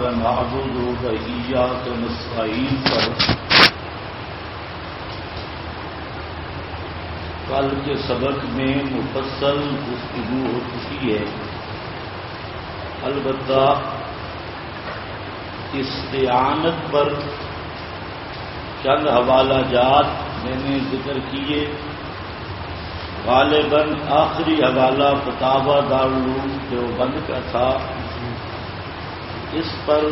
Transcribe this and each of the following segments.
إياك نعبد وإياك نستعين. پر کل کے سبق میں مفصل گفتگو ہو چکی ہے۔ البتہ استعانت پر چند حوالہ جات میں نے ذکر کیے۔ غالباً آخری حوالہ فتابہ دارالعلوم جو بند کا تھا۔ اس پر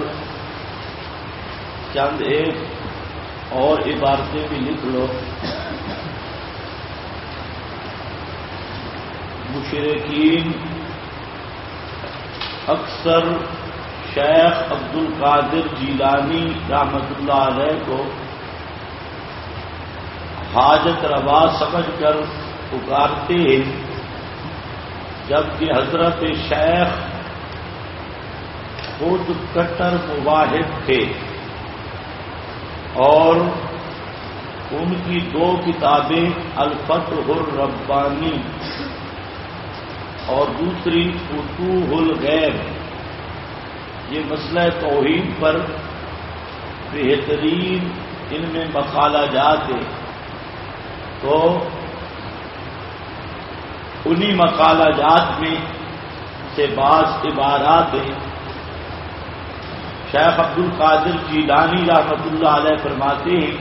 چند ایک اور عبارتیں بھی لکھ لو۔ مشرقین اکثر شیخ عبد القادر جیلانی رحمت اللہ علیہ کو حاجت روا سمجھ کر پکارتے ہیں، جبکہ حضرت شیخ خود کٹر مواحد تھے اور ان کی دو کتابیں الفتح الربانی اور دوسری فتوح الغیب۔ یہ مسئلہ توحید پر بہترین ان میں مقالہ جات ہے۔ تو انہی مقالہ جات میں سے بعض عبارات ہیں۔ شیخ عبد القادر جیلانی رحمت اللہ علیہ فرماتے ہیں،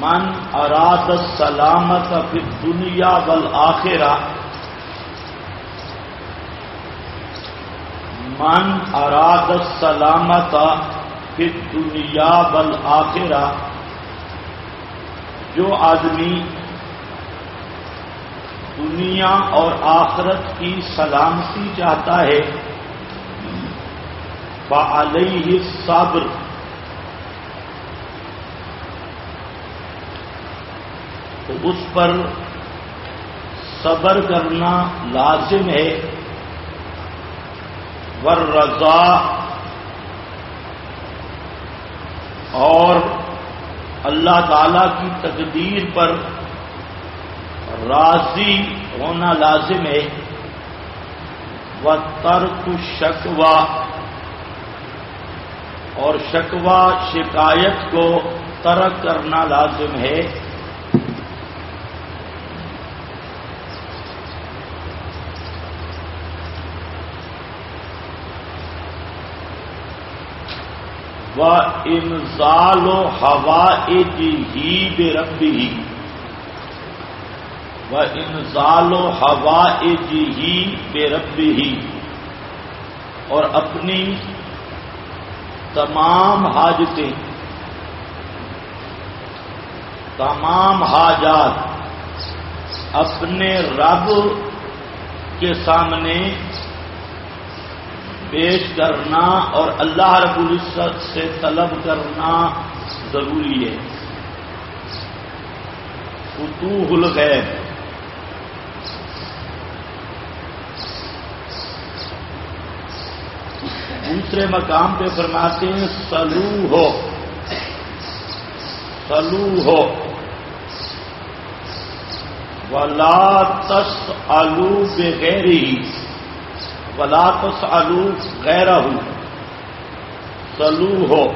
من اراد سلامت فی دنیا بل من اراد سلامت فی دنیا بل جو آدمی دنیا اور آخرت کی سلامتی چاہتا ہے علیہ صبر تو اس پر صبر کرنا لازم ہے۔ ور رضا اور اللہ تعالی کی تقدیر پر راضی ہونا لازم ہے۔ وہ ترک شکوا اور شکوا شکایت کو ترک کرنا لازم ہے۔ وہ انزال و ہوا ہی بے ربی ہی وہ انزال و ہوا ہی بے ربی ہی اور اپنی تمام حاجتیں، تمام حاجات اپنے رب کے سامنے پیش کرنا اور اللہ رب العزت سے طلب کرنا ضروری ہے۔ فتوح الغیب۔ دوسرے مقام پہ فرماتے ہیں سلو ہو۔ سلو ہو۔ ولا تس آلو بغیری ولا تس آلو غیر سلو ہو۔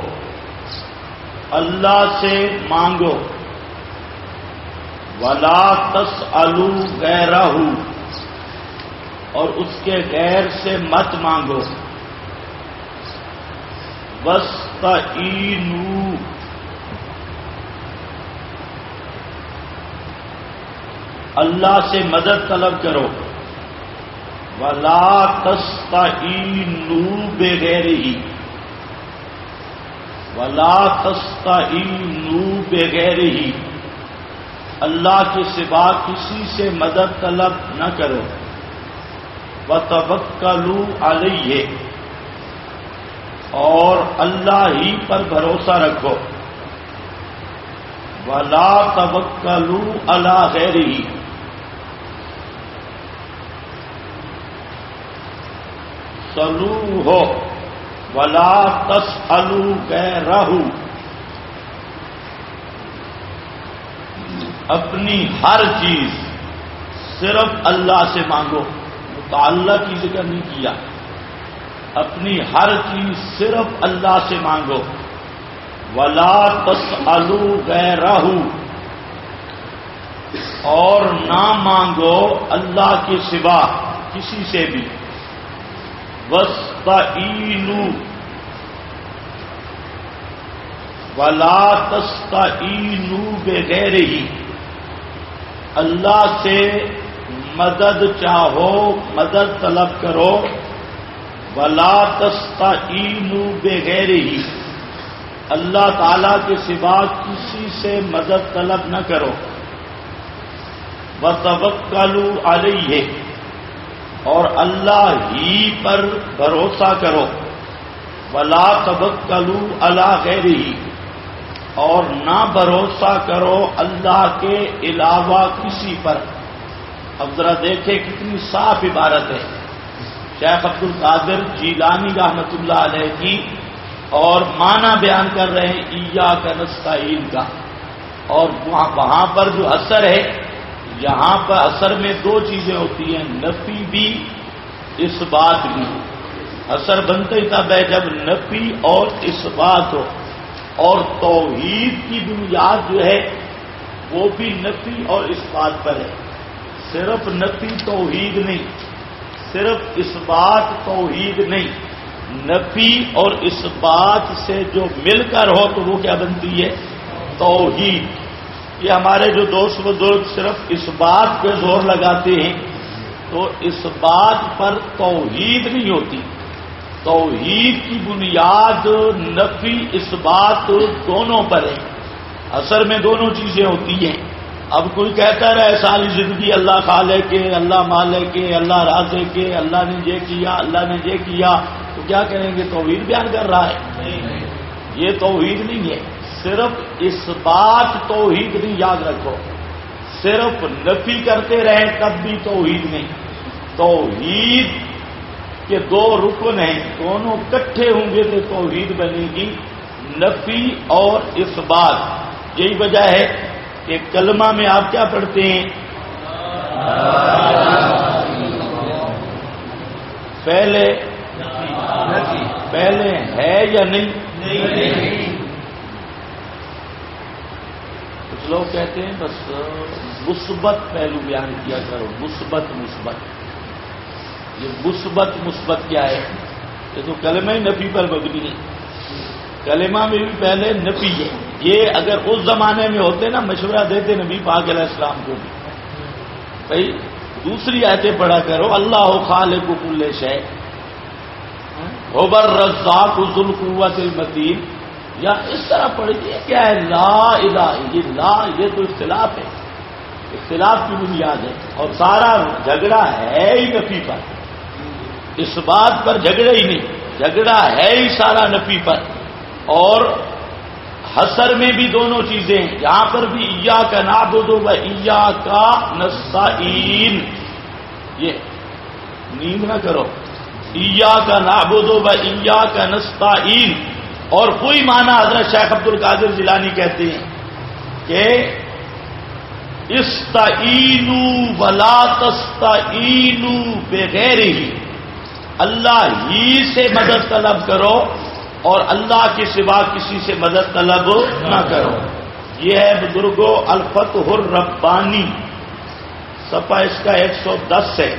اللہ سے مانگو۔ ولا تس آلو غیر اور اس کے غیر سے مت مانگو۔ اللہ سے مدد طلب کرو۔ ولا تستا نو بغیر ہی ولا تستا نو بغیر ہی اللہ کے سوا کسی سے مدد طلب نہ کرو۔ وہ تبکلو علیہ اور اللہ ہی پر بھروسہ رکھو۔ ولا تبکلو اللہ غیر ہی سلو ہو ولا تس الو گہ اپنی ہر چیز صرف اللہ سے مانگو۔ مطالعہ کی ذکر نہیں کیا۔ اپنی ہر چیز صرف اللہ سے مانگو۔ ولا تس الو اور نہ مانگو اللہ کے سوا کسی سے بھی۔ وسط ولا تستا بغیر ہی اللہ سے مدد چاہو، مدد طلب کرو۔ ولا تستا بغیر ہی اللہ تعالی کے سوا کسی سے مدد طلب نہ کرو۔ وہ علیہ اور اللہ ہی پر بھروسہ کرو۔ ولا توکلو اللہ غیر ہی اور نہ بھروسہ کرو اللہ کے علاوہ کسی پر۔ اب ذرا دیکھیں کتنی صاف عبارت ہے۔ شیخ عبد القادر جیلانی رحمت اللہ علیہ کی اور معنی بیان کر رہے ہیں ایا کا نستعین کا۔ اور وہاں پر جو اثر ہے، یہاں پر اثر میں دو چیزیں ہوتی ہیں، نفی بھی اس بات بھی اثر بنتے ہی تب ہے جب نفی اور اس بات ہو۔ اور توحید کی بنیاد جو ہے، وہ بھی نفی اور اس بات پر ہے۔ صرف نفی توحید نہیں صرف اس بات توحید نہیں نفی اور اس بات سے جو مل کر ہو تو وہ کیا بنتی ہے؟ توحید۔ یہ ہمارے جو دوست بزرگ صرف اس بات پہ زور لگاتے ہیں، تو اس بات پر توحید نہیں ہوتی۔ توحید کی بنیاد نفی اس بات دونوں پر ہے۔ اثر میں دونوں چیزیں ہوتی ہیں۔ اب کوئی کہتا رہے ساری زندگی اللہ کھا لے کے اللہ مال لے کے اللہ راز لے کے اللہ نے یہ کیا، اللہ نے یہ کیا۔ تو کیا کہیں گے؟ توحید بیان کر رہا ہے؟ یہ توحید نہیں ہے۔ صرف اس بات توحید نہیں، یاد رکھو۔ صرف نفی کرتے رہیں تب بھی توحید نہیں۔ توحید کہ دو رکن ہیں۔ دونوں کٹھے ہوں گے تو توحید بنے گی۔ نفی اور اس بات۔ یہی وجہ ہے کہ کلمہ میں آپ کیا پڑھتے ہیں؟ پہلے پہلے ہے یا نہیں؟ کچھ لوگ کہتے ہیں بس مثبت پہلو بیان کیا کرو، مثبت مثبت۔ یہ مثبت مثبت کیا ہے؟ یہ تو کلمہ ہی نفی پر مبنی ہے۔ کلمہ میں بھی پہلے نفی ہے۔ یہ اگر اس زمانے میں ہوتے نا، مشورہ دیتے نبی پاک علیہ السلام کو بھی۔ بھائی، دوسری آیتیں پڑھا کرو، اللہ ہو خال کل شہ ہوبر رزاق ذل قوت المتین۔ یا اس طرح پڑھیے، کیا ہے؟ لا الہ یہ لا یہ تو اختلاف ہے۔ اختلاف کی بنیاد ہے۔ اور سارا جھگڑا ہے ہی نفی پر۔ اس بات پر جھگڑے ہی نہیں، جھگڑا ہے ہی سارا نفی پر۔ اور حسر میں بھی دونوں چیزیں یہاں پر بھی ایا کا نابود و ایا کا نسائین یہ نیند نہ کرو۔ ایا کا نابود و ایا کا نسائین اور کوئی معنی حضرت شیخ عبد القادر جیلانی کہتے ہیں کہ استعینو ولا تستعینو بغیر ہی اللہ ہی سے مدد طلب کرو۔ اور اللہ کے سوا کسی سے مدد طلب نہ کرو۔ یہ ہے بزرگو الفت ربانی۔ سپا اس کا ایک سو دس ہے۔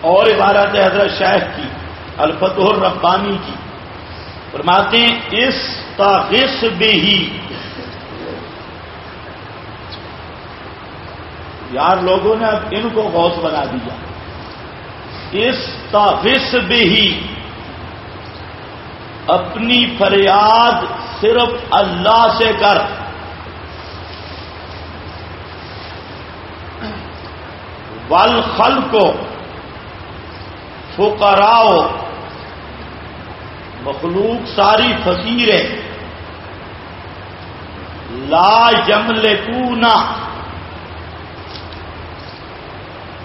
اور عبارت حضرت شیخ کی الفت ربانی کی۔ فرماتے ہیں، اس تاغس بھی یار لوگوں نے اب ان کو غوث بنا دیا۔ اس تاغس بھی ہی اپنی فریاد صرف اللہ سے کر۔ ول خل کو فکراؤ مخلوق ساری فقیر ہے لا جم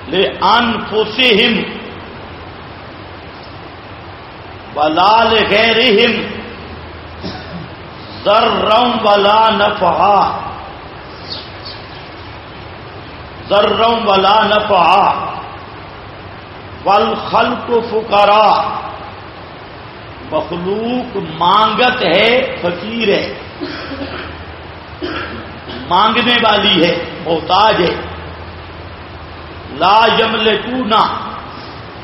لے لے ان فوسے ہم ولال غیرہم ذرم ولا نفعا ذرم ولا نفعا والخلق فقرا مخلوق مانگت ہے، فقیر ہے۔ مانگنے والی ہے، محتاج ہے۔ لا جمل ٹونا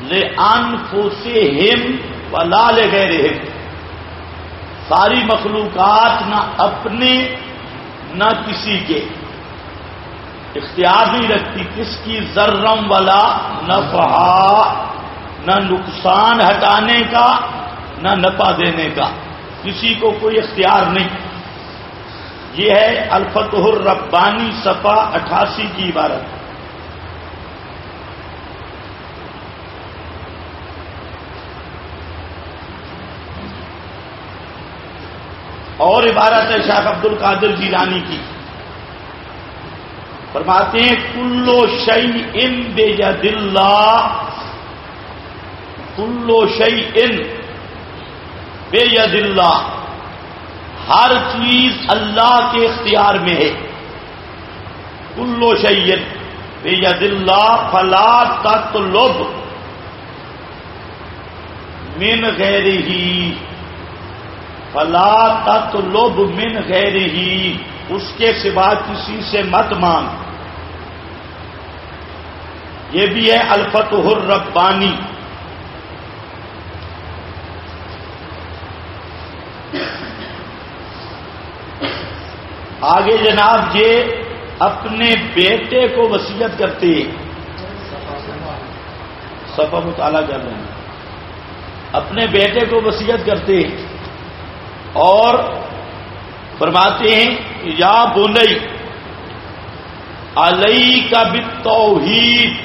لے ان سے ہم و لال گہرے ساری مخلوقات نہ اپنے، نہ کسی کے۔ اختیار نہیں رکھتی کس کی، ذرم والا نہ نہ نقصان ہٹانے کا، نہ نفع دینے کا۔ کسی کو کوئی اختیار نہیں۔ یہ ہے الفتح الربانی صفا اٹھاسی کی عبارت۔ اور عبارت ہے شاہ عبد القادر جیلانی کی۔ فرماتے ہیں، کلو شعی ان بے دل کلو شعی ان بے اللہ ہر چیز اللہ کے اختیار میں ہے۔ کلو شعیت بے اللہ فلا تت لب من غیر ہی فلا تت لب من غیر ہی اس کے سوا کسی سے مت مانگ۔ یہ بھی ہے الفت ربانی آگے جناب، یہ اپنے بیٹے کو وسیعت کرتے سفا مطالعہ کر رہے ہیں۔ اپنے بیٹے کو وسیعت کرتے اور فرماتے ہیں، یا بولئی علی کا بھی توحید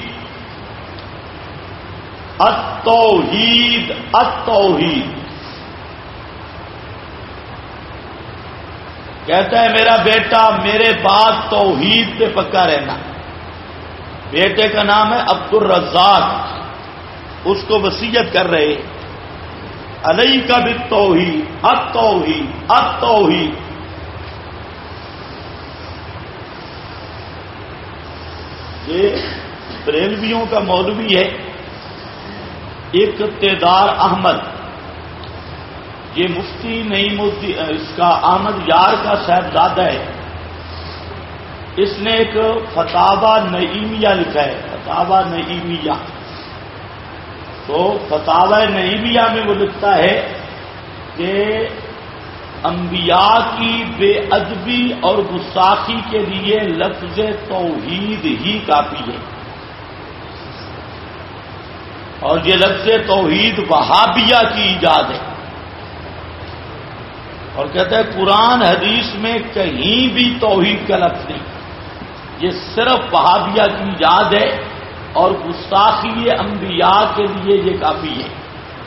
اتوحید اتوحید کہتا ہے، میرا بیٹا، میرے بعد توحید پہ پکا رہنا. بیٹے کا نام ہے عبد الرزاق اس کو وسیعت کر رہے علی کا بھی توحید ات توحید ات توحید یہ بریلویوں کا مولوی ہے اقتدار احمد۔ یہ مفتی نہیں اس کا احمد یار کا صاحبزادہ ہے۔ اس نے ایک فتوا نعیمیہ لکھا ہے فتوا نعیمیہ۔ تو فتوا نعیمیہ میں وہ لکھتا ہے کہ انبیاء کی بے ادبی اور گساخی کے لیے لفظ توحید ہی کافی ہے۔ اور یہ لفظ توحید وہابیہ کی ایجاد ہے۔ اور کہتا ہے قرآن حدیث میں کہیں بھی توحید کا لفظ نہیں۔ یہ صرف وہابیہ کی ایجاد ہے۔ اور گستاخی انبیاء کے لیے یہ کافی ہے۔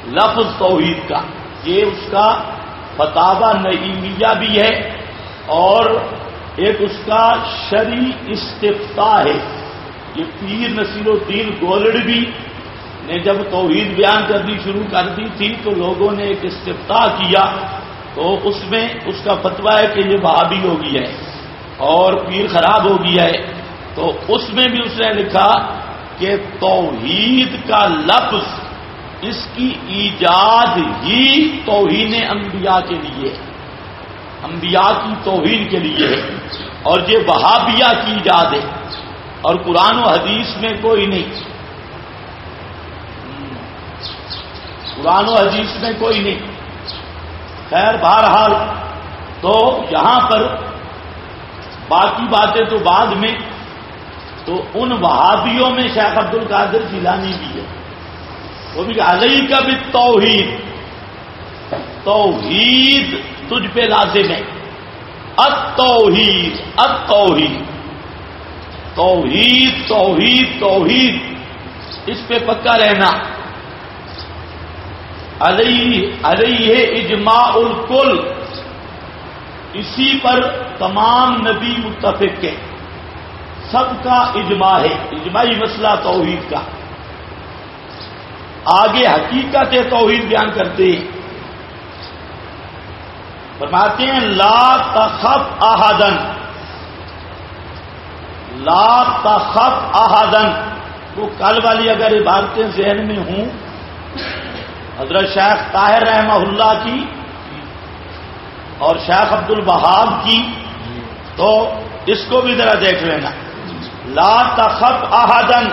لفظ توحید کا، یہ اس کا فتوا نعیمیہ بھی ہے اور ایک اس کا شری استفتا ہے۔ یہ پیر نصیر الدین گولڈ بھی نے جب توحید بیان کرنی شروع کر دی تھی تو لوگوں نے ایک استفتا کیا تو اس میں اس کا فتوا ہے کہ یہ بہابی ہو گیا ہے اور پیر خراب ہو گیا ہے۔ تو اس میں بھی اس نے لکھا کہ توحید کا لفظ اس کی ایجاد ہی توہین انبیاء کے لیے انبیاء کی توہین کے لیے ہے۔ اور یہ وہابیہ کی ایجاد ہے۔ اور قرآن و حدیث میں کوئی نہیں۔ قرآن و حدیث میں کوئی نہیں۔ خیر، بہرحال تو یہاں پر باقی باتیں تو بعد میں تو ان وہابیوں میں شیخ عبد القادر جیلانی بھی ہے۔ وہ بھی علی کا بھی توحید توحید تجھ پہ لازم ہے۔ ات توحید توحید توحید توحید۔ توحید اس پہ پکا رہنا۔ علی علی ہے اجماع الکل۔ اسی پر تمام نبی متفق کے سب کا اجماع ہے، اجماعی مسئلہ توحید کا۔ آگے حقیقت توحید بیان کرتے ہیں۔ فرماتے ہیں، لا تخف احدن لا تخف احدن وہ کل والی اگر عبادتیں ذہن میں ہوں، حضرت شیخ طاہر رحمہ اللہ کی اور شیخ عبد البہاب کی، تو اس کو بھی ذرا دیکھ لینا۔ لا تخف احدن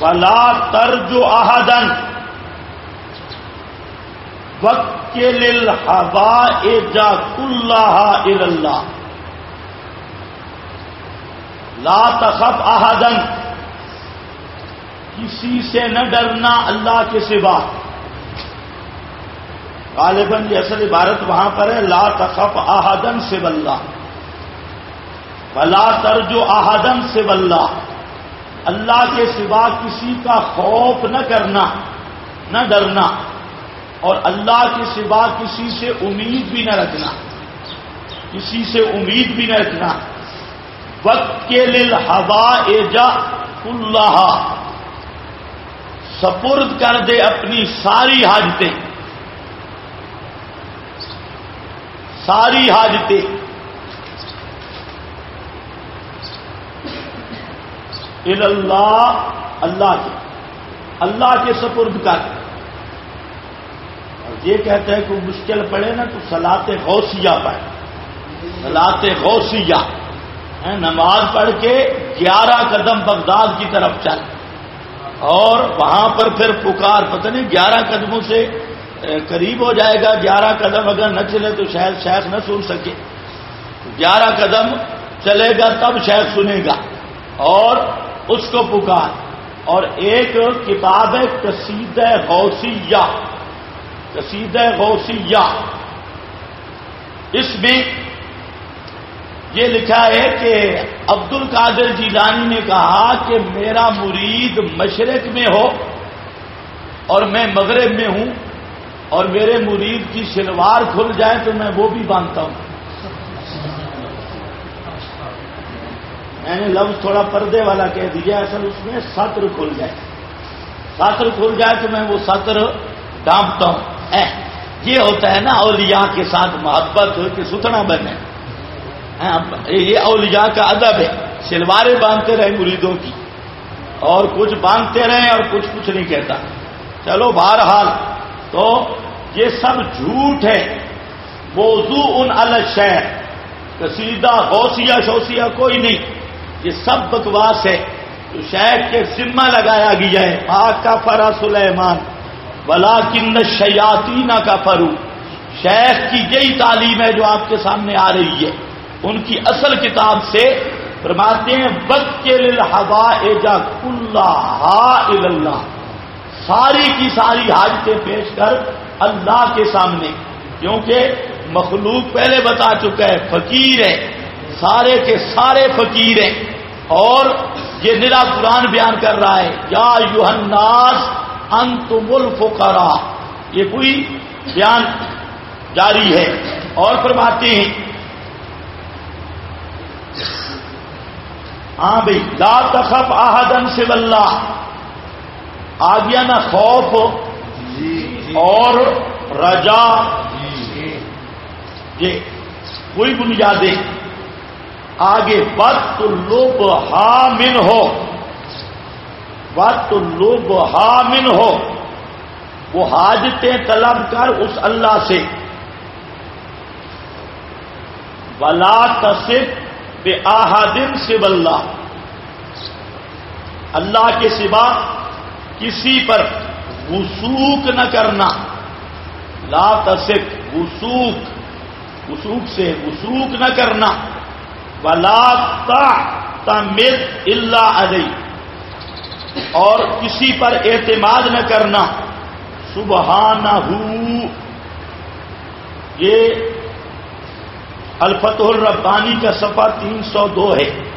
ولا ترجو احدن وکل الحوا جا کلّہ اللہ لا تخف احدن کسی سے نہ ڈرنا اللہ کے سوا غالباً یہ اصل عبارت وہاں پر ہے لا تخف احدن سے بلّہ بلا ترجو احدن سے بلّہ اللہ کے سوا کسی کا خوف نہ کرنا، نہ ڈرنا۔ اور اللہ کے سوا کسی سے امید بھی نہ رکھنا۔ کسی سے امید بھی نہ رکھنا۔ وقت کے لیے ہوا ایجا اللہ۔ سپرد کر دے اپنی ساری حاجتیں۔ ساری حاجتیں۔ اللہ اللہ کے اللہ کے سپرد کر۔ اور یہ کہتے ہیں کہ مشکل پڑے نا تو سلاط غوثیہ پڑے سلاط غوثیہ۔ نماز پڑھ کے گیارہ قدم بغداد کی طرف چل۔ اور وہاں پر پھر پکار، پتہ نہیں، گیارہ قدموں سے قریب ہو جائے گا۔ گیارہ قدم اگر نہ چلے تو شاید شیخ نہ سن سکے۔ گیارہ قدم چلے گا تب شیخ سنے گا۔ اور اس کو پکار۔ اور ایک کتاب ہے کسید غوثیہ۔ کسید غوثیہ۔ اس میں یہ لکھا ہے کہ عبد القادر جیلانی نے کہا کہ میرا مرید مشرق میں ہو اور میں مغرب میں ہوں اور میرے مرید کی شلوار کھل جائے تو میں وہ بھی باندھتا ہوں۔ میں نے لفظ تھوڑا پردے والا کہہ دیا اصل اس میں سطر کھل جائے۔ سطر کھل جائے تو میں وہ سطر ڈانپتا ہوں۔ یہ ہوتا ہے نا اولیاء کے ساتھ محبت کہ ستنا بنے۔ یہ اولیاء کا ادب ہے۔ سلواریں باندھتے رہے مریدوں کی۔ اور کچھ باندھتے رہے اور کچھ کچھ نہیں کہتا۔ چلو بہرحال، تو یہ سب جھوٹ ہے۔ موضوع ان الشہر کسیدہ غوثیہ شوسیہ کوئی نہیں۔ یہ سب بکواس ہے تو شیخ کے ذمہ لگایا گیا ہے پاک کا فرا سلیمان بلا کن شیاتی کا فرو شیخ کی یہی تعلیم ہے جو آپ کے سامنے آ رہی ہے۔ ان کی اصل کتاب سے فرماتے ہیں وقت کے لبا ایجا اللہ ساری کی ساری حاجتیں پیش کر اللہ کے سامنے۔ کیونکہ مخلوق پہلے بتا چکا ہے، فقیر ہے۔ سارے کے سارے فقیر ہیں۔ اور یہ نرا قرآن بیان کر رہا ہے، یا یوہناس انت ملف یہ کوئی بیان جاری ہے۔ اور فرماتے ہیں ہاں بھائی، لا تخف آہدن سے اللہ۔ آ گیا نا خوف اور رجا۔ یہ کوئی بنیادیں آگے بت لوب حامن ہو۔ بت لوب حامن ہو۔ وہ حاجتیں طلب کر اس اللہ سے۔ بلا تصف بے آہادن سے بلّہ اللہ کے سوا کسی پر وسوک نہ کرنا۔ لا تصف وسوک وسوک سے وسوک نہ کرنا۔ ولا تمت اللہ علیہ اور کسی پر اعتماد نہ کرنا۔ سبحانہ یہ الفتح الربانی کا سفر تین سو دو ہے۔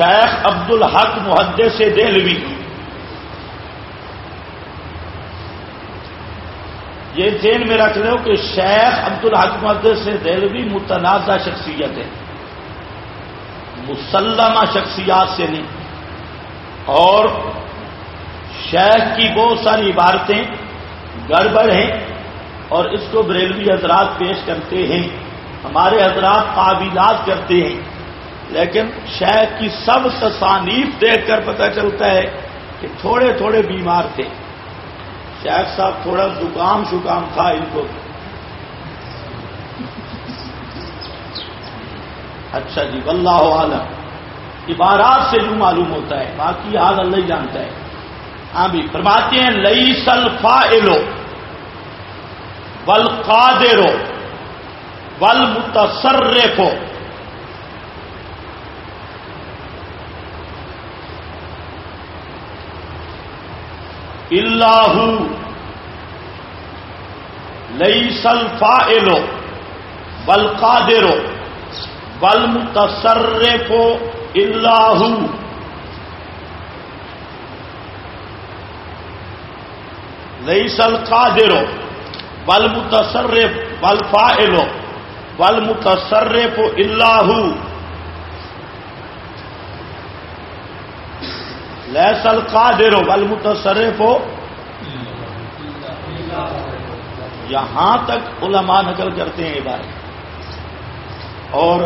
شیخ عبد الحق محدے سے دہلوی۔ یہ ذہن میں رکھ لو کہ شیخ عبد الحق سے دہلوی متنازع شخصیت ہے۔ مسلمہ شخصیات سے نہیں۔ اور شیخ کی بہت ساری عبارتیں گڑبڑ ہیں اور اس کو بریلوی حضرات پیش کرتے ہیں۔ ہمارے حضرات قابلات کرتے ہیں۔ لیکن شیخ کی سب تصانیف دیکھ کر پتہ چلتا ہے کہ تھوڑے تھوڑے بیمار تھے۔ شیخ صاحب تھوڑا زکام شکام تھا ان کو۔ اچھا جی واللہ عالم عبارات سے جو معلوم ہوتا ہے، باقی حال اللہ ہی جانتا ہے۔ ہاں بھی، فرماتے ہیں لئی سلفا ایلو ول قادرو ول متصرفو اللہ لئی سلفا ایلو بل قادرو بل متصرف اللہ لئی سل قادرو بل متصرف بل فائلو بل متصرف اللہ لیسل قادر بل متصرف ہو یہاں تک علماء نقل کرتے ہیں یہ بات. اور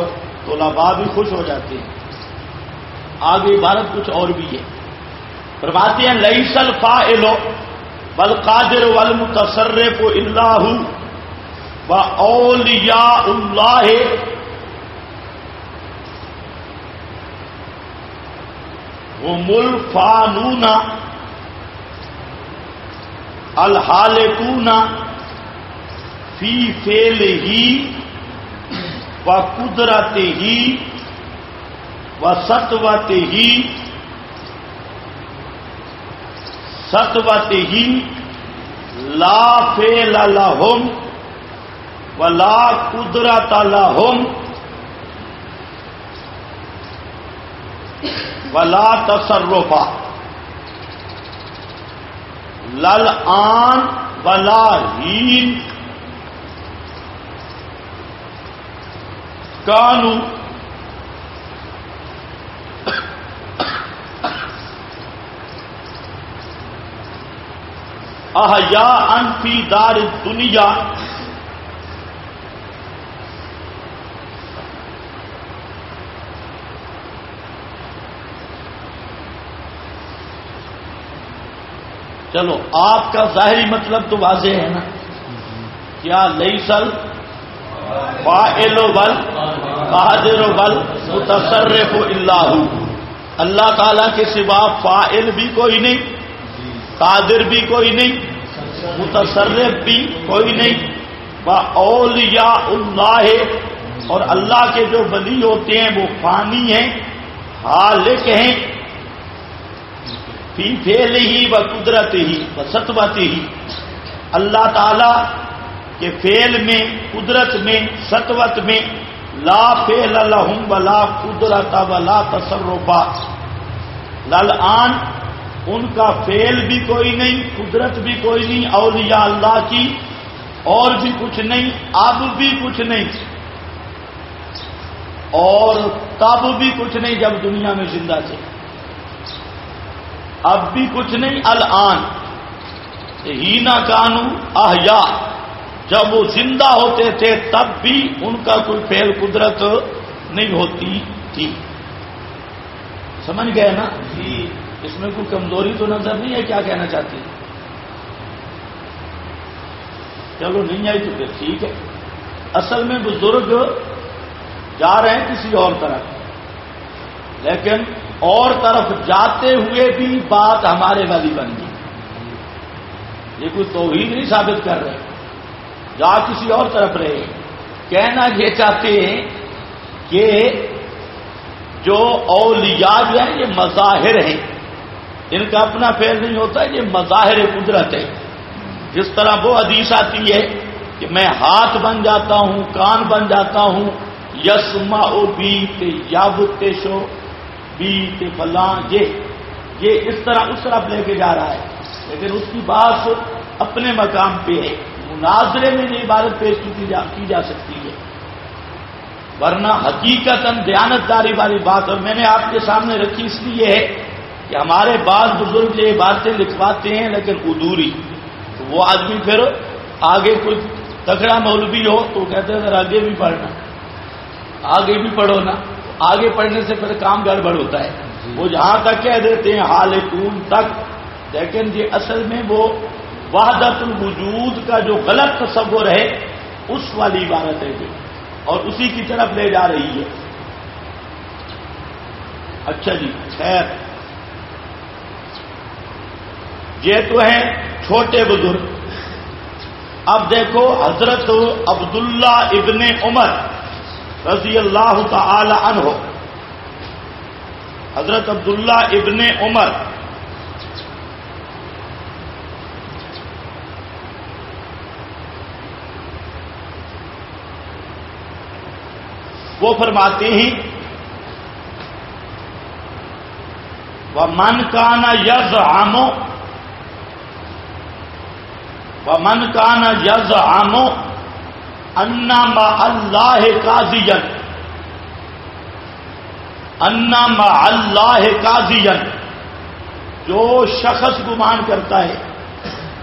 طلباء بھی خوش ہو جاتے ہیں. آگے عبارت کچھ اور بھی ہے. فرماتے ہیں لئی سل فا بل قادر ول متصرف اللہ و اولیا اللہ وہ مل فانون الحال فی فیل ہی و قدرت ہی و ستوت ہی ستوت ہی لا فیل لہم و لا قدرت لہم۔ ولا تصرفا۔ لل آن ولا ہین کانو۔ احیا انفی دار دنیا چلو، آپ کا ظاہری مطلب تو واضح ہے نا۔ کیا لئی سل؟ فائل و بل، قادر و بل، متصرف اللہ اللہ تعالی کے سوا فائل بھی کوئی نہیں، قادر بھی کوئی نہیں، متصرف بھی کوئی نہیں۔ اولیاء اللہ، اور اللہ کے جو ولی ہوتے ہیں، وہ فانی ہیں حالک ہیں۔ فی فیل ہی و قدرت ہی و ستوت ہی۔ اللہ تعالی کے فیل میں، قدرت میں ستوت میں لا فیل لہم ولا قدرت ولا تصرفا لل آن ان کا فیل بھی کوئی نہیں، قدرت بھی کوئی نہیں، اولیاء اللہ کی اور بھی کچھ نہیں، اب بھی کچھ نہیں۔ اور تب بھی کچھ نہیں جب دنیا میں زندہ تھے۔ اب بھی کچھ نہیں، الان۔ ہی نہ کانو احیا۔ جب وہ زندہ ہوتے تھے، تب بھی ان کا کوئی فیل قدرت نہیں ہوتی تھی۔ سمجھ گئے نا؟ جی اس میں کوئی کمزوری تو نظر نہیں ہے؟ کیا کہنا چاہتی چلو، نہیں آئی تو پھر ٹھیک ہے۔ اصل میں بزرگ جا رہے ہیں کسی اور طرف۔ لیکن اور طرف جاتے ہوئے بھی بات ہمارے والی بن گئی۔ یہ کوئی توحید نہیں ثابت کر رہے۔ جا کسی اور طرف رہے۔ کہنا یہ چاہتے ہیں کہ جو اولیاء جو ہیں، یہ مظاہر ہیں۔ ان کا اپنا فیل نہیں ہوتا، یہ مظاہر قدرت ہے۔ جس طرح وہ حدیث آتی ہے کہ میں ہاتھ بن جاتا ہوں، کان بن جاتا ہوں یسما او بیت یا شو بیت فلاں یہ یہ اس طرح اس طرف لے کے جا رہا ہے۔ لیکن اس کی بات اپنے مقام پہ ہے۔ مناظرے میں نہیں عبادت پیش کی جا کی جا سکتی ہے۔ ورنہ حقیقت دیانتداری والی بات اور میں نے آپ کے سامنے رکھی اس لیے ہے کہ ہمارے بعض بزرگ یہ باتیں لکھواتے ہیں لیکن ادوری تو وہ آدمی پھر آگے کوئی تکڑا مولوی ہو تو کہتے ہیں اگر آگے بھی پڑھنا آگے بھی پڑھو نا۔ آگے پڑھنے سے پھر کام گڑبڑ ہوتا ہے۔ وہ جہاں تک کہہ دیتے ہیں، حال کون تک۔ لیکن یہ اصل میں وہ وحدت الوجود کا جو غلط تصور ہے، اس والی عبارت ہے جو۔ اور اسی کی طرف لے جا رہی ہے۔ اچھا جی خیر۔ یہ تو ہیں چھوٹے بزرگ۔ اب دیکھو، حضرت عبداللہ ابن عمر۔ رضی اللہ تعالی عنہ۔ حضرت عبداللہ ابن عمر۔ وہ فرماتے ہیں وہ من کا نا یز آمو وہ من کا نا یز آمو انا اللہ کازین انا ما اللہ کازین جو شخص گمان کرتا ہے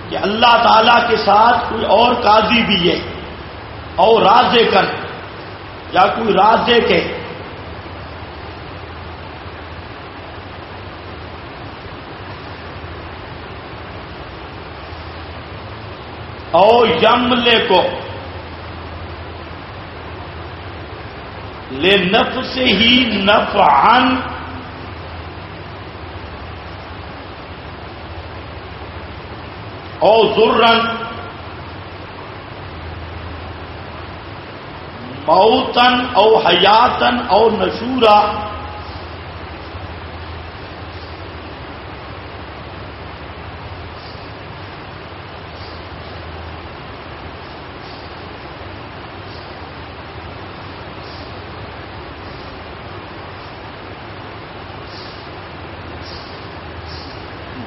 کہ اللہ تعالی کے ساتھ کوئی اور قاضی بھی ہے اور راز کر یا کوئی راز کے او یم کو لے نف سے ہی نف ان او ضرن موتن او حیاتن او نشورا۔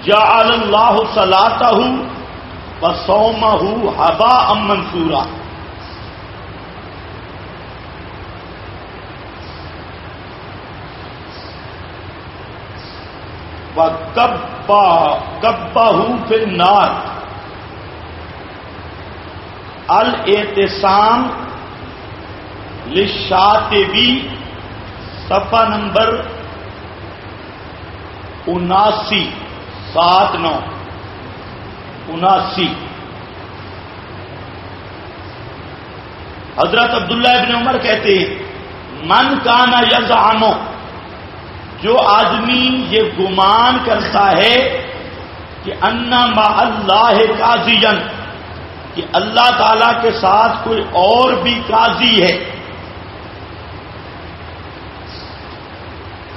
جعل اللہ سلاتا ہوں بسوما ہوں ہبا ام منصورا۔ کبا ہوں پھر نار الاحتسام لشات بھی سفا نمبر اناسی۔ سات نو اناسی۔ حضرت عبداللہ ابن عمر کہتے ہیں، من کانا یز جو آدمی یہ گمان کرتا ہے کہ انا ما اللہ قاضی کہ اللہ تعالی کے ساتھ کوئی اور بھی قاضی ہے۔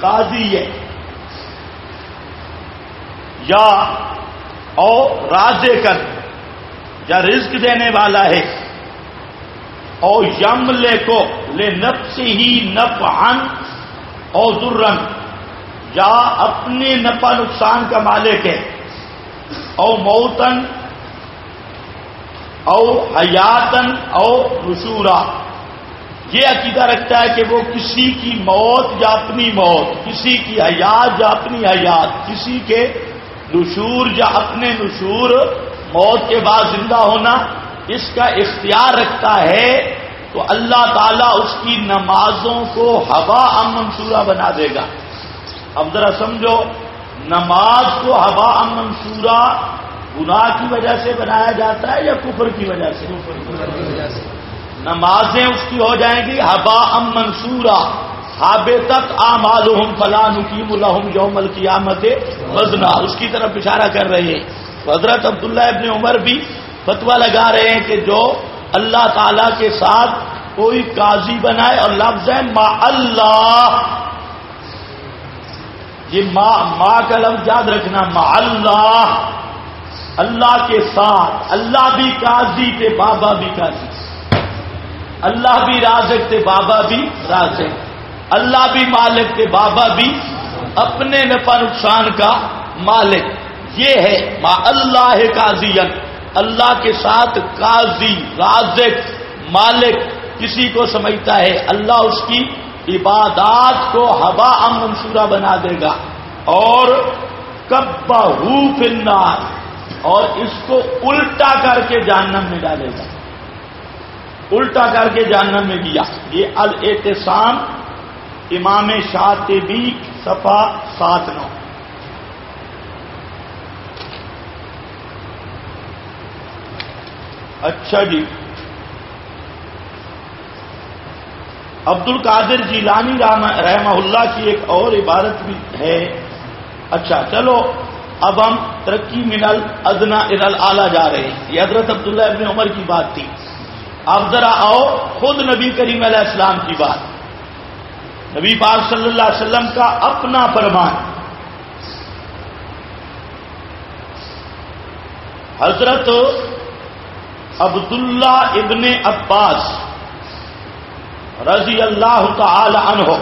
قاضی ہے۔ یا اور راز کر، یا رزق دینے والا ہے۔ اور یم لے کو لے نف سے ہی نف ان اور ذرن یا اپنے نفع نقصان کا مالک ہے۔ او موتن او حیاتن او رسورا یہ عقیدہ رکھتا ہے کہ وہ کسی کی موت یا اپنی موت، کسی کی حیات یا اپنی حیات، کسی کے نشور یا اپنے نشور موت کے بعد زندہ ہونا اس کا اختیار رکھتا ہے تو اللہ تعالیٰ اس کی نمازوں کو ہوا ام منصورہ بنا دے گا۔ اب ذرا سمجھو نماز کو ہوا ام منصورہ گناہ کی وجہ سے بنایا جاتا ہے یا کفر کی وجہ سے؟ نمازیں اس کی ہو جائیں گی ہبا ام منصورہ۔ ہابے تک آمال فلان حکیم الحم یوم القیامت وزنا۔ اس کی طرف اشارہ کر رہے ہیں۔ حضرت عبداللہ ابن عمر بھی فتوا لگا رہے ہیں کہ جو اللہ تعالی کے ساتھ کوئی قاضی بنائے اور لفظ ہے ما اللہ۔ یہ ماں ماں کا لفظ یاد رکھنا، ما اللہ۔ اللہ کے ساتھ، اللہ بھی قاضی تھے بابا بھی قاضی۔ اللہ بھی رازق تھے بابا بھی رازق۔ اللہ بھی مالک تھے بابا بھی، اپنے نفع نقصان کا مالک۔ یہ ہے ما اللہ قاضی اللہ کے ساتھ قاضی، رازق، مالک، کسی کو سمجھتا ہے۔ اللہ اس کی عبادات کو ہوا ام منصورہ بنا دے گا۔ اور کب فنار اور اس کو الٹا کر کے جانم میں ڈالے گا۔ الٹا کر کے جانم میں دیا یہ الاحتسام امام شاطبی صفا سات نو۔ اچھا جی۔ عبد القادر جیلانی رحمہ اللہ کی ایک اور عبارت بھی ہے۔ اچھا چلو، اب ہم ترقی منل ادنا ارل آلہ جا رہے ہیں۔ یہ حضرت عبداللہ ابن عمر کی بات تھی۔ اب ذرا آؤ، خود نبی کریم علیہ السلام کی بات۔ نبی پاک صلی اللہ علیہ وسلم کا اپنا فرمان۔ حضرت عبداللہ ابن عباس رضی اللہ تعالی عنہ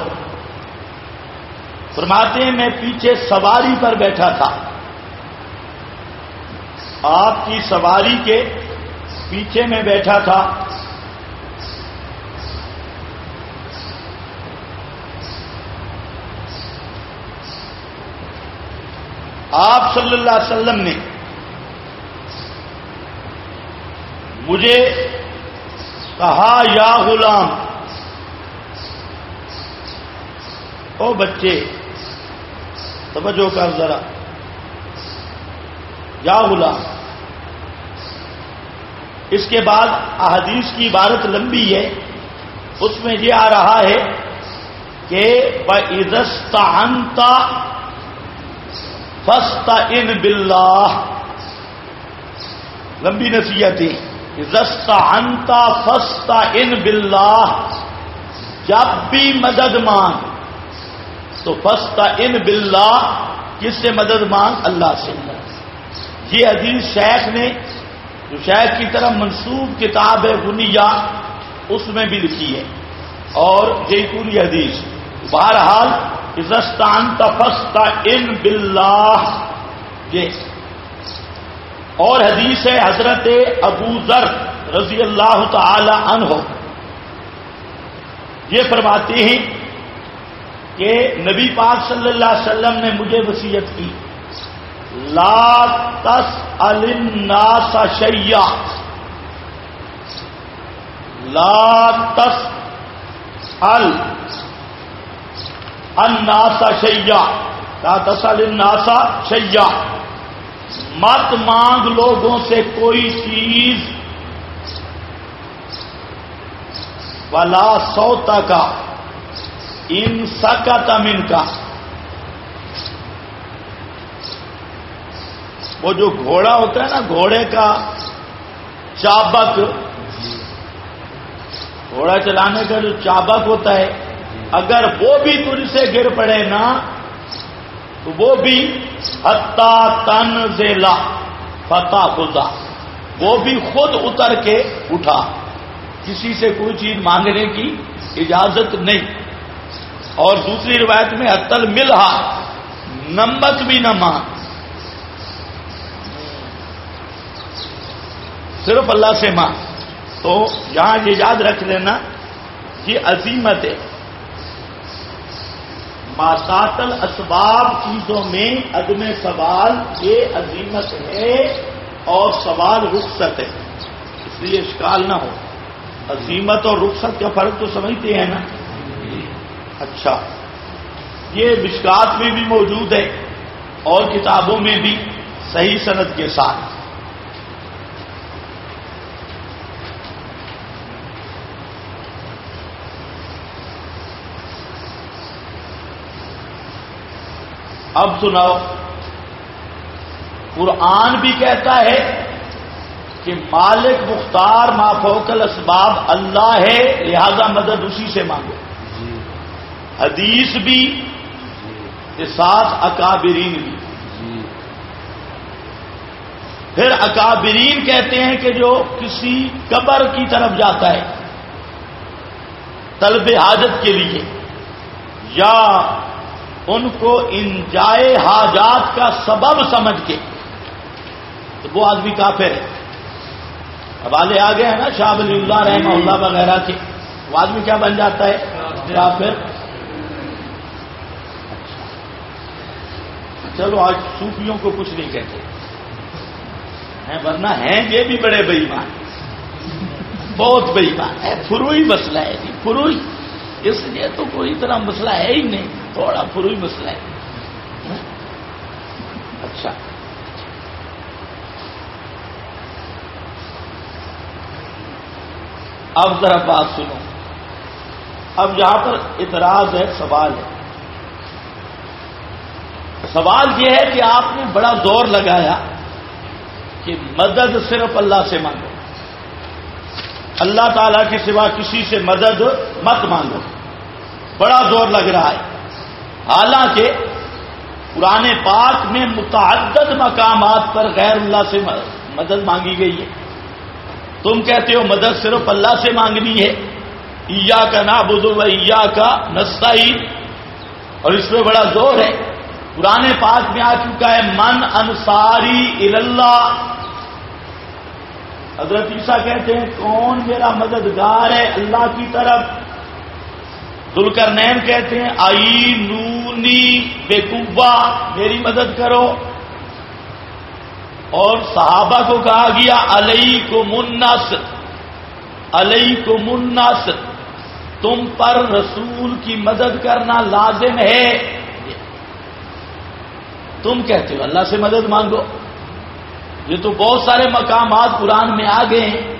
فرماتے ہیں، میں پیچھے سواری پر بیٹھا تھا۔ آپ کی سواری کے پیچھے میں بیٹھا تھا۔ آپ صلی اللہ علیہ وسلم نے مجھے کہا، یا غلام، او بچے، توجہ کر ذرا۔ یا غلام، اس کے بعد احادیث کی عبارت لمبی ہے۔ اس میں یہ آ رہا ہے کہ انتا فستا ان بلّہ لمبی نصیحتیں عزستا انتا فستا ان بلّہ جب بھی مدد مانگ، تو فستا ان بلّہ کس سے مدد مانگ؟ اللہ سے یہ عزیز شیخ نے، جو شیخ کی طرف منسوب کتاب ہے بنیا اس میں بھی لکھی ہے. اور یہ پوری حدیث. بہرحال عزستان تفستا ان بلّہ یہ اور حدیث ہے حضرت ابو ذر رضی اللہ تعالی عنہ۔ یہ فرماتے ہیں کہ نبی پاک صلی اللہ علیہ وسلم نے مجھے وسیعت کی۔ لا تس الناس شیا لا تس ال اناسا شیا لا تس شیا مت مانگ لوگوں سے کوئی چیز۔ ولا سوتا کا ان کا تمن کا وہ جو گھوڑا ہوتا ہے نا، گھوڑے کا چابک۔ گھوڑا چلانے کا جو چابک ہوتا ہے اگر وہ بھی تجھ سے گر پڑے نا، تو وہ بھی ہتا تن زیلا فتح خدا وہ بھی خود اتر کے اٹھا۔ کسی سے کوئی چیز مانگنے کی اجازت نہیں۔ اور دوسری روایت میں اتل ملہا نمبک بھی نہ مان صرف اللہ سے ماں۔ تو یہاں یہ یاد رکھ لینا، یہ عظیمت ہے۔ ماساتل اسباب چیزوں میں عدم سوال یہ عظیمت ہے اور سوال رخصت ہے۔ اس لیے اشکال نہ ہو۔ عظیمت اور رخصت کا فرق تو سمجھتے ہیں نا۔ اچھا۔ یہ مشکات میں بھی موجود ہے اور کتابوں میں بھی صحیح صنعت کے ساتھ۔ اب سناؤ قرآن بھی کہتا ہے کہ مالک مختار مافوکل اسباب اللہ ہے لہذا مدد اسی سے مانگو۔ حدیث بھی ساتھ اکابرین بھی۔ پھر اکابرین کہتے ہیں کہ جو کسی قبر کی طرف جاتا ہے طلب حاجت کے لیے یا ان کو انجائے حاجات کا سبب سمجھ کے تو وہ آدمی کافر ہے۔ حوالے آ گئے ہیں نا شاہ ولی اللہ، رحمہ اللہ وغیرہ کے۔ وہ آدمی کیا بن جاتا ہے؟ یا اچھا۔ پھر چلو آج صوفیوں کو کچھ نہیں کہتے۔ ہیں، ورنہ ہیں یہ بھی بڑے بئیمان بہت بئیمان ہے فروئی مسئلہ ہے جی فروئی۔ اس لیے تو کوئی اتنا مسئلہ ہے ہی نہیں، تھوڑا فروئی مسئلہ ہے۔ اچھا۔ اب ذرا بات سنو۔ اب یہاں پر اعتراض ہے، سوال ہے۔ سوال یہ ہے کہ آپ نے بڑا زور لگایا کہ مدد صرف اللہ سے مانگو۔ اللہ تعالی کے سوا کسی سے مدد مت مانگو۔ بڑا زور لگ رہا ہے۔ حالانکہ پرانے پاک میں متعدد مقامات پر غیر اللہ سے مدد مانگی گئی ہے۔ تم کہتے ہو مدد صرف اللہ سے مانگنی ہے۔ ایا کا نا بدو ایا کا نسائی اور اس میں بڑا زور ہے۔ پرانے پاک میں آ چکا ہے، من انصاری اللہ حضرت عیسیٰ کہتے ہیں، کون میرا مددگار ہے اللہ کی طرف؟ دلکر نین کہتے ہیں، آئی، نونی بے میری مدد کرو۔ اور صحابہ کو کہا گیا علی کو منس علی کو منس تم پر رسول کی مدد کرنا لازم ہے۔ تم کہتے ہو، اللہ سے مدد مانگو۔ یہ تو بہت سارے مقامات قرآن میں آ گئے ہیں۔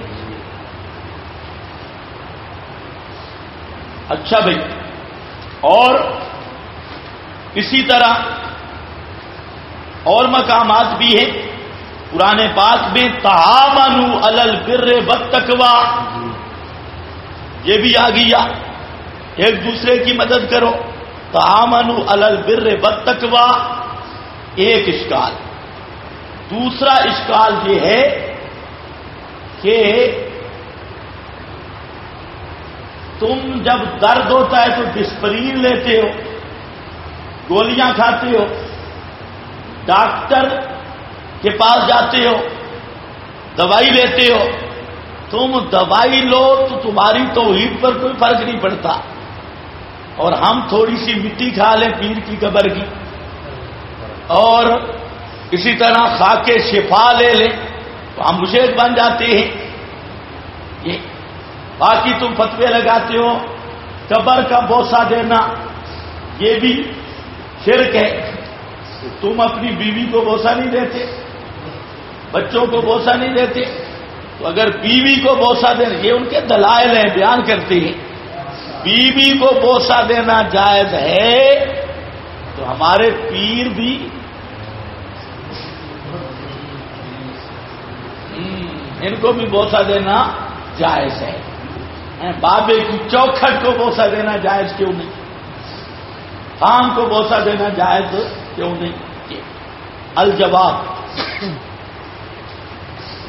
اچھا بھائی۔ اور اسی طرح اور مقامات بھی ہیں۔ پرانے پاک میں تامنو الل بر بتکوا یہ بھی آ گیا۔ ایک دوسرے کی مدد کرو۔ تامنو الل بر بتکوا ایک اشکال۔ دوسرا اشکال یہ ہے کہ تم جب درد ہوتا ہے تو ڈسپرین لیتے ہو، گولیاں کھاتے ہو، ڈاکٹر کے پاس جاتے ہو، دوائی لیتے ہو، تم دوائی لو تو تمہاری توحید پر کوئی فرق نہیں پڑتا۔ اور ہم تھوڑی سی مٹی کھا لیں پیر کی قبر کی۔ اور اسی طرح خاکے شفا لے لیں۔ تو ہم مشید بن جاتے ہیں۔ یہ باقی تم فتوے لگاتے ہو، قبر کا بوسا دینا، یہ بھی شرک ہے۔ تم اپنی بیوی کو بوسا نہیں دیتے، بچوں کو بوسا نہیں دیتے۔ تو اگر بیوی کو بوسا دینا یہ ان کے دلائل ہیں، بیان کرتے ہیں۔ بیوی کو بوسا دینا جائز ہے، تو ہمارے پیر بھی ان کو بھی بوسا دینا جائز ہے۔ بابے کی چوکھٹ کو بوسا دینا جائز کیوں نہیں؟ خان کو بوسا دینا جائز کیوں نہیں؟ الجواب۔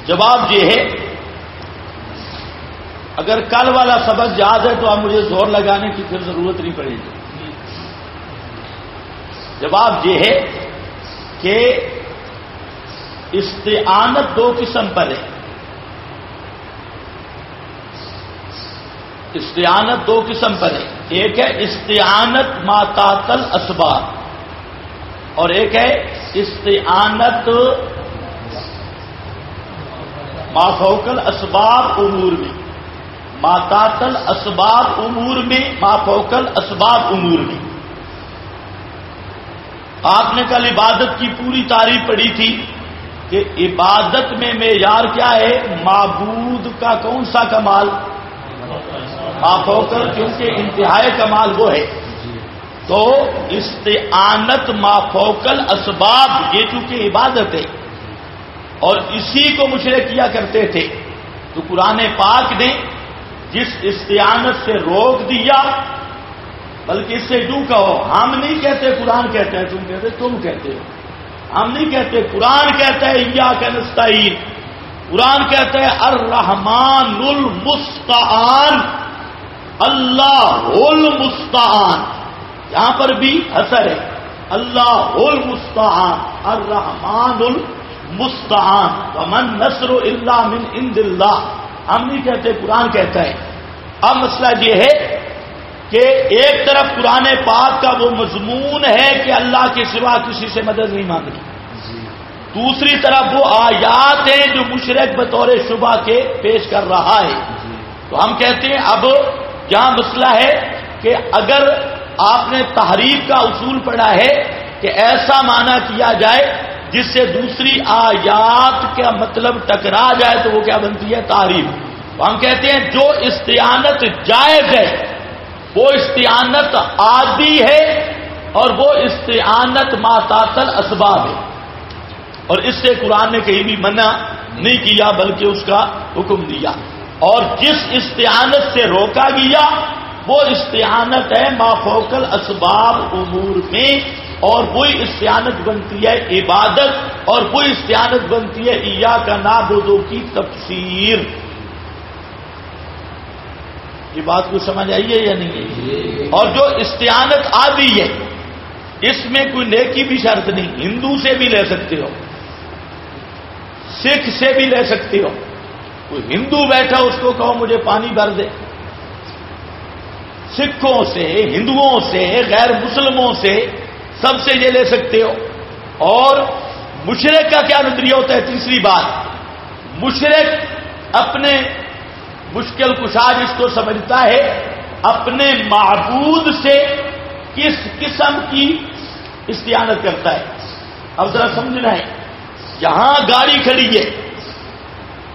جواب یہ ہے، اگر کل والا سبق یاد ہے تو آپ مجھے زور لگانے کی پھر ضرورت نہیں پڑے گی۔ جواب یہ ہے کہ استعانت دو قسم پر ہے۔ استعانت دو قسم پر ہے۔ ایک ہے استعانت ماتاتل اسباب اور ایک ہے استعانت مافوکل اسباب امور میں۔ ماتاتل اسباب امور میں مافوکل اسباب امور میں۔ آپ نے کل عبادت کی پوری تعریف پڑھی تھی کہ عبادت میں معیار کیا ہے؟ معبود کا کون سا کمال؟ مافوکل کیونکہ انتہائی کمال وہ ہے۔ تو استعانت مافوکل اسباب یہ چونکہ عبادت ہے۔ اور اسی کو مشرے کیا کرتے تھے۔ تو قرآن پاک نے جس استعانت سے روک دیا، بلکہ اس سے ڈو کہو، ہم نہیں کہتے قرآن کہتے ہیں، تم کہتے تم کہتے ہو۔ ہم نہیں کہتے، قرآن کہتا ہے یا کا قرآن کہتا ہے الرحمان المستعان. اللہ المستعان یہاں پر بھی اثر ہے. اللہ المستعان الرحمان مستعان ومن نصر اللہ من اند اللہ ہم نہیں کہتے، قرآن کہتا ہے. اب مسئلہ یہ ہے کہ ایک طرف قرآن پاک کا وہ مضمون ہے کہ اللہ کے سوا کسی سے مدد نہیں مانگی دوسری طرف وہ آیات ہیں جو مشرق بطور شبہ کے پیش کر رہا ہے۔ تو ہم کہتے ہیں اب یہاں مسئلہ ہے کہ اگر آپ نے تحریف کا اصول پڑھا ہے کہ ایسا معنی کیا جائے جس سے دوسری آیات کا مطلب ٹکرا جائے تو وہ کیا بنتی ہے؟ تعریف ہم کہتے ہیں جو استعانت جائز ہے، وہ استعانت عادی ہے اور وہ استعانت ماتاتل اسباب ہے۔ اور اس سے قرآن نے کہیں بھی منع نہیں کیا، بلکہ اس کا حکم دیا۔ اور جس استعانت سے روکا گیا، وہ استعانت ہے مافوکل اسباب امور میں، اور وہی استعانت بنتی ہے عبادت، اور وہی استعانت بنتی ہے ایا کا نابودوں کی تفسیر۔ یہ بات کو سمجھ آئیے یا نہیں اور جو استعانت آدھی ہے، اس میں کوئی نیکی بھی شرط نہیں، ہندو سے بھی لے سکتے ہو۔ سکھ سے بھی لے سکتے ہو۔ کوئی ہندو بیٹھا اس کو کہو مجھے پانی بھر دے۔ سکھوں سے، ہندوؤں سے، غیر مسلموں سے سب سے یہ لے سکتے ہو۔ اور مشرق کا کیا نظریہ ہوتا ہے؟ تیسری بات، مشرق اپنے مشکل کشاد اس کو سمجھتا ہے، اپنے معبود سے کس قسم کی استعانت کرتا ہے۔ اب ذرا سمجھنا ہے یہاں گاڑی کھڑی ہے۔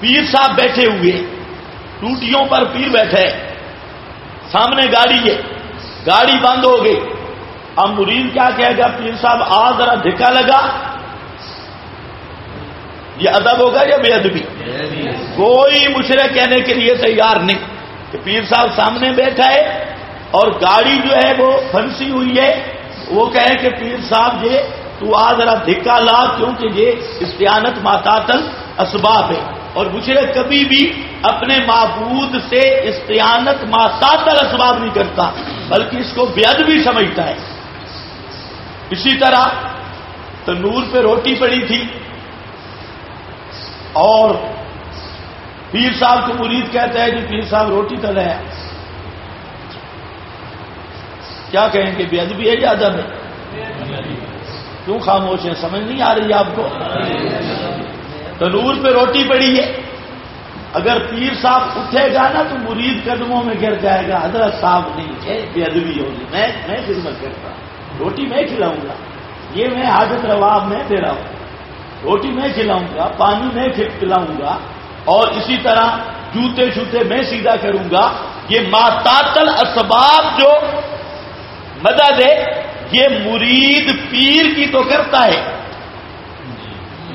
پیر صاحب بیٹھے ہوئے ٹوٹیوں پر پیر بیٹھے سامنے گاڑی ہے۔ گاڑی بند ہو گئی۔ اب مرید کیا کہے گا؟ پیر صاحب، آ ذرا دھکا لگا۔ یہ ادب ہوگا یا بے ادبی؟ کوئی مشرق کہنے کے لیے تیار نہیں۔ کہ پیر صاحب سامنے بیٹھا ہے اور گاڑی جو ہے وہ پھنسی ہوئی ہے۔ وہ کہیں کہ پیر صاحب یہ تو آ ذرا دھکا لا، کیونکہ یہ استعانت ماتاتل اسباب ہے۔ اور مشرق کبھی بھی اپنے معبود سے استعانت ماتاتل اسباب نہیں کرتا، بلکہ اس کو بے ادبی سمجھتا ہے۔ اسی طرح تنور پہ روٹی پڑی تھی، اور پیر صاحب کو مرید کہتا ہے کہ پیر صاحب روٹی تل ہے کیا کہیں گے؟ بے ادبی ہے یا ادب ہے؟ کیوں خاموش ہیں؟ سمجھ نہیں آ رہی آپ کو؟ تنور پہ روٹی پڑی ہے۔ اگر پیر صاحب اٹھے گا نا تو مرید قدموں میں گر جائے گا۔ حضرت صاحب نہیں ہے بے ادبی ہوگی میں میں خدمت کرتا ہوں۔ روٹی میں کھلاؤں گا۔ یہ میں حاجت رواب میں دے رہا ہوں۔ روٹی میں کھلاؤں گا، پانی میں پلاؤں گا اور اسی طرح جوتے شوتے میں سیدھا کروں گا۔ یہ ماتاتل اسباب جو مدد ہے یہ مرید پیر کی تو کرتا ہے۔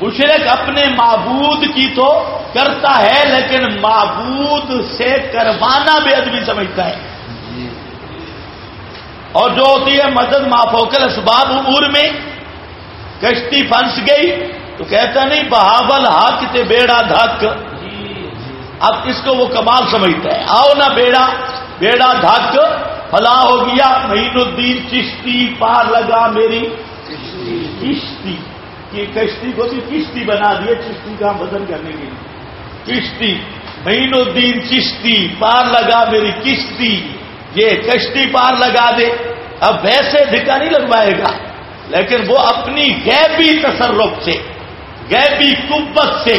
مشرق اپنے معبود کی تو کرتا ہے، لیکن معبود سے کروانا بے ادبی سمجھتا ہے۔ اور جو ہوتی ہے مدد مافوکل اسباب امور میں کشتی پھنس گئی، تو کہتا نہیں، بہاول ہاتھ تے بیڑا دھک اب اس کو وہ کمال سمجھتا ہے۔ آؤ نا بیڑا بیڑا دھک فلاں ہو گیا، مہین الدین چشتی، پار لگا میری۔ کشتی کی کشتی کو بھی کشتی بنا دیے چشتی کا بدن کرنے کے لیے۔ کشتی مہین الدین چشتی، پار لگا میری کشتی یہ کشتی پار لگا دے۔ اب ویسے دھکا نہیں لگوائے گا، لیکن وہ اپنی غیبی تصرف سے، غیبی قوت سے،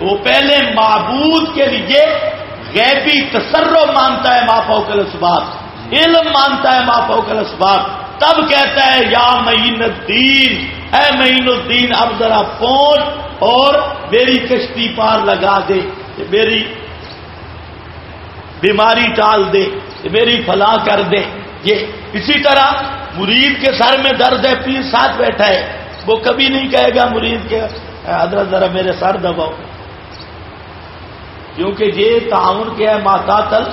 وہ پہلے معبود کے لیے غیبی تصرف مانتا ہے ما فوکل اسباب علم مانتا ہے ما فوکل اسباب تب کہتا ہے، یا معین الدین، اے معین الدین، اب ذرا پہنچ اور میری کشتی پار لگا دے میری بیماری ٹال دے میری فلاں کر دے۔ یہ اسی طرح مرید کے سر میں درد ہے، پیر ساتھ بیٹھا ہے۔ وہ کبھی نہیں کہے گا مرید کے حضرت ذرا میرے سر دباؤ۔ کیونکہ یہ تعاون کیا ہے ماتا تل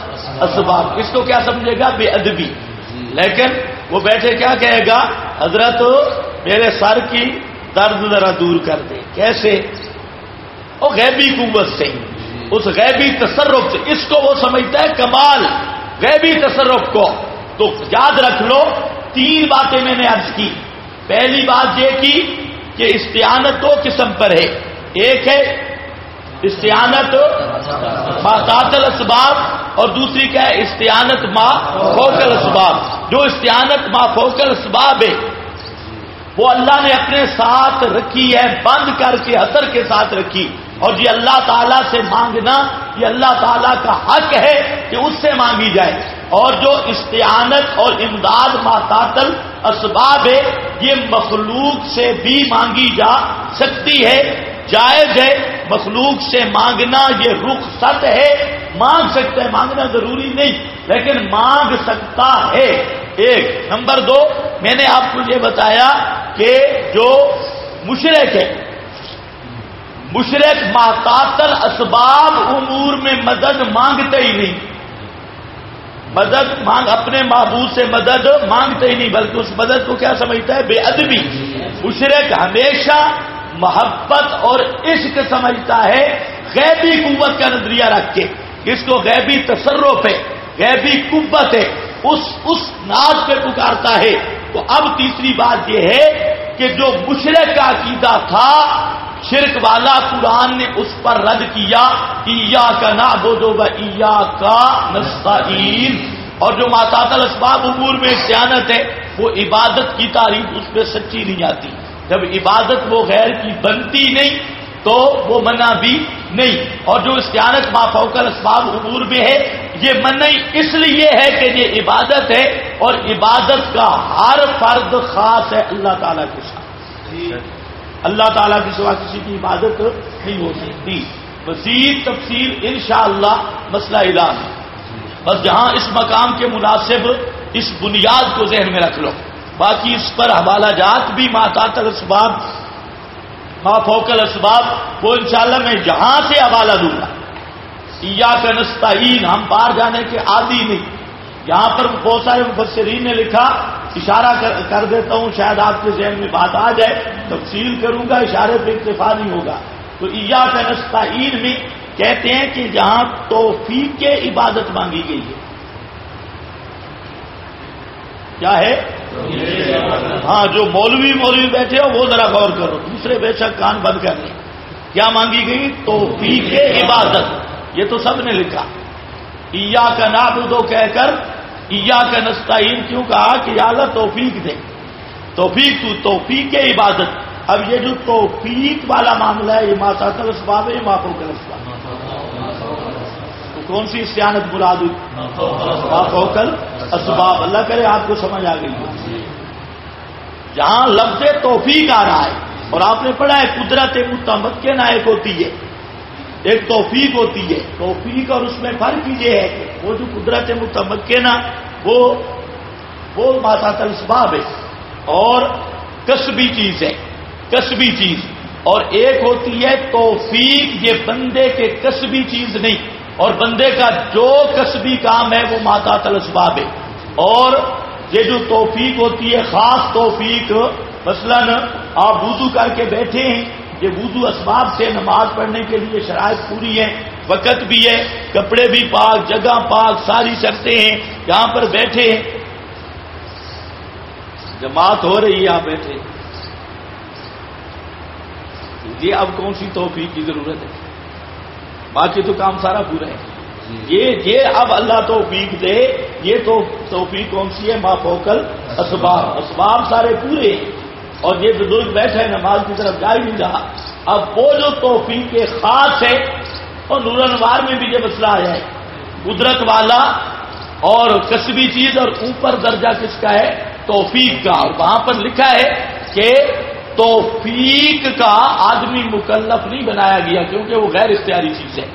اسباب، اس کو کیا سمجھے گا؟ بے ادبی۔ لیکن وہ بیٹھے کیا کہے گا؟ حضرت، میرے سر کی درد ذرا دور کر دے۔ کیسے؟ وہ غیبی قوت سے۔ اس غیبی تصرف سے۔ اس کو وہ سمجھتا ہے کمال۔ غیبی تصرف کو۔ تو یاد رکھ لو، تین باتیں میں نے عرض کی۔ پہلی بات یہ کی کہ استعانت دو قسم پر ہے۔ ایک ہے استعانت ما ماتاتل اسباب اور دوسری کیا ہے؟ استعانت ما فوکل اسباب۔ جو استعانت ما فوکل اسباب ہے، وہ اللہ نے اپنے ساتھ رکھی ہے، بند کر کے، اثر کے ساتھ رکھی۔ اور یہ اللہ تعالیٰ سے مانگنا، یہ اللہ تعالیٰ کا حق ہے کہ اس سے مانگی جائے۔ اور جو استعانت اور امداد ماتاتل اسباب ہے، یہ مخلوق سے بھی مانگی جا سکتی ہے۔ جائز ہے، مخلوق سے مانگنا یہ رخ ست ہے۔ مانگ سکتے ہیں مانگنا ضروری نہیں، لیکن مانگ سکتا ہے۔ ایک، نمبر دو، میں نے آپ کو یہ بتایا کہ جو مشرق ہے مشرق ماتاتل اسباب امور میں مدد مانگتے ہی نہیں۔ مدد مانگ اپنے معبود سے مدد مانگتے ہی نہیں، بلکہ اس مدد کو کیا سمجھتا ہے؟ بے ادبی۔ مشرق ہمیشہ محبت اور عشق سمجھتا ہے، غیبی قوت کا نظریہ رکھ کے۔ اس کو غیبی تصرف ہے، غیبی قوت ہے، اس اس ناز پہ پکارتا ہے۔ تو اب تیسری بات یہ ہے کہ جو مشرق کا عقیدہ تھا، شرک والا قرآن نے اس پر رد کیا ایا کا نا بودو بیا کا نستعین. اور جو ماتاتل اسباب امور میں سیانت ہے، وہ عبادت کی تعریف اس پہ سچی نہیں آتی۔ جب عبادت وہ غیر کی بنتی نہیں تو وہ منع بھی نہیں۔ اور جو استعانت ما فوکل اسباب عبور میں ہے یہ منع اس لیے ہے کہ یہ عبادت ہے اور عبادت کا ہر فرد خاص ہے اللہ تعالیٰ کے ساتھ۔ اللہ تعالیٰ کی سوا کسی کی عبادت نہیں ہو سکتی۔ مزید تفصیل انشاءاللہ مسئلہ علاج بس جہاں اس مقام کے مناسب اس بنیاد کو ذہن میں رکھ لو۔ باقی اس پر حوالہ جات بھی ماتاتل اسباب ما فوکل اسباب وہ انشاءاللہ میں جہاں سے حوالہ دوں گا۔ یا کا نستعین، ہم باہر جانے کے عادی نہیں۔ یہاں پر بہت سارے مفسرین نے لکھا، اشارہ کر دیتا ہوں، شاید آپ کے ذہن میں بات آ جائے، تفصیل کروں گا، اشارے پہ اکتفا نہیں ہوگا۔ تو ایا کا نستعین میں کہتے ہیں کہ جہاں توفیق کے عبادت مانگی گئی ہے۔ کیا ہے؟ ہاں جو مولوی مولوی بیٹھے ہو، وہ ذرا غور کرو۔ دوسرے بے شک کان بند کر لیں کیا مانگی گئی؟ تو پی کے عبادت۔ یہ تو سب نے لکھا۔ ایا کا ناب دو کہہ کر ایا کا نستعین۔ کیوں کہا؟ کہ اللہ توفیق دے۔ توفیق تو توفیق عبادت۔ اب یہ جو توفیق والا معاملہ ہے، یہ ماتا اسباب ہے، یہ معافو کا اسباب کون سی سیانت مراد ہوئی؟ کل اسباب، اللہ کرے آپ کو سمجھ آ گئی جہاں لفظ توفیق آ رہا ہے، اور آپ نے پڑھا ہے، قدرت متمک نا ایک ہوتی ہے۔ ایک توفیق ہوتی ہے۔ توفیق اور اس میں فرق یہ ہے کہ وہ جو قدرت متمکنا وہ وہ ماتا اسباب ہے۔ اور کسبی چیز ہے، کسبی چیز۔ اور ایک ہوتی ہے توفیق، یہ بندے کے کسبی چیز نہیں۔ اور بندے کا جو کسبی کام ہے وہ ماتا تلسباب ہے۔ اور یہ جو توفیق ہوتی ہے، خاص توفیق، مثلا آپ وضو کر کے بیٹھے ہیں، یہ وضو اسباب سے نماز پڑھنے کے لیے شرائط پوری ہے وقت بھی ہے، کپڑے بھی پاک، جگہ پاک، ساری شرطیں ہیں، یہاں پر بیٹھے ہیں۔ جماعت ہو رہی ہے، آپ بیٹھے یہ اب کون سی توفیق کی ضرورت ہے؟ باقی تو کام سارا پورا ہے۔ یہ یہ اب اللہ توفیق دے یہ تو توفیق کون سی ہے؟ ما فوکل اسباب۔ اسباب۔ سارے پورے ہیں۔ اور یہ بزرگ بیٹھے نماز کی طرف جا ہی نہیں رہا۔ اب وہ جو توفیق خاص ہے اور نورانوار میں بھی یہ مسئلہ آیا ہے۔ قدرت والا اور کسبی چیز اور اوپر درجہ کس کا ہے؟ توفیق کا۔ اور وہاں پر لکھا ہے کہ توفیق کا آدمی مکلف نہیں بنایا گیا کیونکہ وہ غیر اختیاری چیز ہے۔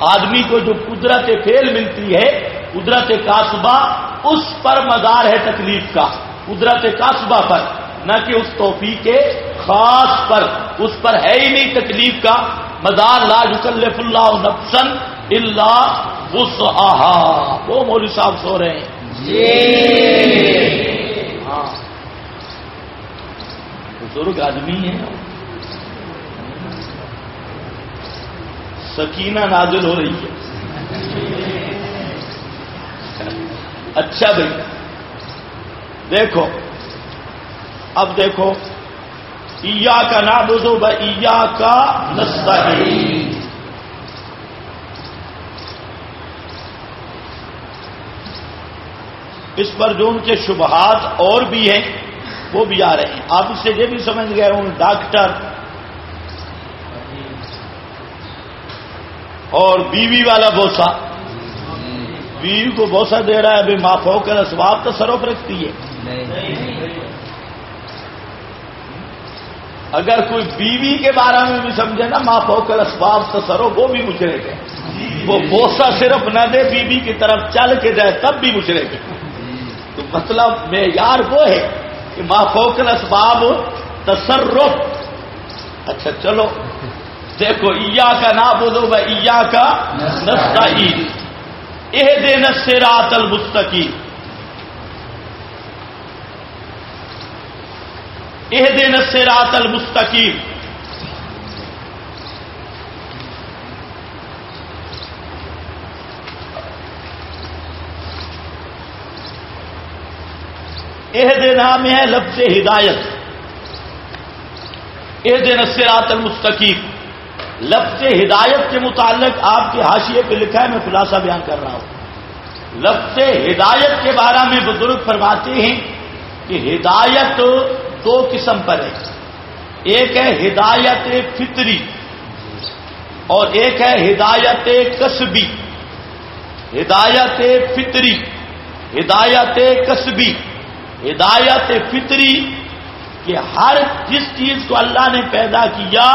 آدمی کو جو قدرت فیل ملتی ہے قدرت کاسبہ اس پر مدار ہے تکلیف کا۔ قدرت کاسبہ پر نہ کہ اس توفیق خاص پر۔ اس پر ہے ہی نہیں تکلیف کا۔ مدار لا یکلف اللہ نفسن اللہ وہ مولوی صاحب سو رہے ہیں۔ ہاں۔ بزرگ آدمی ہے سکینہ نازل ہو رہی ہے۔ اچھا بھائی، دیکھو۔ اب دیکھو۔ ایا کا نابو بیا کا نستعین۔ اس پر جو ان کے شبہات اور بھی ہیں وہ بھی آ رہے ہیں۔ آپ اس سے یہ بھی سمجھ گئے ہوں، ڈاکٹر اور بیوی والا بوسا۔ بیوی کو بوسا دے رہا ہے، ابھی مافو کر اسباب تو سروپ رکھتی ہے۔ اگر کوئی بیوی کے بارے میں بھی سمجھے نا ماں کر اسباب تو سرو وہ بھی مچرے گئے وہ بوسا صرف نہ دے، بیوی کی طرف چل کے جائے، تب بھی مچرے گئے تو مطلب معیار وہ ہے۔ کہ ماں فوکل اسباب تصرف۔ اچھا چلو۔ دیکھو ایا کا نا بولو بھائی ایا کا نسائل یہ دے نسے رات المستقی یہ دے نسے رات المستقیم۔ دے نام ہے لفظ ہدایت۔ یہ دن سرات المستقیم۔ لفظ ہدایت کے متعلق آپ کے حاشیے پہ لکھا ہے، میں خلاصہ بیان کر رہا ہوں۔ لفظ ہدایت کے بارے میں بزرگ فرماتے ہیں کہ ہدایت دو قسم پر ہے۔ ایک ہے ہدایت فطری اور ایک ہے ہدایت کسبی۔ ہدایت فطری، ہدایت کسبی۔ ہدایت فطری کہ ہر جس چیز کو اللہ نے پیدا کیا،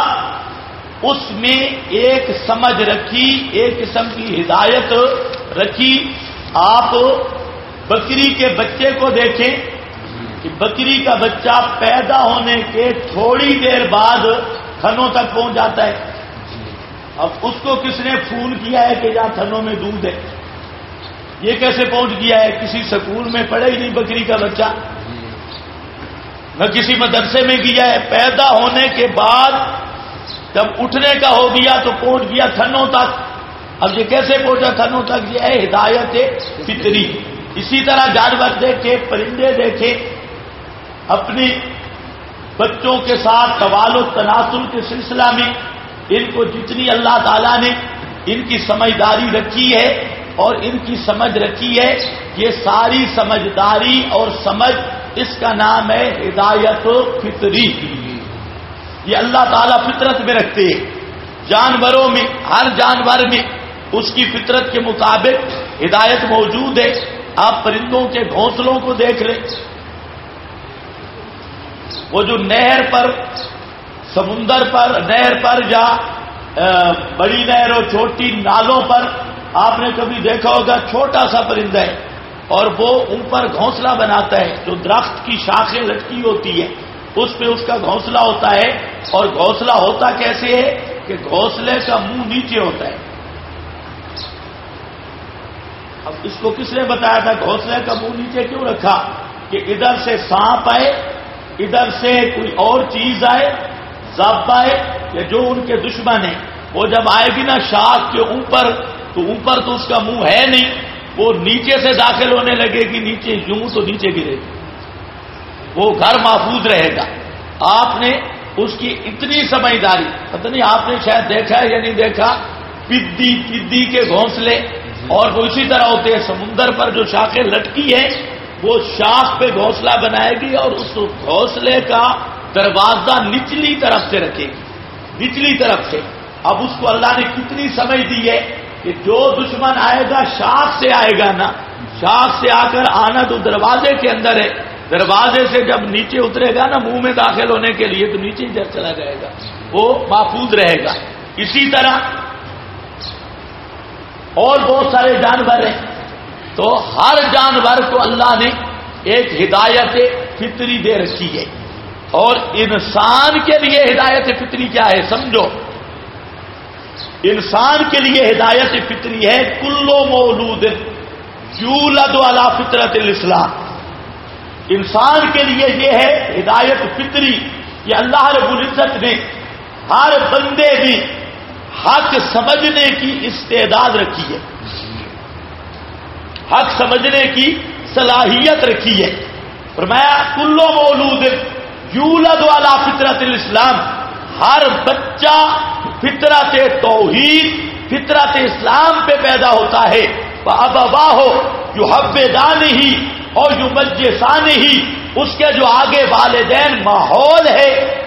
اس میں ایک سمجھ رکھی، ایک قسم کی ہدایت رکھی۔ آپ بکری کے بچے کو دیکھیں کہ بکری کا بچہ پیدا ہونے کے تھوڑی دیر بعد تھنوں تک پہنچ جاتا ہے۔ اب اس کو کس نے فون کیا ہے کہ جہاں تھنوں میں دودھ ہے یہ کیسے پہنچ گیا ہے؟ کسی سکول میں پڑے ہی نہیں بکری کا بچہ۔ نہ کسی مدرسے میں گیا ہے۔ پیدا ہونے کے بعد جب اٹھنے کا ہو گیا تو پہنچ گیا تھنوں تک۔ اب یہ کیسے پہنچا تھنوں تک؟ یہ ہے ہدایت فطری۔ اسی طرح جانور دیکھے، پرندے دیکھے۔ اپنی بچوں کے ساتھ سوال و تناسل کے سلسلہ میں ان کو جتنی اللہ تعالیٰ نے ان کی سمجھداری رکھی ہے اور ان کی سمجھ رکھی ہے یہ ساری سمجھداری اور سمجھ اس کا نام ہے ہدایت فطری۔ یہ اللہ تعالیٰ فطرت میں رکھتے ہیں۔ جانوروں میں، ہر جانور میں اس کی فطرت کے مطابق ہدایت موجود ہے۔ آپ پرندوں کے گھونسلوں کو دیکھ لیں۔ وہ جو نہر پر، سمندر پر، نہر پر یا بڑی نہر اور چھوٹی نالوں پر آپ نے کبھی دیکھا ہوگا چھوٹا سا پرندہ ہے اور وہ اوپر گھونسلہ بناتا ہے، جو درخت کی شاخیں لٹکی ہوتی ہے اس پہ اس کا گھونسلہ ہوتا ہے اور گھونسلہ ہوتا کیسے ہے کہ گھونسلے کا منہ نیچے ہوتا ہے۔ اب اس کو کس نے بتایا تھا؟ گھونسلے کا منہ نیچے کیوں رکھا؟ کہ ادھر سے سانپ آئے، ادھر سے کوئی اور چیز آئے ضابطہ آئے، یا جو ان کے دشمن ہیں۔ وہ جب آئے گی نا شاخ کے اوپر تو اوپر تو اس کا منہ ہے نہیں، وہ نیچے سے داخل ہونے لگے گی نیچے یوں تو نیچے گرے گی۔ وہ گھر محفوظ رہے گا۔ آپ نے اس کی اتنی سمجھداری، پتہ نہیں آپ نے شاید دیکھا ہے یا نہیں دیکھا، پدی پدی کے گھونسلے اور وہ اسی طرح ہوتے ہیں۔ سمندر پر جو شاخیں لٹکی ہے وہ شاخ پہ گھونسلہ بنائے گی اور اس گھونسلے کا دروازہ نچلی طرف سے رکھے گی۔ نچلی طرف سے۔ اب اس کو اللہ نے کتنی سمجھ دی ہے؟ کہ جو دشمن آئے گا، شاخ سے آئے گا نا۔ شاخ سے آ کر آنا تو دروازے کے اندر ہے۔ دروازے سے جب نیچے اترے گا نا، منہ میں داخل ہونے کے لیے تو نیچے ہی چلا جائے گا۔ وہ محفوظ رہے گا۔ اسی طرح اور بہت سارے جانور ہیں۔ تو ہر جانور کو اللہ نے ایک ہدایت فطری دے رکھی ہے۔ اور انسان کے لیے ہدایت فطری کیا ہے؟ سمجھو۔ انسان کے لیے ہدایت فطری ہے کلو مولود یولد والا فطرت الاسلام۔ انسان کے لیے یہ ہے ہدایت فطری کہ اللہ رب العزت نے ہر بندے بھی حق سمجھنے کی استعداد رکھی ہے۔ حق سمجھنے کی صلاحیت رکھی ہے۔ فرمایا، کلو مولود یولد والا فطرت الاسلام۔ ہر بچہ فطرت توحید، فطرت اسلام پہ پیدا ہوتا ہے۔ اب ہو جو حب دان ہی اور جو مجسان ہی اس کے جو آگے والدین ماحول ہے،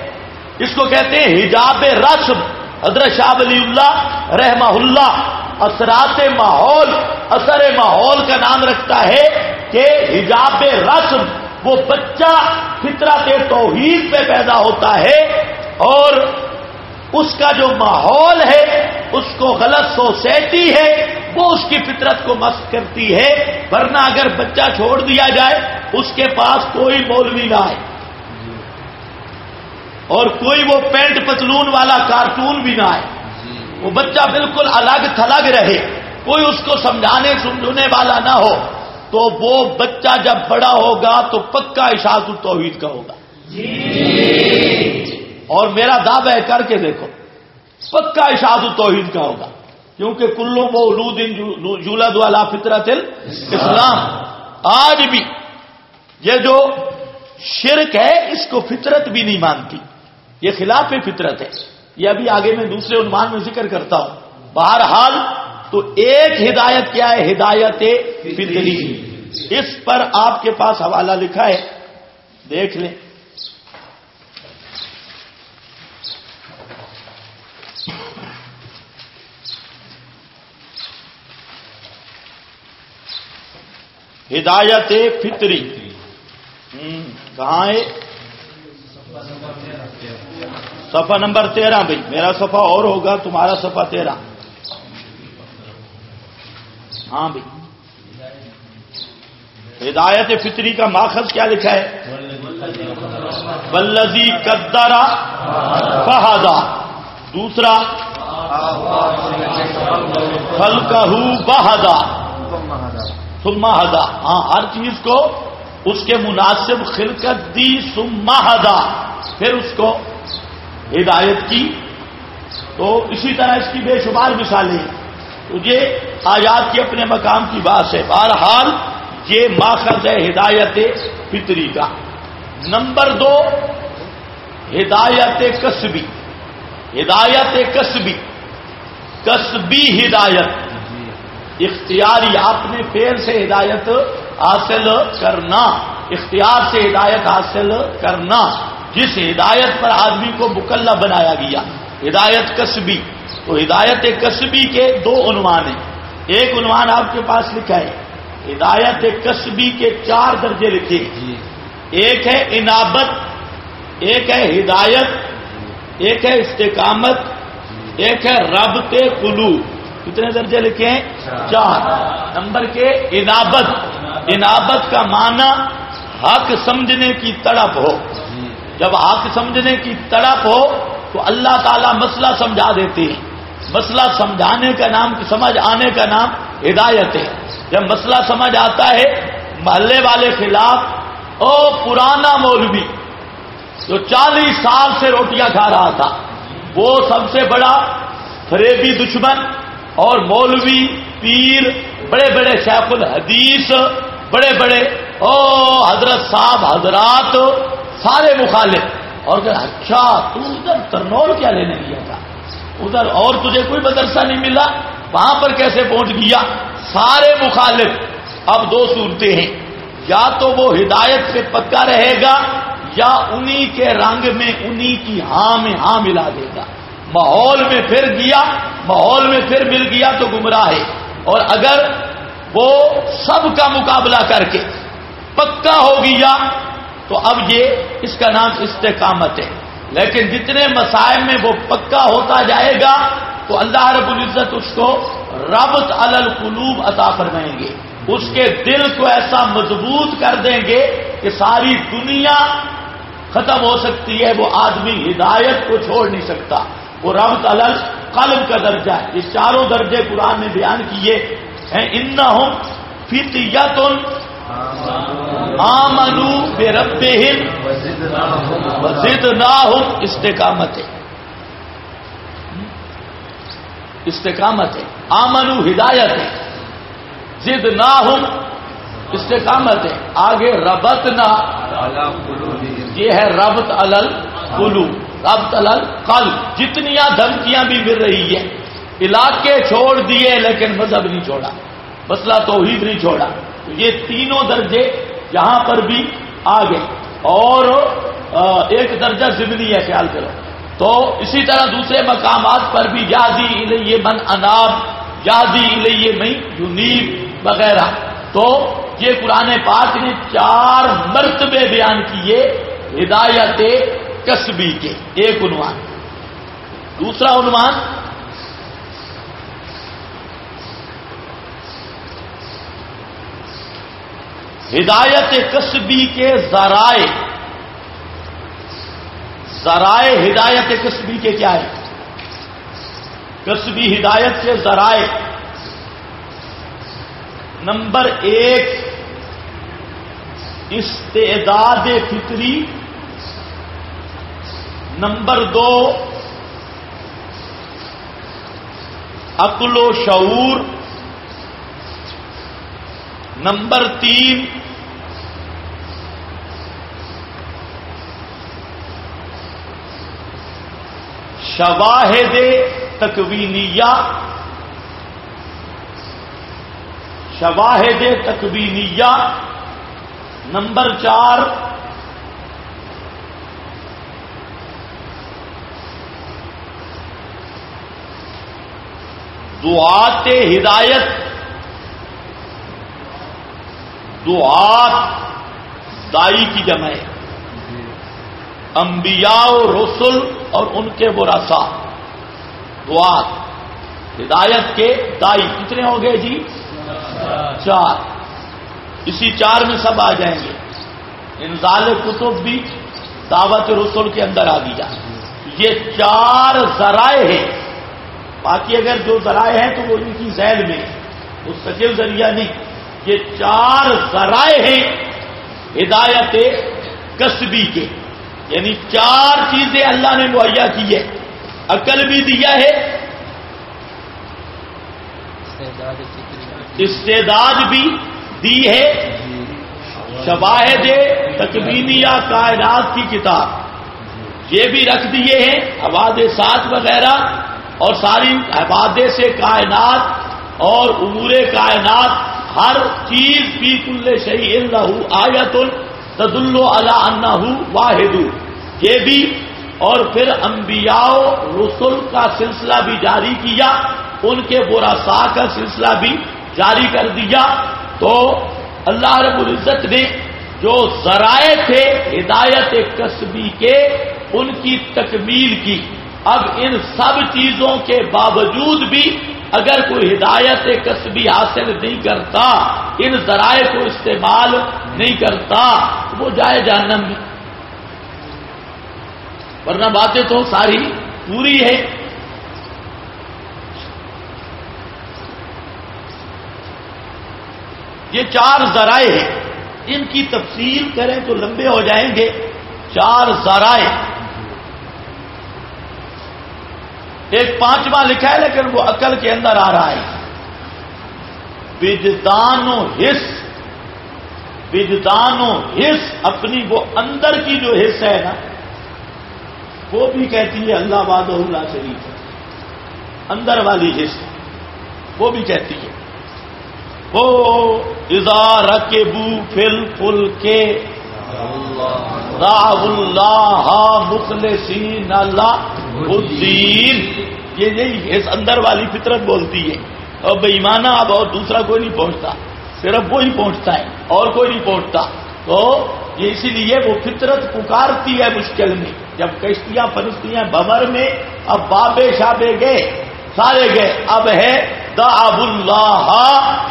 اس کو کہتے ہیں حجاب رسم۔ حضرت شاہ ولی اللہ رحمہ اللہ اثرات ماحول، اثر ماحول کا نام رکھتا ہے کہ حجاب رسم، وہ بچہ فطرت توحید پہ پیدا ہوتا ہے۔ اور اس کا جو ماحول ہے، اس کو غلط سوسائٹی ہے، وہ اس کی فطرت کو مست کرتی ہے۔ ورنہ اگر بچہ چھوڑ دیا جائے، اس کے پاس کوئی مولوی نہ آئے۔ اور کوئی وہ پینٹ پتلون والا کارٹون بھی نہ آئے۔ وہ بچہ بالکل الگ تھلگ رہے۔ کوئی اس کو سمجھانے، سمجھنے والا نہ ہو۔ تو وہ بچہ جب بڑا ہوگا، تو پکا اشاعت التوحید کا ہوگا۔ جی۔ اور میرا دعوی ہے کر کے دیکھو۔ پکا اشاعت التوحید کا ہوگا۔ کیونکہ کلو مولود جولد والا فطرت اسلام آج بھی یہ جو شرک ہے، اس کو فطرت بھی نہیں مانتی۔ یہ خلاف فطرت ہے۔ یہ ابھی آگے میں دوسرے عنوان میں ذکر کرتا ہوں۔ بہرحال تو ایک ہدایت کیا ہے؟ ہدایت فطری۔ اس پر آپ کے پاس حوالہ لکھا ہے۔ دیکھ لیں۔ ہدایت فطری۔ کہاں ہے؟ سفا نمبر تیرہ بھائی، میرا سفا اور ہوگا، تمہارا سفا تیرہ۔ ہاں بھائی۔ ہدایت فطری کا ماخذ کیا لکھا ہے؟ بلزی قدرا فہدا۔ دوسرا فل بہدا۔ سما ہدا ہاں ہر چیز کو اس کے مناسب خلقت دی سما ہدا پھر اس کو ہدایت کی۔ تو اسی طرح اس کی بے شمار مثالیں تو یہ آیات کی اپنے مقام کی بات ہے۔ بہرحال یہ ماخذ ہے ہدایت فطری کا۔ نمبر دو، ہدایت کسبی۔ ہدایت کسبی۔ کسبی ہدایت۔ اختیاری اپنے پیر سے ہدایت حاصل کرنا اختیار سے ہدایت حاصل کرنا جس ہدایت پر آدمی کو مکلہ بنایا گیا ہدایت کسبی۔ تو ہدایت کسبی کے دو عنوان ہیں۔ ایک عنوان آپ کے پاس لکھا ہے ہدایت کسبی کے چار درجے لکھے جی۔ ایک ہے انابت ایک ہے ہدایت ایک ہے استقامت ایک ہے ربط قلوب۔ کتنے درجے لکھے ہیں؟ چار۔ نمبر کے، انابت۔ انابت کا معنی حق سمجھنے کی تڑپ ہو۔ جب حق سمجھنے کی تڑپ ہو تو اللہ تعالیٰ مسئلہ سمجھا دیتے ہیں۔ مسئلہ سمجھانے کا نام، سمجھ آنے کا نام ہدایت ہے۔ جب مسئلہ سمجھ آتا ہے، محلے والے خلاف، او پرانا مولوی جو چالیس سال سے روٹیاں کھا رہا تھا، وہ سب سے بڑا فریبی دشمن اور مولوی پیر، بڑے بڑے شیخ الحدیث، بڑے بڑے، او حضرت صاحب حضرات، سارے مخالف۔ اور اچھا تو ادھر ترنول کیا لینے گیا تھا؟ ادھر اور تجھے کوئی مدرسہ نہیں ملا؟ وہاں پر کیسے پہنچ گیا؟ سارے مخالف۔ اب دو صورتیں ہیں۔ یا تو وہ ہدایت سے پکا رہے گا، یا انہی کے رنگ میں انہی کی ہاں میں ہاں ملا دے گا۔ ماحول میں پھر گیا، ماحول میں پھر مل گیا تو گمراہ ہے۔ اور اگر وہ سب کا مقابلہ کر کے پکا ہو گیا، تو اب یہ اس کا نام استقامت ہے۔ لیکن جتنے مسائل میں وہ پکا ہوتا جائے گا، تو اللہ رب العزت اس کو ربط القلوب عطا فرمائیں گے۔ اس کے دل کو ایسا مضبوط کر دیں گے کہ ساری دنیا ختم ہو سکتی ہے، وہ آدمی ہدایت کو چھوڑ نہیں سکتا۔ وہ ربط الل قلب کا درجہ ہے۔ یہ چاروں درجے قرآن نے بیان کیے ہیں۔ ان ہوں فت یا آمنو بے رب ضد نہ ہوں استقامت ہے۔ استقامت ہے۔ آمنو ہدایت ہے۔ نہ ہوں استقامت ہے آگے ربت نہ۔ یہ ہے ربط الل کلو ربط الل کل جتنی دھمکیاں بھی مل رہی ہیں۔ علاقے چھوڑ دیے لیکن مذہب نہیں چھوڑا۔ مسئلہ توحید نہیں چھوڑا۔ یہ تینوں درجے یہاں پر بھی آ گئے اور ایک درجہ ضمنی ہے، خیال کرو۔ تو اسی طرح دوسرے مقامات پر بھی یادی الیہ من اناب، یادی الیہ میں یونیب وغیرہ۔ تو یہ قرآن پاک نے چار مرتبے بیان کیے ہدایت کسبی کے، ایک عنوان۔ دوسرا عنوان، ہدایت کسبی کے ذرائع۔ ذرائع، ہدایت کسبی کے کیا ہے کسبی ہدایت کے ذرائع۔ نمبر ایک استعداد فطری۔ نمبر دو عقل و شعور۔ نمبر تین شواہد تکوینیہ۔ شواہد تکوینیہ نمبر چار دعات ہدایت دعات دائی کی جمع انبیاء و رسل اور ان کے براسا دعات۔ ہدایت کے دائی کتنے ہو گئے جی؟ چار۔ اسی چار میں سب آ جائیں گے۔ انزال کتب بھی دعوت رسول کے اندر آ دیا یہ چار ذرائع ہیں۔ باقی اگر جو ذرائع ہیں تو وہ ان کی ذیل میں وہ سچل ذریعہ نہیں۔ یہ چار ذرائع ہیں۔ ہدایت کسبی کے۔ یعنی چار چیزیں اللہ نے مہیا کی ہے عقل بھی دیا ہے۔ استعداد بھی دی ہے۔ شواہد تکبینیا کائنات کی کتاب۔ یہ بھی رکھ دیے ہیں آباد سات وغیرہ اور ساری آباد سے کائنات اور امور کائنات، ہر چیز کی کل شہی اللہ آیت تد اللہ اللہ واحد۔ یہ بھی، اور پھر انبیاء رسول کا سلسلہ بھی جاری کیا، ان کے براسا کا سلسلہ بھی جاری کر دیا تو اللہ رب العزت نے جو ذرائع تھے ہدایت کسبی کے ان کی تکمیل کی۔ اب ان سب چیزوں کے باوجود بھی اگر کوئی ہدایت کسبی حاصل نہیں کرتا، ان ذرائع کو استعمال نہیں کرتا، وہ جائے جہنم میں۔ ورنہ باتیں تو ساری پوری ہے یہ چار ذرائع ہیں۔ ان کی تفصیل کریں تو لمبے ہو جائیں گے۔ چار ذرائع۔ ایک پانچواں لکھا ہے، لیکن وہ عقل کے اندر آ رہا ہے۔ وجدان و حص وجدان و حص اپنی وہ اندر کی جو حص ہے نا، وہ بھی کہتی ہے اللہ باد اللہ شریف اندر والی حص وہ بھی کہتی ہے۔ ازار کے بو فل فل کے راہ اللہ مخلصین اللہ الدین یہ یہی اس اندر والی فطرت بولتی ہے۔ اور بے ایمانہ اب اور دوسرا کوئی نہیں پہنچتا۔ صرف وہی پہنچتا ہے، اور کوئی نہیں پہنچتا۔ تو یہ اسی لیے وہ فطرت پکارتی ہے مشکل میں۔ جب کشتیاں پنستیاں بمر میں اب بابے شابے گئے۔ سارے گئے۔ اب ہے دا اب اللہ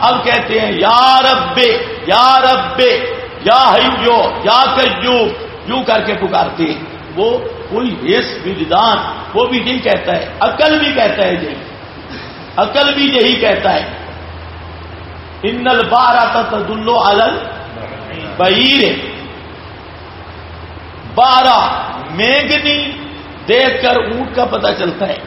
اب کہتے ہیں، یا رب یا رب، یا ہیو یا کجو یوں کر کے پکارتے ہیں۔ وہ کوئی حص وجدان، وہ بھی یہی کہتا ہے۔ عقل بھی کہتا ہے یہی۔ عقل بھی یہی کہتا ہے۔ ان بارہ تدلو الل بہیر بارہ میگنی دیکھ کر اونٹ کا پتہ چلتا ہے۔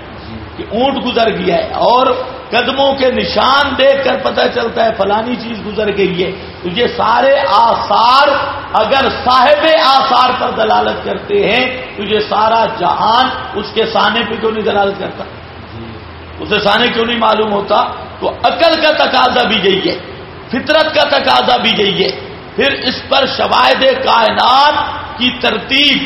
کہ اونٹ گزر گیا ہے اور قدموں کے نشان دیکھ کر پتہ چلتا ہے فلانی چیز گزر گئی ہے۔ تو یہ سارے آثار اگر صاحب آثار پر دلالت کرتے ہیں، تو یہ سارا جہان اس کے سانے پہ کیوں نہیں دلالت کرتا؟ اسے سانے کیوں نہیں معلوم ہوتا؟ تو عقل کا تقاضا بھی یہی ہے، فطرت کا تقاضا بھی یہی ہے۔ پھر اس پر شواہد کائنات کی ترتیب،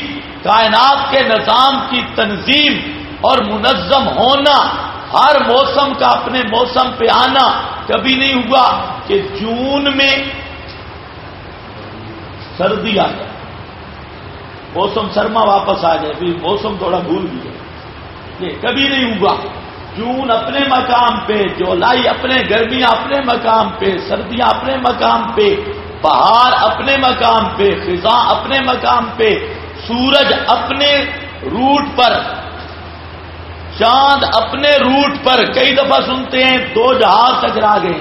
کائنات کے نظام کی تنظیم اور منظم ہونا، ہر موسم کا اپنے موسم پہ آنا کبھی نہیں ہوا کہ جون میں سردی آ جائے۔ موسم سرما واپس آ جائے، پھر موسم تھوڑا بھول بھی جائے۔ یہ کبھی نہیں ہوا۔ جون اپنے مقام پہ، جولائی اپنے، گرمیاں اپنے مقام پہ، سردیاں اپنے مقام پہ پہاڑ اپنے مقام پہ، خزاں اپنے مقام پہ، سورج اپنے روٹ پر۔ چاند اپنے روٹ پر کئی دفعہ سنتے ہیں، دو جہاز ٹکرا گئے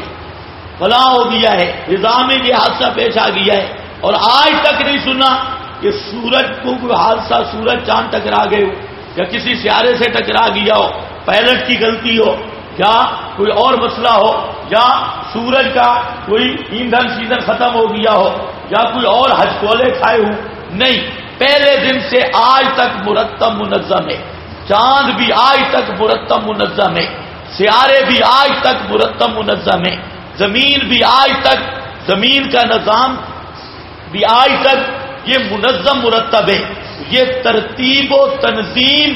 فلاں ہو گیا ہے فضا میں یہ حادثہ پیش آ گیا ہے۔ اور آج تک نہیں سنا کہ سورج کو کوئی حادثہ، سورج چاند ٹکرا گئے ہو، یا کسی سیارے سے ٹکرا گیا ہو، پائلٹ کی غلطی ہو، یا کوئی اور مسئلہ ہو، یا سورج کا کوئی ایندھن سیزن ختم ہو گیا ہو، یا کوئی اور حج کولے کھائے ہوں۔ نہیں، پہلے دن سے آج تک مرتب منظم ہے۔ چاند بھی آج تک مرتب منظم ہے سیارے بھی آج تک مرتب منظم ہے زمین بھی آج تک، زمین کا نظام بھی آج تک، یہ منظم مرتب ہے۔ یہ ترتیب و تنظیم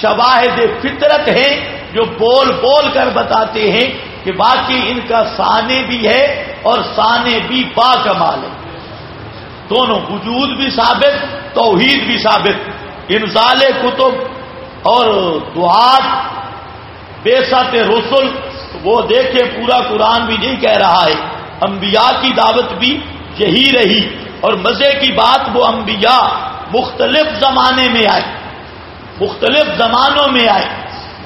شواہد فطرت ہیں جو بول بول کر بتاتے ہیں کہ باقی ان کا سانے بھی ہے اور سانے بھی با کمال ہے۔ دونوں وجود بھی ثابت، توحید بھی ثابت۔ انزال کتب اور دعات بے سات رسول وہ دیکھے پورا قرآن بھی نہیں کہہ رہا ہے۔ انبیاء کی دعوت بھی یہی رہی۔ اور مزے کی بات وہ انبیاء مختلف زمانے میں آئے۔ مختلف زمانوں میں آئے۔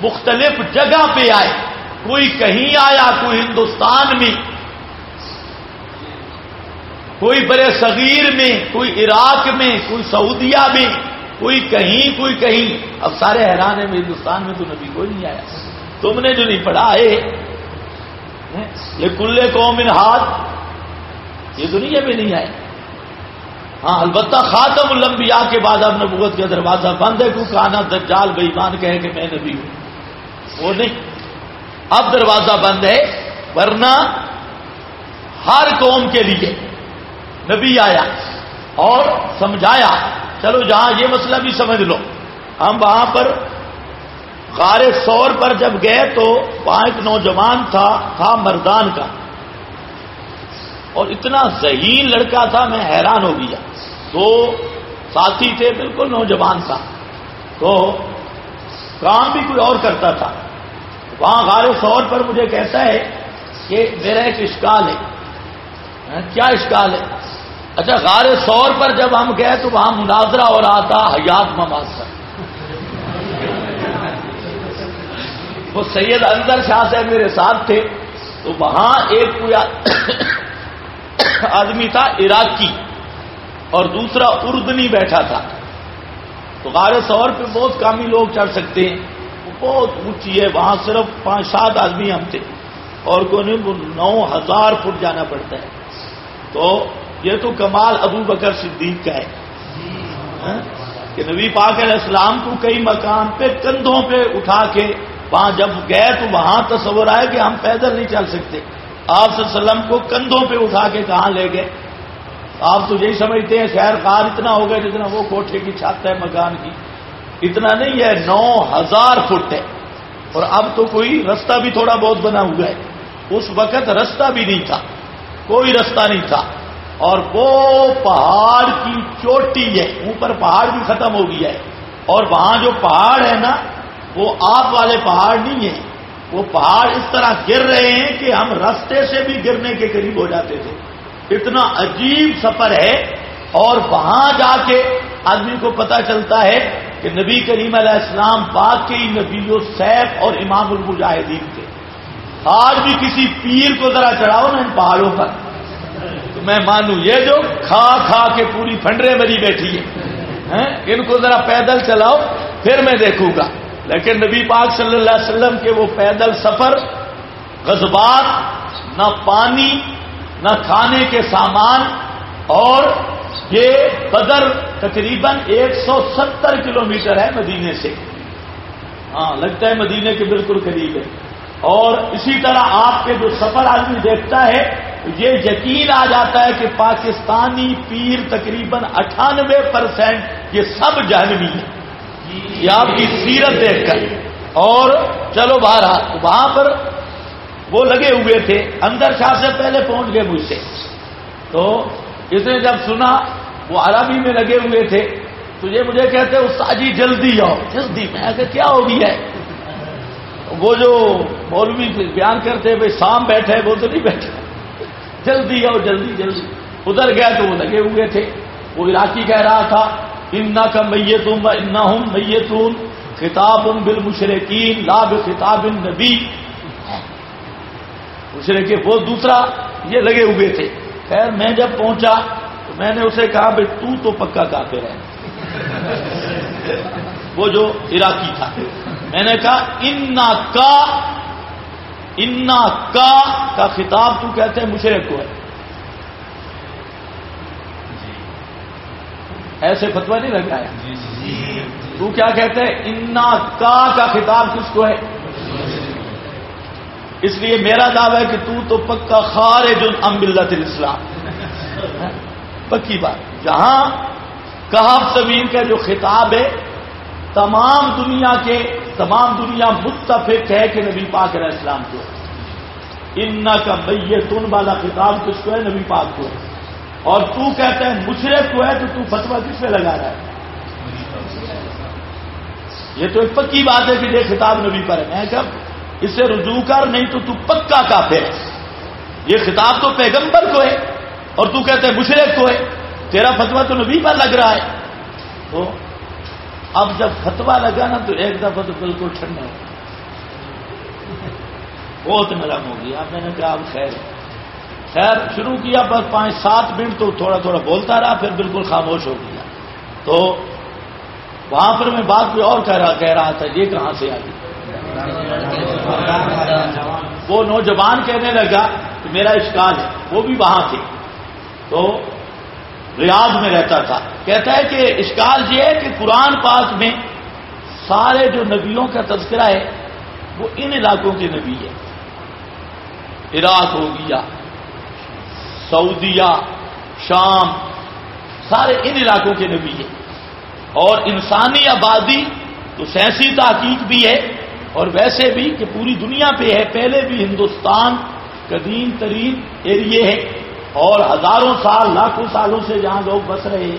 مختلف جگہ پہ آئے۔ کوئی کہیں آیا، کوئی ہندوستان میں۔ کوئی برے صغیر میں، کوئی عراق میں، کوئی سعودیہ میں۔ کوئی کہیں کوئی کہیں۔ اب سارے حیران ہیں ہندوستان میں تو نبی کوئی نہیں آیا۔ تم نے جو نہیں پڑھا ہے یہ کلے قوم ہاتھ۔ یہ دنیا میں نہیں آئے۔ ہاں البتہ خاتم الانبیاء کے بعد اب نبوت کا دروازہ بند ہے۔ کیونکہ آنا دجال بےمان کہے کہ میں نبی ہوں۔ وہ نہیں۔ اب دروازہ بند ہے، ورنہ ہر قوم کے لیے نبی آیا اور سمجھایا۔ چلو جہاں یہ مسئلہ بھی سمجھ لو۔ ہم وہاں پر غار سور پر جب گئے تو وہاں ایک نوجوان تھا تھا مردان کا۔ اور اتنا ذہین لڑکا تھا، میں حیران ہو گیا۔ دو ساتھی تھے، بالکل نوجوان تھا۔ تو کام بھی کوئی اور کرتا تھا۔ وہاں غار سور پر مجھے کہتا ہے کہ میرا ایک اشکال ہے۔ ہاں، کیا اشکال ہے؟ اچھا غار سور پر جب ہم گئے تو وہاں مناظرہ ہو رہا تھا، حیات مماز پر وہ سید اندر شاہ سے میرے ساتھ تھے، تو وہاں ایک کوئی آدمی تھا، عراقی، اور دوسرا اردنی بیٹھا تھا۔ تو غار سور پہ بہت کامی لوگ چڑھ سکتے ہیں، وہ بہت اونچی ہے، وہاں صرف پانچ، سات آدمی ہم تھے۔ اور کوئی نو ہزار فٹ جانا پڑتا ہے۔ تو یہ تو کمال ابو بکر صدیق کا ہے۔ ہاں؟ کہ نبی پاک علیہ السلام کو کئی مقام پہ کندھوں پہ اٹھا کے وہاں جب گئے تو وہاں تصور آئے کہ ہم پیدل نہیں چل سکتے۔ آپ صلی اللہ علیہ وسلم کو کندھوں پہ اٹھا کے کہاں لے گئے؟ آپ تو یہی سمجھتے ہیں شہر کار اتنا ہو گیا جتنا وہ کوٹھے کی چھت ہے، مکان کی۔ اتنا نہیں ہے، نو ہزار فٹ ہے۔ اور اب تو کوئی رستہ بھی تھوڑا بہت بنا ہوا ہے۔ اس وقت رستہ بھی نہیں تھا۔ کوئی رستہ نہیں تھا۔ اور وہ پہاڑ کی چوٹی ہے، اوپر پہاڑ بھی ختم ہو گیا ہے۔ اور وہاں جو پہاڑ ہے نا، وہ آپ والے پہاڑ نہیں ہیں۔ وہ پہاڑ اس طرح گر رہے ہیں کہ ہم رستے سے بھی گرنے کے قریب ہو جاتے تھے۔ اتنا عجیب سفر ہے۔ اور وہاں جا کے آدمی کو پتا چلتا ہے کہ نبی کریم علیہ السلام باقی نبی و سیف اور امام المجاہدین کے آج بھی کسی پیر کو ذرا چڑھاؤ نا ان پہاڑوں پر۔ میں مانوں، یہ جو کھا کھا کے پوری فنڈرے مری بیٹھی ہے ان کو ذرا پیدل چلاؤ، پھر میں دیکھوں گا۔ لیکن نبی پاک صلی اللہ علیہ وسلم کے وہ پیدل سفر غذبات نہ پانی، نہ کھانے کے سامان، اور یہ بدر تقریباً ایک سو ستر کلو میٹر ہے مدینے سے۔ ہاں لگتا ہے مدینے کے بالکل قریب ہے۔ اور اسی طرح آپ کے جو سفر آدمی دیکھتا ہے، یہ یقین آ جاتا ہے کہ پاکستانی پیر تقریباً اٹھانوے پرسینٹ یہ سب جہنوی ہیں۔ یہ آپ کی سیرت دیکھ کر۔ اور چلو باہر وہاں پر وہ لگے ہوئے تھے۔ اندر شاہ سے پہلے پہنچ گئے مجھ سے۔ تو اس نے جب سنا، وہ عربی میں لگے ہوئے تھے۔ تو یہ مجھے کہتے استاد جی جلدی آؤ، جلدی۔ میں کیا ہو گیا ہے؟ وہ جو مولوی بیان کرتے بھائی شام بیٹھے وہ تو نہیں بیٹھے۔ جلدی آؤ، جلدی جلدی۔ ادھر گئے تو وہ لگے ہوئے تھے۔ وہ علاقی کہہ رہا تھا انا کا میتم انا ہوں میتون خطاب ام بل مشرقین لاب خطاب نبی. مشرق وہ دوسرا یہ لگے ہوئے تھے۔ خیر، میں جب پہنچا تو میں نے اسے کہا، بھائی تو تو پکا کافر ہے۔ وہ جو عراقی تھا۔ میں نے کہا انا کا انا کا کا خطاب تو کہتے ہیں مشرق کو ہے۔ ایسے فتوا نہیں لگ رہا ہے تو کیا کہتے ہیں؟ انا کا کا خطاب کس کو ہے؟ اس لیے میرا دعویٰ ہے کہ تو تو پکا خارج ملت الاسلام۔ پکی بات۔ جہاں کہاب زمین کا جو خطاب ہے تمام دنیا کے تمام دنیا متفق ہے کہ نبی پاک علیہ السلام کو۔ ان کا میتن والا خطاب کس کو ہے؟ نبی پاک کو۔ ہے اور تو کہتے ہیں مشرق کو ہے تو تو فتوا کس میں لگا رہا ہے؟ یہ تو ایک پکی بات ہے کہ یہ خطاب نبی پر ہے۔ میں کب اسے رجوع کر، نہیں تو تو پکا کافر ہے۔ یہ خطاب تو پیغمبر کو ہے اور تو کہتے ہیں مشرق کو ہے۔ تیرا فتوا تو نبی پر لگ رہا ہے۔ تو اب جب فتوا لگا نا تو ایک دفعہ تو بالکل ٹھنڈا ہو بہت نرم ہو گیا۔ میں نے کہا اب خیر۔ خیر شروع کیا، بس پانچ سات منٹ تو تھوڑا تھوڑا بولتا رہا، پھر بالکل خاموش ہو گیا۔ تو وہاں پر میں بات بھی اور کہہ رہا کہہ رہا تھا، یہ کہاں سے آ گئی وہ نوجوان کہنے لگا کہ میرا اشکال ہے، وہ بھی وہاں تھے۔ تو ریاض میں رہتا تھا۔ کہتا ہے کہ اشکال یہ ہے کہ قرآن پاک میں سارے جو نبیوں کا تذکرہ ہے، وہ ان علاقوں کے نبی ہے عراق ہو گیا، سعودیہ، شام، سارے ان علاقوں کے نبی ہے اور انسانی آبادی تو سینسی تحقیق بھی ہے، اور ویسے بھی کہ پوری دنیا پہ ہے، پہلے بھی ہندوستان قدیم ترین ایریے ہے۔ اور ہزاروں سال، لاکھوں سالوں سے جہاں لوگ بس رہے ہیں۔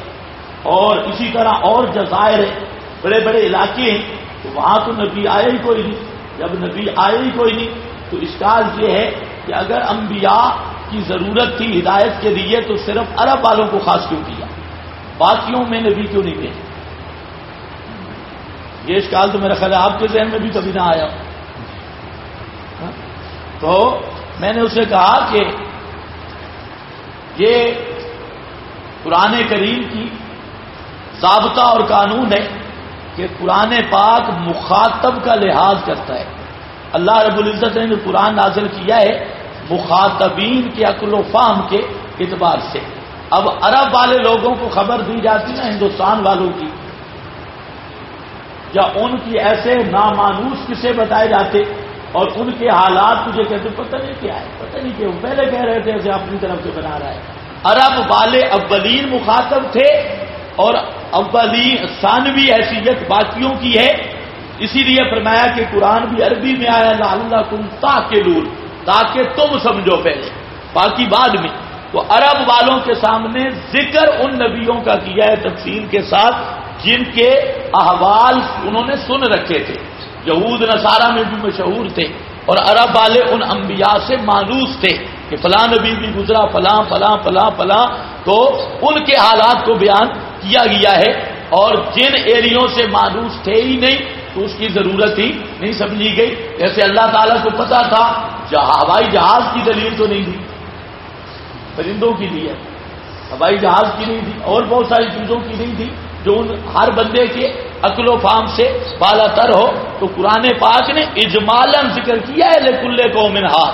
اور اسی طرح اور جزائر بڑے بڑے علاقے ہیں۔ تو وہاں تو نبی آئے ہی کوئی نہیں۔ جب نبی آئے ہی کوئی نہیں، تو اسکال یہ ہے کہ اگر انبیاء کی ضرورت تھی ہدایت کے لیے، تو صرف عرب والوں کو خاص کیوں کیا؟ باقیوں میں نبی کیوں نہیں بھیجا یہ اسکال تو میرا خیال ہے، آپ کے ذہن میں بھی کبھی نہ آیا ہاں؟ تو میں نے اسے کہا کہ یہ قرآن کریم کی ضابطہ اور قانون ہے کہ قرآن پاک مخاطب کا لحاظ کرتا ہے۔ اللہ رب العزت نے جو قرآن نازل کیا ہے، مخاطبین کے عقل و فام کے اعتبار سے۔ اب عرب والے لوگوں کو خبر دی جاتی نا ہندوستان والوں کی۔ یا ان کی ایسے نامانوس کسے بتائے جاتے اور ان کے حالات تجھے کہتے پتہ نہیں کیا ہے، پتہ نہیں کیا پہلے کہہ رہے تھے ایسے اپنی طرف سے بنا رہا ہے۔ عرب والے اولین مخاطب تھے اور اولین ثانوی حیثیت باقیوں کی ہے۔ اسی لیے فرمایا کہ قرآن بھی عربی میں آیا اللہ اللہ تم تاکہ لول تاکہ تم سمجھو پہلے۔ باقی بعد میں تو عرب والوں کے سامنے ذکر ان نبیوں کا کیا ہے تفصیل کے ساتھ، جن کے احوال انہوں نے سن رکھے تھے۔ یہود نصارہ میں بھی مشہور تھے اور عرب والے ان انبیاء سے مانوس تھے کہ فلاں نبی بھی گزرا، فلاں فلاں فلاں فلاں، تو ان کے حالات کو بیان کیا گیا ہے اور جن ایریوں سے مانوس تھے ہی نہیں، تو اس کی ضرورت ہی نہیں سمجھی گئی۔ جیسے اللہ تعالیٰ کو پتا تھا ہوائی جہاز کی دلیل تو نہیں تھی، پرندوں کی دی ہے۔ ہوائی جہاز کی نہیں تھی، اور بہت ساری چیزوں کی نہیں تھی۔ جو ان ہر بندے کے عقل و فام سے بالا تر ہو، تو قرآن پاک نے اجمالن ذکر کیا ہے لکلے کو منہار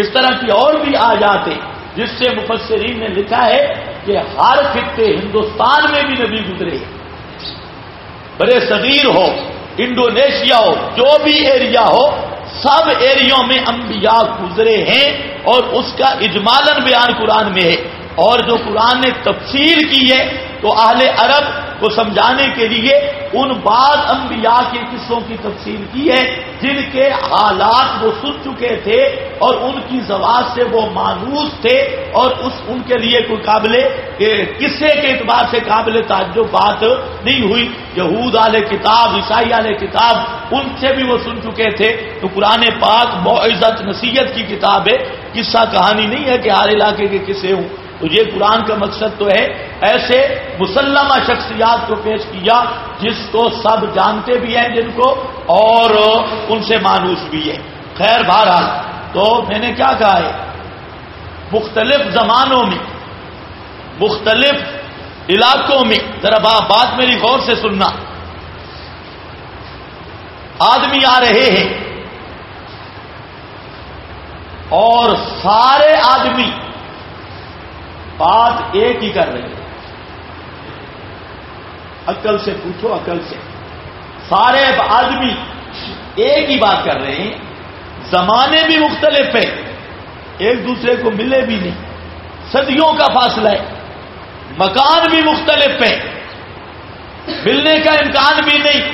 اس طرح کی اور بھی آ جاتے جس سے مفسرین نے لکھا ہے کہ ہر خطے ہندوستان میں بھی نبی گزرے۔ برے صغیر ہو، انڈونیشیا ہو، جو بھی ایریا ہو، سب ایریوں میں انبیاء گزرے ہیں اور اس کا اجمالن بیان قرآن میں ہے۔ اور جو قرآن نے تفصیل کی ہے تو اہل عرب کو سمجھانے کے لیے ان بعض انبیاء کے قصوں کی تفصیل کی ہے، جن کے حالات وہ سن چکے تھے اور ان کی زبان سے وہ مانوس تھے اور اس ان کے لیے کوئی قابل قصے کے اعتبار سے قابل تعجب بات نہیں ہوئی۔ یہود علیہ کتاب، عیسائی علیہ کتاب ان سے بھی وہ سن چکے تھے۔ تو قرآن پاک معزت، نصیحت کی کتاب ہے۔ قصہ کہانی نہیں ہے کہ ہر علاقے کے قصے ہوں۔ تو یہ قرآن کا مقصد تو ہے ایسے مسلمہ شخصیات کو پیش کیا جس کو سب جانتے بھی ہیں جن کو اور ان سے مانوس بھی ہے خیر بہرحال، تو میں نے کیا کہا ہے؟ مختلف زمانوں میں، مختلف علاقوں میں، ذرا بات میری غور سے سننا۔ آدمی آ رہے ہیں اور سارے آدمی بات ایک ہی کر رہے ہیں عقل سے پوچھو، عقل سے۔ سارے آدمی ایک ہی بات کر رہے ہیں۔ زمانے بھی مختلف ہیں۔ ایک دوسرے کو ملے بھی نہیں۔ صدیوں کا فاصلہ ہے۔ مکان بھی مختلف ہیں۔ ملنے کا امکان بھی نہیں۔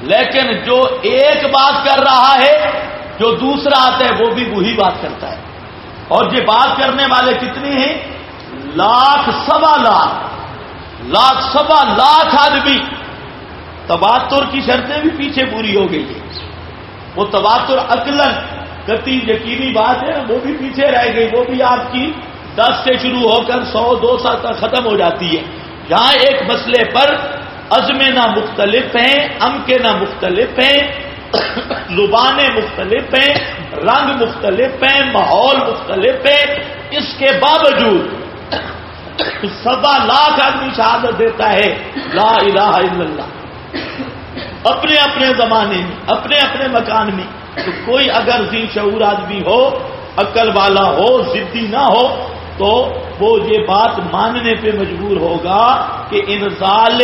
لیکن جو ایک بات کر رہا ہے، جو دوسرا آتا ہے، وہ بھی وہی بات کرتا ہے۔ اور یہ بات کرنے والے کتنے ہیں؟ لاکھ سوا لاکھ لاکھ سوا لاکھ آدمی۔ تباتر کی شرطیں بھی پیچھے پوری ہو گئی ہے وہ تباتر اکلن گتی یقینی بات ہے، وہ بھی پیچھے رہ گئی، وہ بھی آپ کی دس سے شروع ہو کر سو، دو سال تک ختم ہو جاتی ہے۔ یہاں ایک مسئلے پر عزم نہ مختلف ہیں ام کے نہ مختلف ہیں زبانیں مختلف ہیں، رنگ مختلف ہیں، ماحول مختلف ہے اس کے باوجود سوا لاکھ آدمی شہادت دیتا ہے۔ لا الہ الا اللہ۔ اپنے اپنے زمانے میں، اپنے اپنے مکان میں۔ تو کوئی اگر ذی شعور آدمی ہو، عقل والا ہو ضدی نہ ہو، تو وہ یہ بات ماننے پہ مجبور ہوگا کہ انسال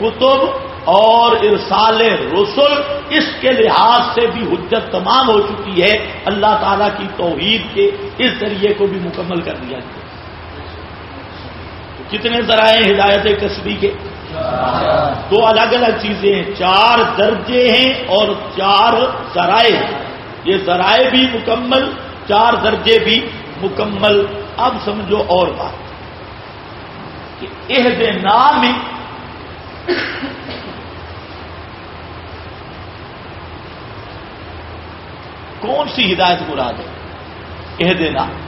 کتب اور ارسال رسول اس کے لحاظ سے بھی حجت تمام ہو چکی ہے۔ اللہ تعالی کی توحید کے اس ذریعے کو بھی مکمل کر دیا گیا کتنے ذرائع ہدایت کسبی کے؟ دو الگ الگ چیزیں ہیں، چار درجے ہیں اور چار ذرائع۔ یہ ذرائع بھی مکمل، چار درجے بھی مکمل۔ اب سمجھو اور بات کہ عہد نام کون سی ہدایت مراد ہے؟ عہد نام۔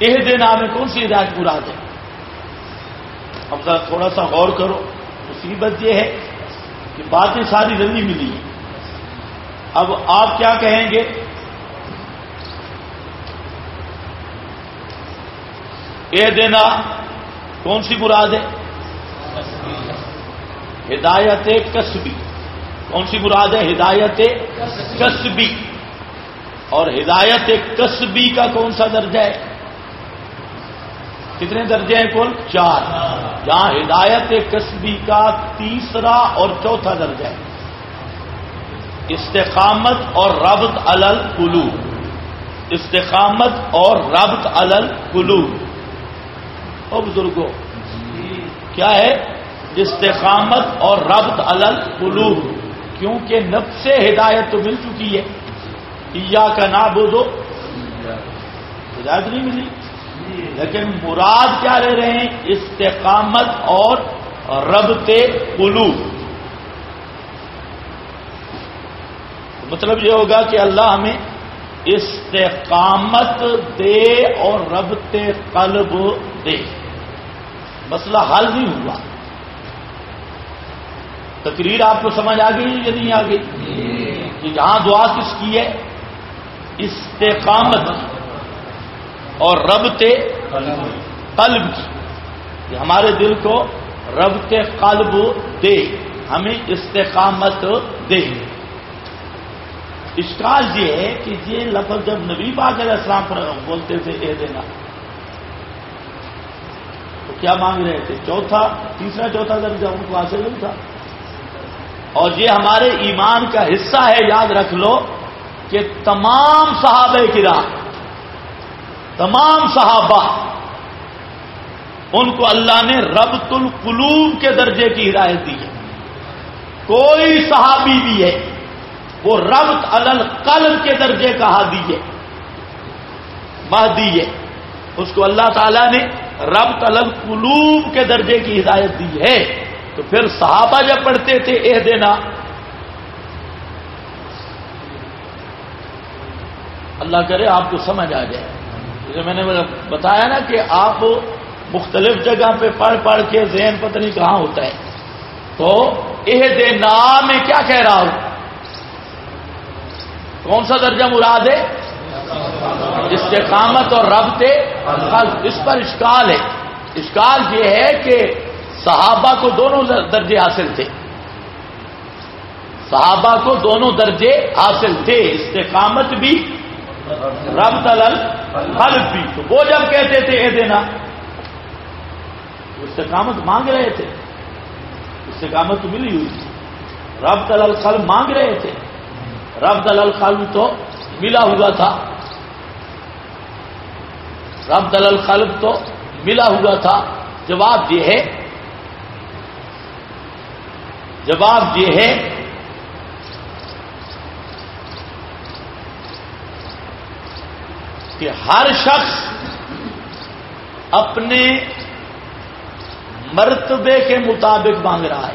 یہ دینا میں کون سی ہدایت مراد ہے اب ذرا تھوڑا سا غور کرو، مصیبت یہ ہے کہ باتیں ساری جلدی ملی۔ ہیں اب آپ کیا کہیں گے؟ یہ دینا، کون سی مراد ہے؟ ہدایت کسبی۔ کون سی مراد ہے؟ ہدایت کسبی۔ اور ہدایت کسبی کا کون سا درجہ ہے؟ کتنے درجے ہیں کل؟ چار۔ جہاں ہدایت کسبی کا تیسرا اور چوتھا درجہ ہے۔ استقامت اور ربط الل کلو استقامت اور ربط الل کلو اور بزرگوں کیا ہے؟ استقامت اور ربط الل کلو کیونکہ نب سے ہدایت تو مل چکی ہے۔ یا کا نا بولو ہدایت نہیں ملی۔ لیکن مراد کیا لے رہے ہیں؟ استقامت اور ربط قلوب۔ مطلب یہ ہوگا کہ اللہ ہمیں استقامت دے اور ربط قلب دے۔ مسئلہ حل نہیں ہوا۔ تقریر آپ کو سمجھ آ گئی یا نہیں آ گئی؟ کہ جہاں دعا کس کی ہے؟ استقامت۔ اور ربط قلب. کی کہ ہمارے دل کو ربط قلب دے ہمیں استقامت دے۔ اسکال یہ ہے کہ یہ لفظ جب نبی پاک علیہ السلام پر بولتے تھے اے دینا تو کیا مانگ رہے تھے؟ چوتھا تیسرا چوتھا درجہ ان کو حاصل نہیں تھا۔ اور یہ ہمارے ایمان کا حصہ ہے یاد رکھ لو کہ تمام صحابہ کرام تمام صحابہ، ان کو اللہ نے ربط القلوب کے درجے کی ہدایت دی ہے۔ کوئی صحابی بھی ہے، وہ ربط القلب کے درجے کا ہادی ہے، مہدی ہے۔ اس کو اللہ تعالیٰ نے ربط القلوب کے درجے کی ہدایت دی ہے۔ تو پھر صحابہ جب پڑھتے تھے، اے دینا، اللہ کرے آپ کو سمجھ آ جائے۔ جیسے میں نے بتایا نا کہ آپ مختلف جگہ پہ پڑھ پڑھ کے ذہن پتہ نہیں کہاں ہوتا ہے۔ تو اے دینا میں کیا کہہ رہا ہوں؟ کون سا درجہ مراد ہے؟ استقامت اور ربتے اس پر اشکال ہے۔ اشکال یہ ہے کہ صحابہ کو دونوں درجے حاصل تھے۔ صحابہ کو دونوں درجے حاصل تھے۔ استقامت بھی رب تلل خلف بھی۔ تو وہ جب کہتے تھے، اے دینا استقامت مانگ رہے تھے۔ استقامت تو ملی ہوئی۔ رب تلل خلف مانگ رہے تھے۔ رب تلل خلف تو ملا ہوا تھا۔ رب دلل خلف تو ملا ہوا تھا۔ جواب یہ ہے، جواب یہ ہے کہ ہر شخص اپنے مرتبے کے مطابق مانگ رہا ہے۔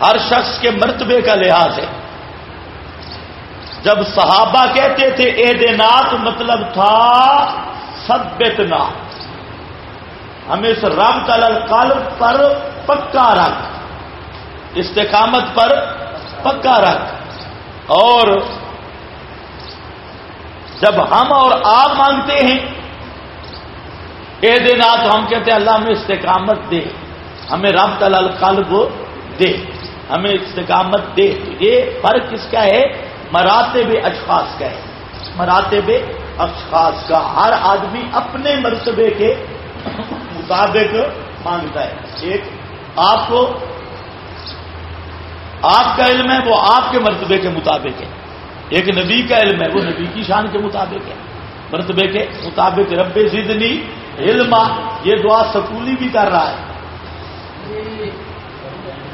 ہر شخص کے مرتبے کا لحاظ ہے۔ جب صحابہ کہتے تھے، اے دینات مطلب تھا سبتنا ہمیں اس رب قلب پر پکا رکھ۔ استقامت پر پکا رکھ۔ اور جب ہم اور آپ مانگتے ہیں، اے دینا تو ہم کہتے ہیں، اللہ ہمیں استقامت دے، ہمیں رب تلال دے، ہمیں استقامت دے۔ تو یہ فرق کس کا ہے، مراتب اشخاص کا ہے۔ مراتب اشخاص کا، ہر آدمی اپنے مرتبے کے مطابق مانگتا ہے۔ ایک، آپ کو، آپ کا علم ہے، وہ آپ کے مرتبے کے مطابق ہے۔ ایک نبی کا علم ہے، وہ نبی کی شان کے مطابق ہے۔ مرتبے کے مطابق رب زدنی علم یہ دعا سکولی بھی کر رہا ہے۔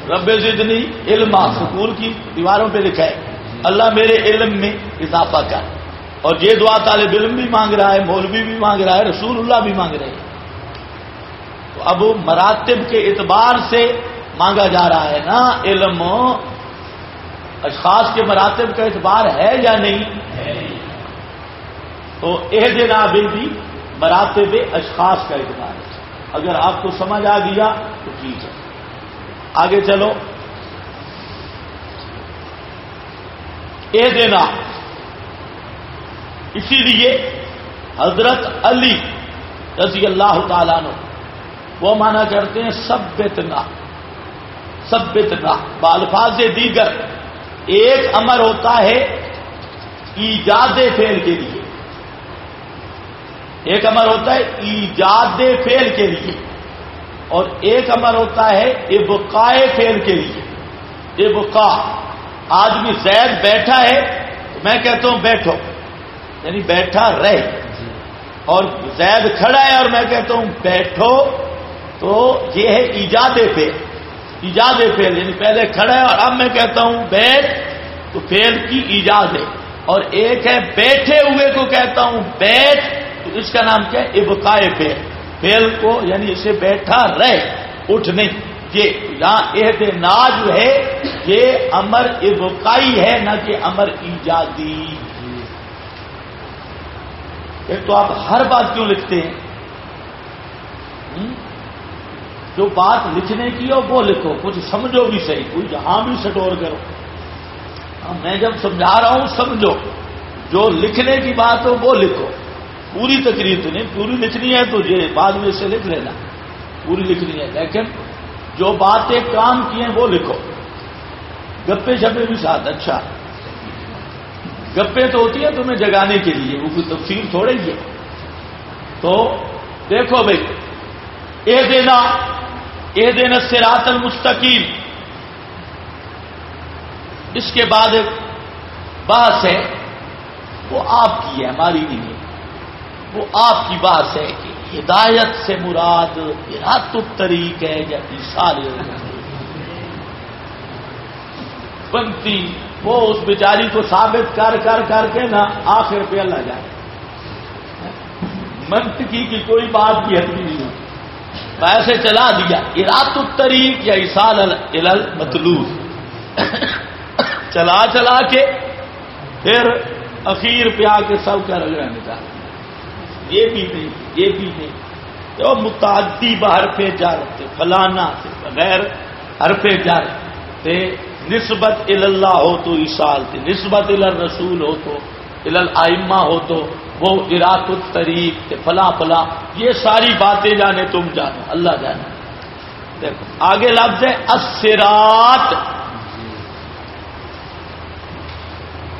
رب زدنی علم سکول کی دیواروں پہ لکھا ہے۔ اللہ میرے علم میں اضافہ کر۔ اور یہ دعا طالب علم بھی مانگ رہا ہے، مولوی بھی مانگ رہا ہے، رسول اللہ بھی مانگ رہے ہیں۔ تو اب مراتب کے اعتبار سے مانگا جا رہا ہے نا، علم اشخاص کے مراتب کا اعتبار ہے یا نہیں؟ تو اح دن بھی مراتب اشخاص کا اعتبار ہے۔ اگر آپ کو سمجھ آ گیا تو ٹھیک ہے۔ آگے چلو۔ اے دینا اسی لیے حضرت علی رضی اللہ تعالیٰ نے وہ مانا کرتے ہیں سب بتنا سب بالفاظ دیگر۔ ایک امر ہوتا ہے ایجاد فیل کے لیے۔ ایک امر ہوتا ہے ایجاد فیل کے لیے۔ اور ایک امر ہوتا ہے ابقائے فیل کے لیے۔ ابقا آدمی زید بیٹھا ہے میں کہتا ہوں بیٹھو۔ یعنی بیٹھا رہے۔ اور زید کھڑا ہے اور میں کہتا ہوں بیٹھو۔ تو یہ ہے ایجاد فیل ایجاد فیل یعنی پہلے کھڑا ہے اور اب میں کہتا ہوں بیٹھ، تو فیل کی ایجاد ہے۔ اور ایک ہے بیٹھے ہوئے کو کہتا ہوں بیٹھ، تو اس کا نام کیا ہے؟ ابکائے فیل فیل کو یعنی اسے بیٹھا رہے اٹھ نہیں یہ یہاں عہد جو ہے یہ امر ابکائی ہے، نہ کہ امر ایجادی ایک تو آپ ہر بات کیوں لکھتے ہیں؟ جو بات لکھنے کی ہو وہ لکھو، کچھ سمجھو بھی صحیح، کوئی جہاں بھی سٹور کرو۔ ہاں، میں جب سمجھا رہا ہوں، سمجھو۔ جو لکھنے کی بات ہو وہ لکھو۔ پوری تقریر تو نہیں، پوری لکھنی ہے تو یہ بعد میں سے لکھ لینا۔ پوری لکھنی ہے، لیکن جو باتیں کام کی ہیں وہ لکھو۔ گپے شپے بھی ساتھ اچھا۔ گپے تو ہوتی ہیں تمہیں جگانے کے لیے، وہ کوئی تفصیل تھوڑے ہی ہے۔ تو دیکھو بھائی اے دینا۔ اے دینا سرات المستقیم اس کے بعد بحث ہے، وہ آپ کی ہے، ہماری نہیں ہے۔ وہ آپ کی بات ہے کہ ہدایت سے مراد ارات طریق ہے یا اشار بنتی، وہ اس بیچاری کو ثابت کر کر کر کے نا آخر پہ اللہ جائے۔ منت کی کوئی بات بھی حتمی نہیں پیسے چلا دیا۔ ارات الطریق یا اشال مطلوب چلا چلا کے پھر اخیر پہ آ کے سب کا رگڑا نکالا یہ بھی نہیں، یہ بھی نہیں۔ تو متعدی باہر پہ جا رہے فلانا سے بغیر ہر پہ جا رہے نسبت اللہ ہو تو اشال تھے نسبت رسول ہو تو الائمہ ہو تو۔ وہ عراق الطریق فلاں فلاں، یہ ساری باتیں جانے، تم جانو اللہ جانے۔ دیکھو، آگے لفظ ہے اسرات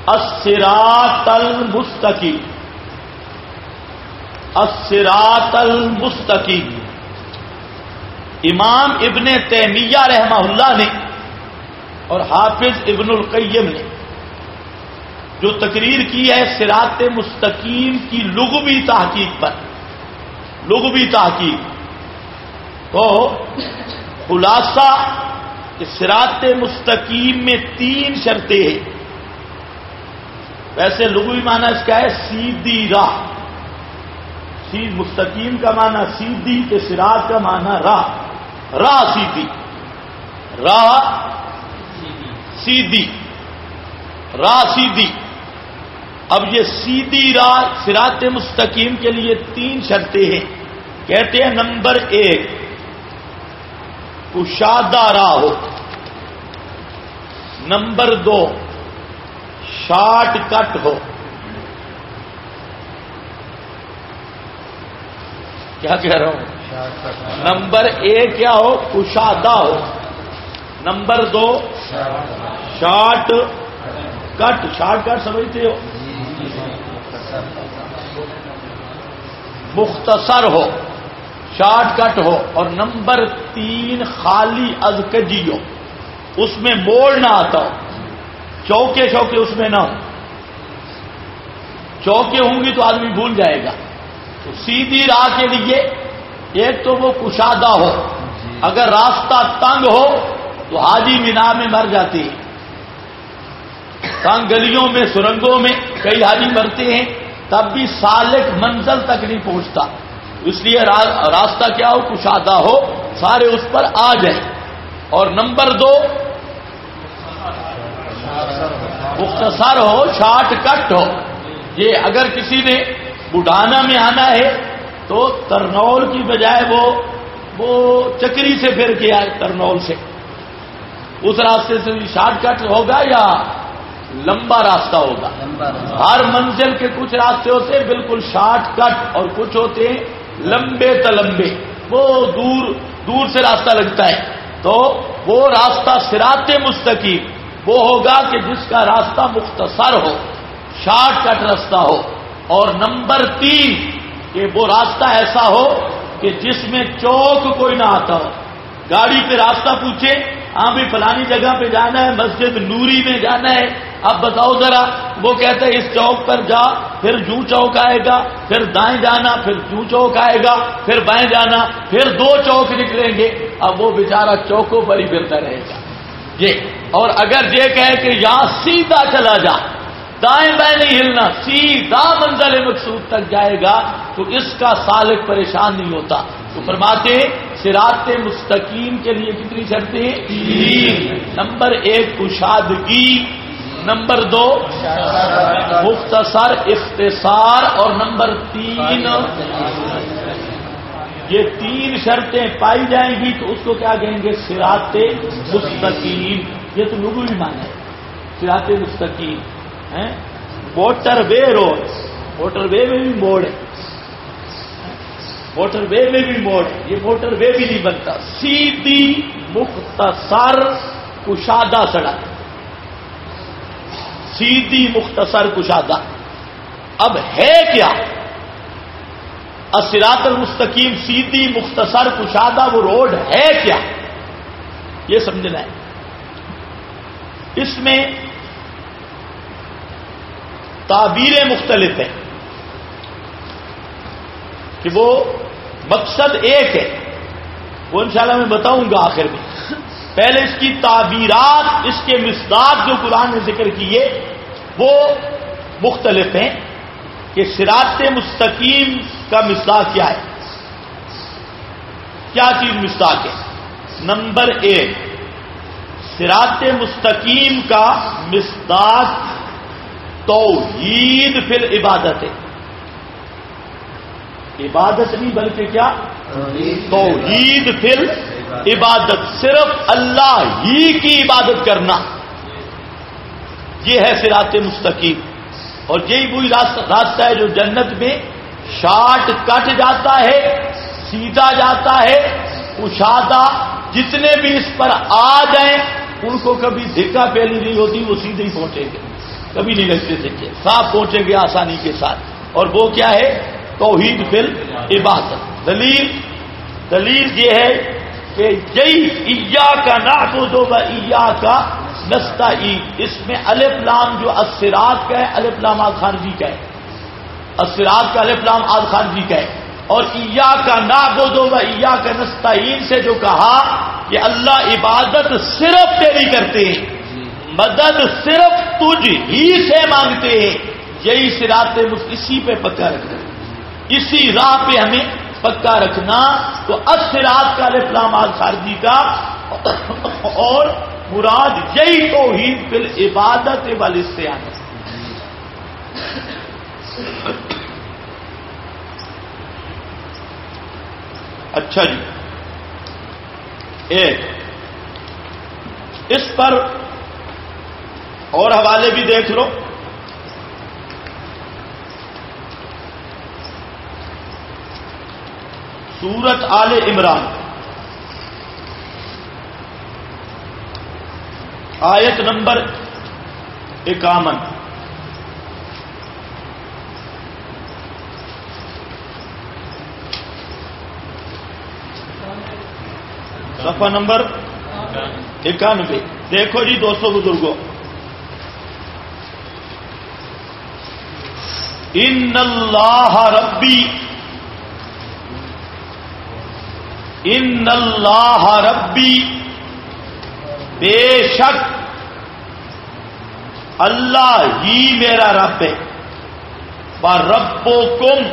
اسرات المستقیم۔ اسرات المستقیم۔ امام ابن تیمیہ رحمہ اللہ نے اور حافظ ابن القیم نے جو تقریر کی ہے سرات مستقیم کی لغوی تحقیق پر۔ لغوی تحقیق۔ تو خلاصہ سرات مستقیم میں تین شرطیں ہیں۔ ویسے لغوی معنی اس کا ہے سیدھی راہ۔ سید مستقیم کا معنی سیدھی کے سراج کا معنی راہ۔ راہ سیدھی۔ راہ سیدھی۔ راہ سیدھی۔ اب یہ سیدھی راہ سرات مستقیم کے لیے تین شرطیں ہیں۔ کہتے ہیں نمبر ایک کشادہ راہ ہو۔ نمبر دو شارٹ کٹ ہو۔ کیا کہہ رہا ہوں؟ نمبر ایک کیا ہو؟ کشادہ ہو۔ نمبر دو شارٹ کٹ شارٹ کٹ سمجھتے ہو۔ مختصر ہو شارٹ کٹ ہو اور نمبر تین خالی ازکجی ہو۔ اس میں موڑ نہ آتا ہو۔ چوکے چوکے اس میں نہ ہو۔ چوکے ہوں گی تو آدمی بھول جائے گا۔ تو سیدھی راہ کے لیے ایک تو وہ کشادہ ہو۔ اگر راستہ تنگ ہو تو حاجی مینا میں مر جاتی۔ ہے تنگ گلیوں میں، سرنگوں میں کئی حاجی مرتے ہیں، تب بھی سالک منزل تک نہیں پہنچتا۔ اس لیے راستہ کیا ہو؟ کشادہ ہو، سارے اس پر آ جائیں۔ اور نمبر دو، مختصر ہو، شارٹ کٹ ہو۔ یہ اگر کسی نے بڈانا میں آنا ہے، تو ترنول کی بجائے وہ وہ چکری سے پھر کے آئے ترنول سے۔ اس راستے سے شارٹ کٹ ہوگا یا لمبا راستہ ہوگا۔ ہر منزل کے کچھ راستے ہوتے ہیں بالکل شارٹ کٹ اور کچھ ہوتے ہیں لمبے تلمبے۔ وہ دور دور سے راستہ لگتا ہے۔ تو وہ راستہ سراتے مستقیم وہ ہوگا کہ جس کا راستہ مختصر ہو شارٹ کٹ راستہ ہو۔ اور نمبر تین کہ وہ راستہ ایسا ہو کہ جس میں چوک کوئی نہ آتا ہو۔ گاڑی پہ راستہ پوچھے ہاں بھی فلانی جگہ پہ جانا ہے، مسجد نوری میں جانا ہے۔ اب بتاؤ ذرا، وہ کہتے ہیں، اس چوک پر جا، پھر جو چوک آئے گا، پھر دائیں جانا، پھر جو چوک آئے گا، پھر بائیں جانا، پھر دو چوک نکلیں گے۔ اب وہ بیچارہ چوکوں پر ہی پھرتا رہے گا۔ یہ اور اگر یہ کہے کہ یہاں سیدھا چلا جا، دائیں بائیں نہیں ہلنا، سیدھا منزل مقصود تک جائے گا، تو اس کا سالک پریشان نہیں ہوتا۔ تو فرماتے سرات مستقیم کے لیے کتنی شرطیں نمبر ایک، کشادگی۔ نمبر دو، مختصر اختصار۔ اور نمبر تین، یہ تین شرطیں پائی جائیں گی تو اس کو کیا کہیں گے؟ سرات مستقیم۔ یہ تو لوگوں بھی مانا ہے۔ سرات مستقیم motorway road. Motorway میں بھی موڑ ہے۔ موٹر وے میں بھی موڑ یہ موٹر وے بھی نہیں بنتا۔ سیدھی مختصر کشادہ سڑک۔ سیدھی مختصر کشادہ۔ اب ہے کیا؟ اسرات المستقیم سیدھی مختصر کشادہ، وہ روڈ ہے کیا؟ یہ سمجھنا ہے۔ اس میں تعبیریں مختلف ہیں۔ کہ وہ مقصد ایک ہے۔ وہ انشاءاللہ میں بتاؤں گا آخر میں۔ پہلے اس کی تعبیرات، اس کے مسداد جو قرآن نے ذکر کیے، وہ مختلف ہیں کہ سرات مستقیم کا مسداق کیا ہے۔ کیا چیز مسداق ہے؟ نمبر ایک سرات مستقیم کا مسداق توحید پھر عبادت ہے۔ عبادت نہیں بلکہ کیا؟ توحید. پھر عبادت صرف اللہ ہی کی عبادت کرنا۔ یہ ہے سرات مستقیم۔ اور یہی وہی راستہ ہے جو جنت میں شارٹ کٹ جاتا ہے سیدھا جاتا ہے کشادہ جتنے بھی اس پر آ جائیں ان کو کبھی دھکا پہلی نہیں ہوتی وہ سیدھے ہی پہنچیں گے۔ کبھی نہیں لگتے سکے صاف پہنچیں گے آسانی کے ساتھ۔ اور وہ کیا ہے؟ توحید فل عبادت دلیل دلیل یہ ہے کہ جئی ایا کا نا دو ایا کا نستا اس میں الف لام جو اسرات کا ہے، الف لام آج خارجی کا ہے۔ اسرات کا الف لام آج خارجی کا ہے۔ اور ایا کا نا دو ایا کا نستا سے جو کہا کہ اللہ عبادت صرف تیری کرتے ہیں، مدد صرف تجھ ہی سے مانگتے ہیں۔ یہی سرات اسی پہ پکا رکھتے ہیں اسی راہ پہ ہمیں پکا رکھنا تو اسرات کا اسلام آج خارجی کا اور مراد یہی تو ہی پھر عبادت والے سے آنا اچھا جی۔ ایک۔ اس پر اور حوالے بھی دیکھ لو۔ سورت آل عمران۔ آیت نمبر اکامن صفحہ نمبر اکانوے۔ دیکھو جی دوستوں بزرگوں ان اللہ ربی ان اللہ ربی بے شک اللہ ہی میرا رب ہے رب کم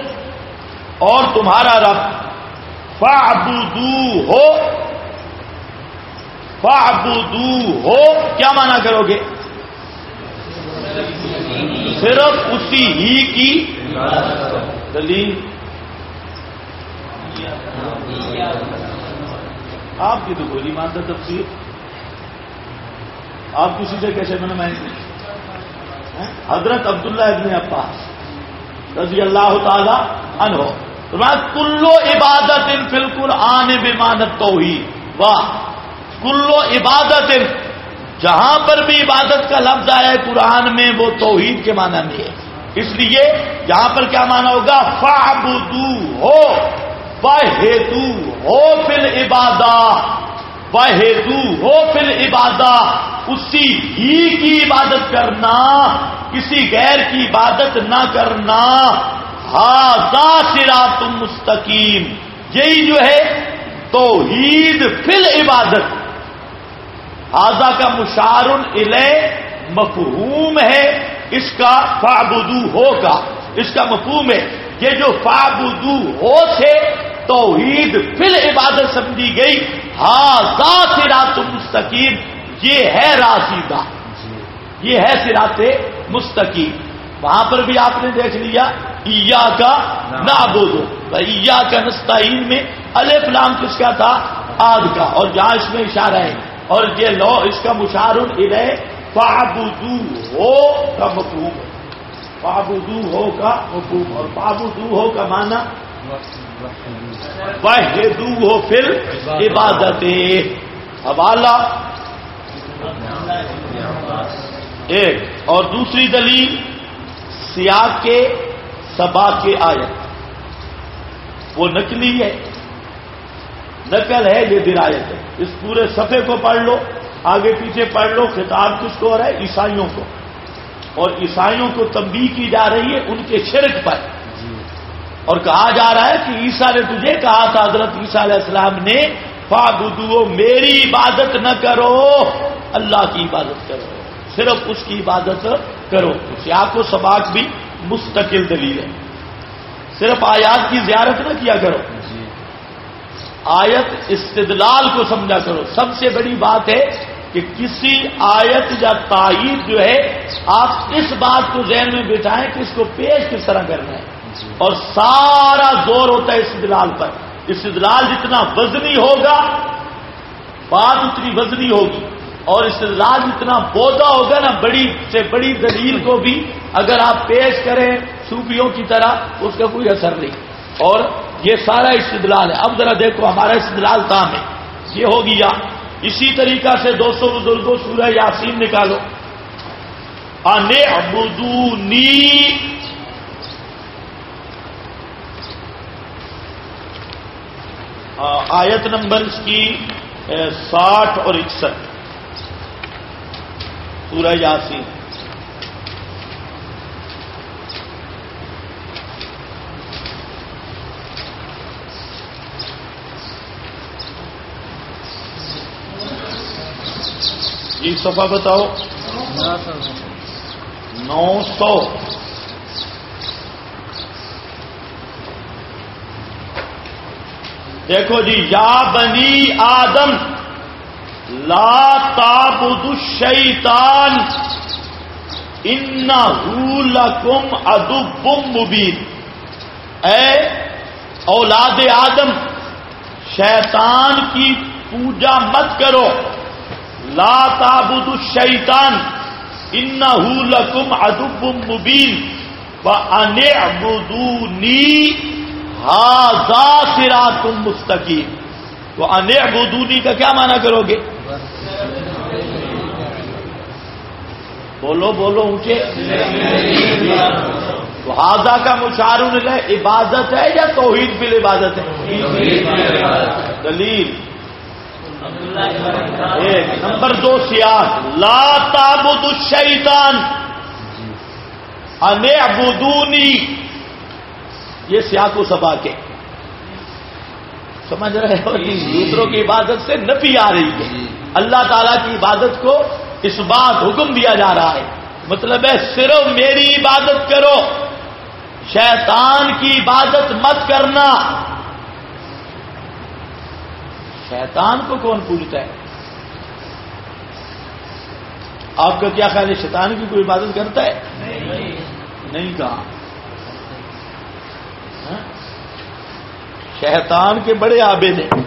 اور تمہارا رب فعبدو ہو فعبدو ہو کیا مانا کرو گے صرف اسی ہی کی دلیل آپ کی تو گولی مانتا تفصیل آپ کسی سے کیسے میں نے حضرت عبداللہ ابن عباس رضی اللہ تعالی انہو کلو عبادت ان بالکل آنے بمانت تو ہی واہ، کلو عبادت جہاں پر بھی عبادت کا لفظ آیا ہے، قرآن میں وہ توحید کے معنی میں ہے۔ اس لیے جہاں پر کیا مانا ہوگا؟ فابدو ہو ہیتو ہو فل عبادہ وہ ہیتو ہو فل عبادہ اسی ہی کی عبادت کرنا، کسی غیر کی عبادت نہ کرنا۔ ہاضا سرا تم مستقیم یہی جو ہے توحید فل عبادت ہاضا کا مشارن الے مفہوم ہے، اس کا فابدو ہو کا اس کا مفہوم ہے۔ یہ جو فابدو ہو تھے، توحید فل عبادت سمجھی گئی۔ ہاں سرات مستقیم۔ یہ ہے راسیدہ یہ ہے سرات مستقیم۔ وہاں پر بھی آپ نے دیکھ لیا ایا کا نہ بولو ایا کا نستعین میں الف لام کس کا تھا؟ آد کا۔ اور جہاں اس میں اشارہ ہے۔ اور یہ لو، اس کا مشارن ارے پابدو ہو، کا مفہوم پابدو ہو کا مفہوم اور پابدو ہو کا معنی وہ ہو پھر عبادت حوالہ ایک۔ اور دوسری دلیل سیاق کے سبا کے آیت۔ وہ نکلی ہے۔ نقل ہے یہ درایت ہے۔ اس پورے صفحے کو پڑھ لو، آگے پیچھے پڑھ لو، خطاب کس کو ہو رہا ہے؟ عیسائیوں کو۔ اور عیسائیوں کو تبدیل کی جا رہی ہے ان کے شرک پر۔ اور کہا جا رہا ہے کہ عیسا نے تجھے کہا تھا حضرت عیسیٰ علیہ السلام نے فا میری عبادت نہ کرو۔ اللہ کی عبادت کرو۔ صرف اس کی عبادت کرو۔ کیا کو سباق بھی مستقل دلیل ہے۔ صرف آیات کی زیارت نہ کیا کرو۔ آیت استدلال کو سمجھا کرو۔ سب سے بڑی بات ہے کہ کسی آیت یا تائید جو ہے آپ اس بات کو ذہن میں بٹھائیں کہ اس کو پیش کس طرح کرنا ہے۔ اور سارا زور ہوتا ہے استدلال پر۔ استدلال جتنا وزنی ہوگا بات اتنی وزنی ہوگی۔ اور استدلال جتنا بودا ہوگا نا بڑی سے بڑی دلیل کو بھی اگر آپ پیش کریں صوفیوں کی طرح اس کا کوئی اثر نہیں۔ اور یہ سارا استدلال ہے۔ اب ذرا دیکھو ہمارا استدلال کام ہے۔ یہ ہو گیا اسی طریقہ سے دو سو بزرگوں، سورہ یاسین نکالو. آنے ابودونی آیت نمبر اس کی ساٹھ اور اکسٹھ. سورہ یاسین. جی صفحہ بتاؤ۔ نو سو۔ دیکھو جی یا بنی آدم، لا تابد الشیطان ان لکم ادب مبین۔ اے اولاد آدم، شیطان کی پوجا مت کرو۔ لا تابد الشیطان ان لکم ادب مبین و ان ابدونی ہاضا سرا تم مستقیم تو ان بدونی کا کیا مانا کرو گے؟ بولو بولو اونچے۔ تو ہاضا کا مشارن ہے، عبادت ہے یا توحید بل عبادت ہے؟ دلیل۔ ایک، نمبر دو سیاح لا تابد الشیطان، ان ابودونی یہ سیاق و سبا کے۔ سمجھ رہے ہو؟ جی، دوسروں کی عبادت سے نفی آ رہی ہے۔ اللہ تعالیٰ کی عبادت کو اس بات حکم دیا جا رہا ہے۔ مطلب ہے، صرف میری عبادت کرو، شیطان کی عبادت مت کرنا۔ شیطان کو کون پوچھتا ہے؟ آپ کا کیا خیال ہے شیطان کی کوئی عبادت کرتا ہے؟ نہیں کہا۔ ہاں؟ شیطان کے بڑے عابد ہیں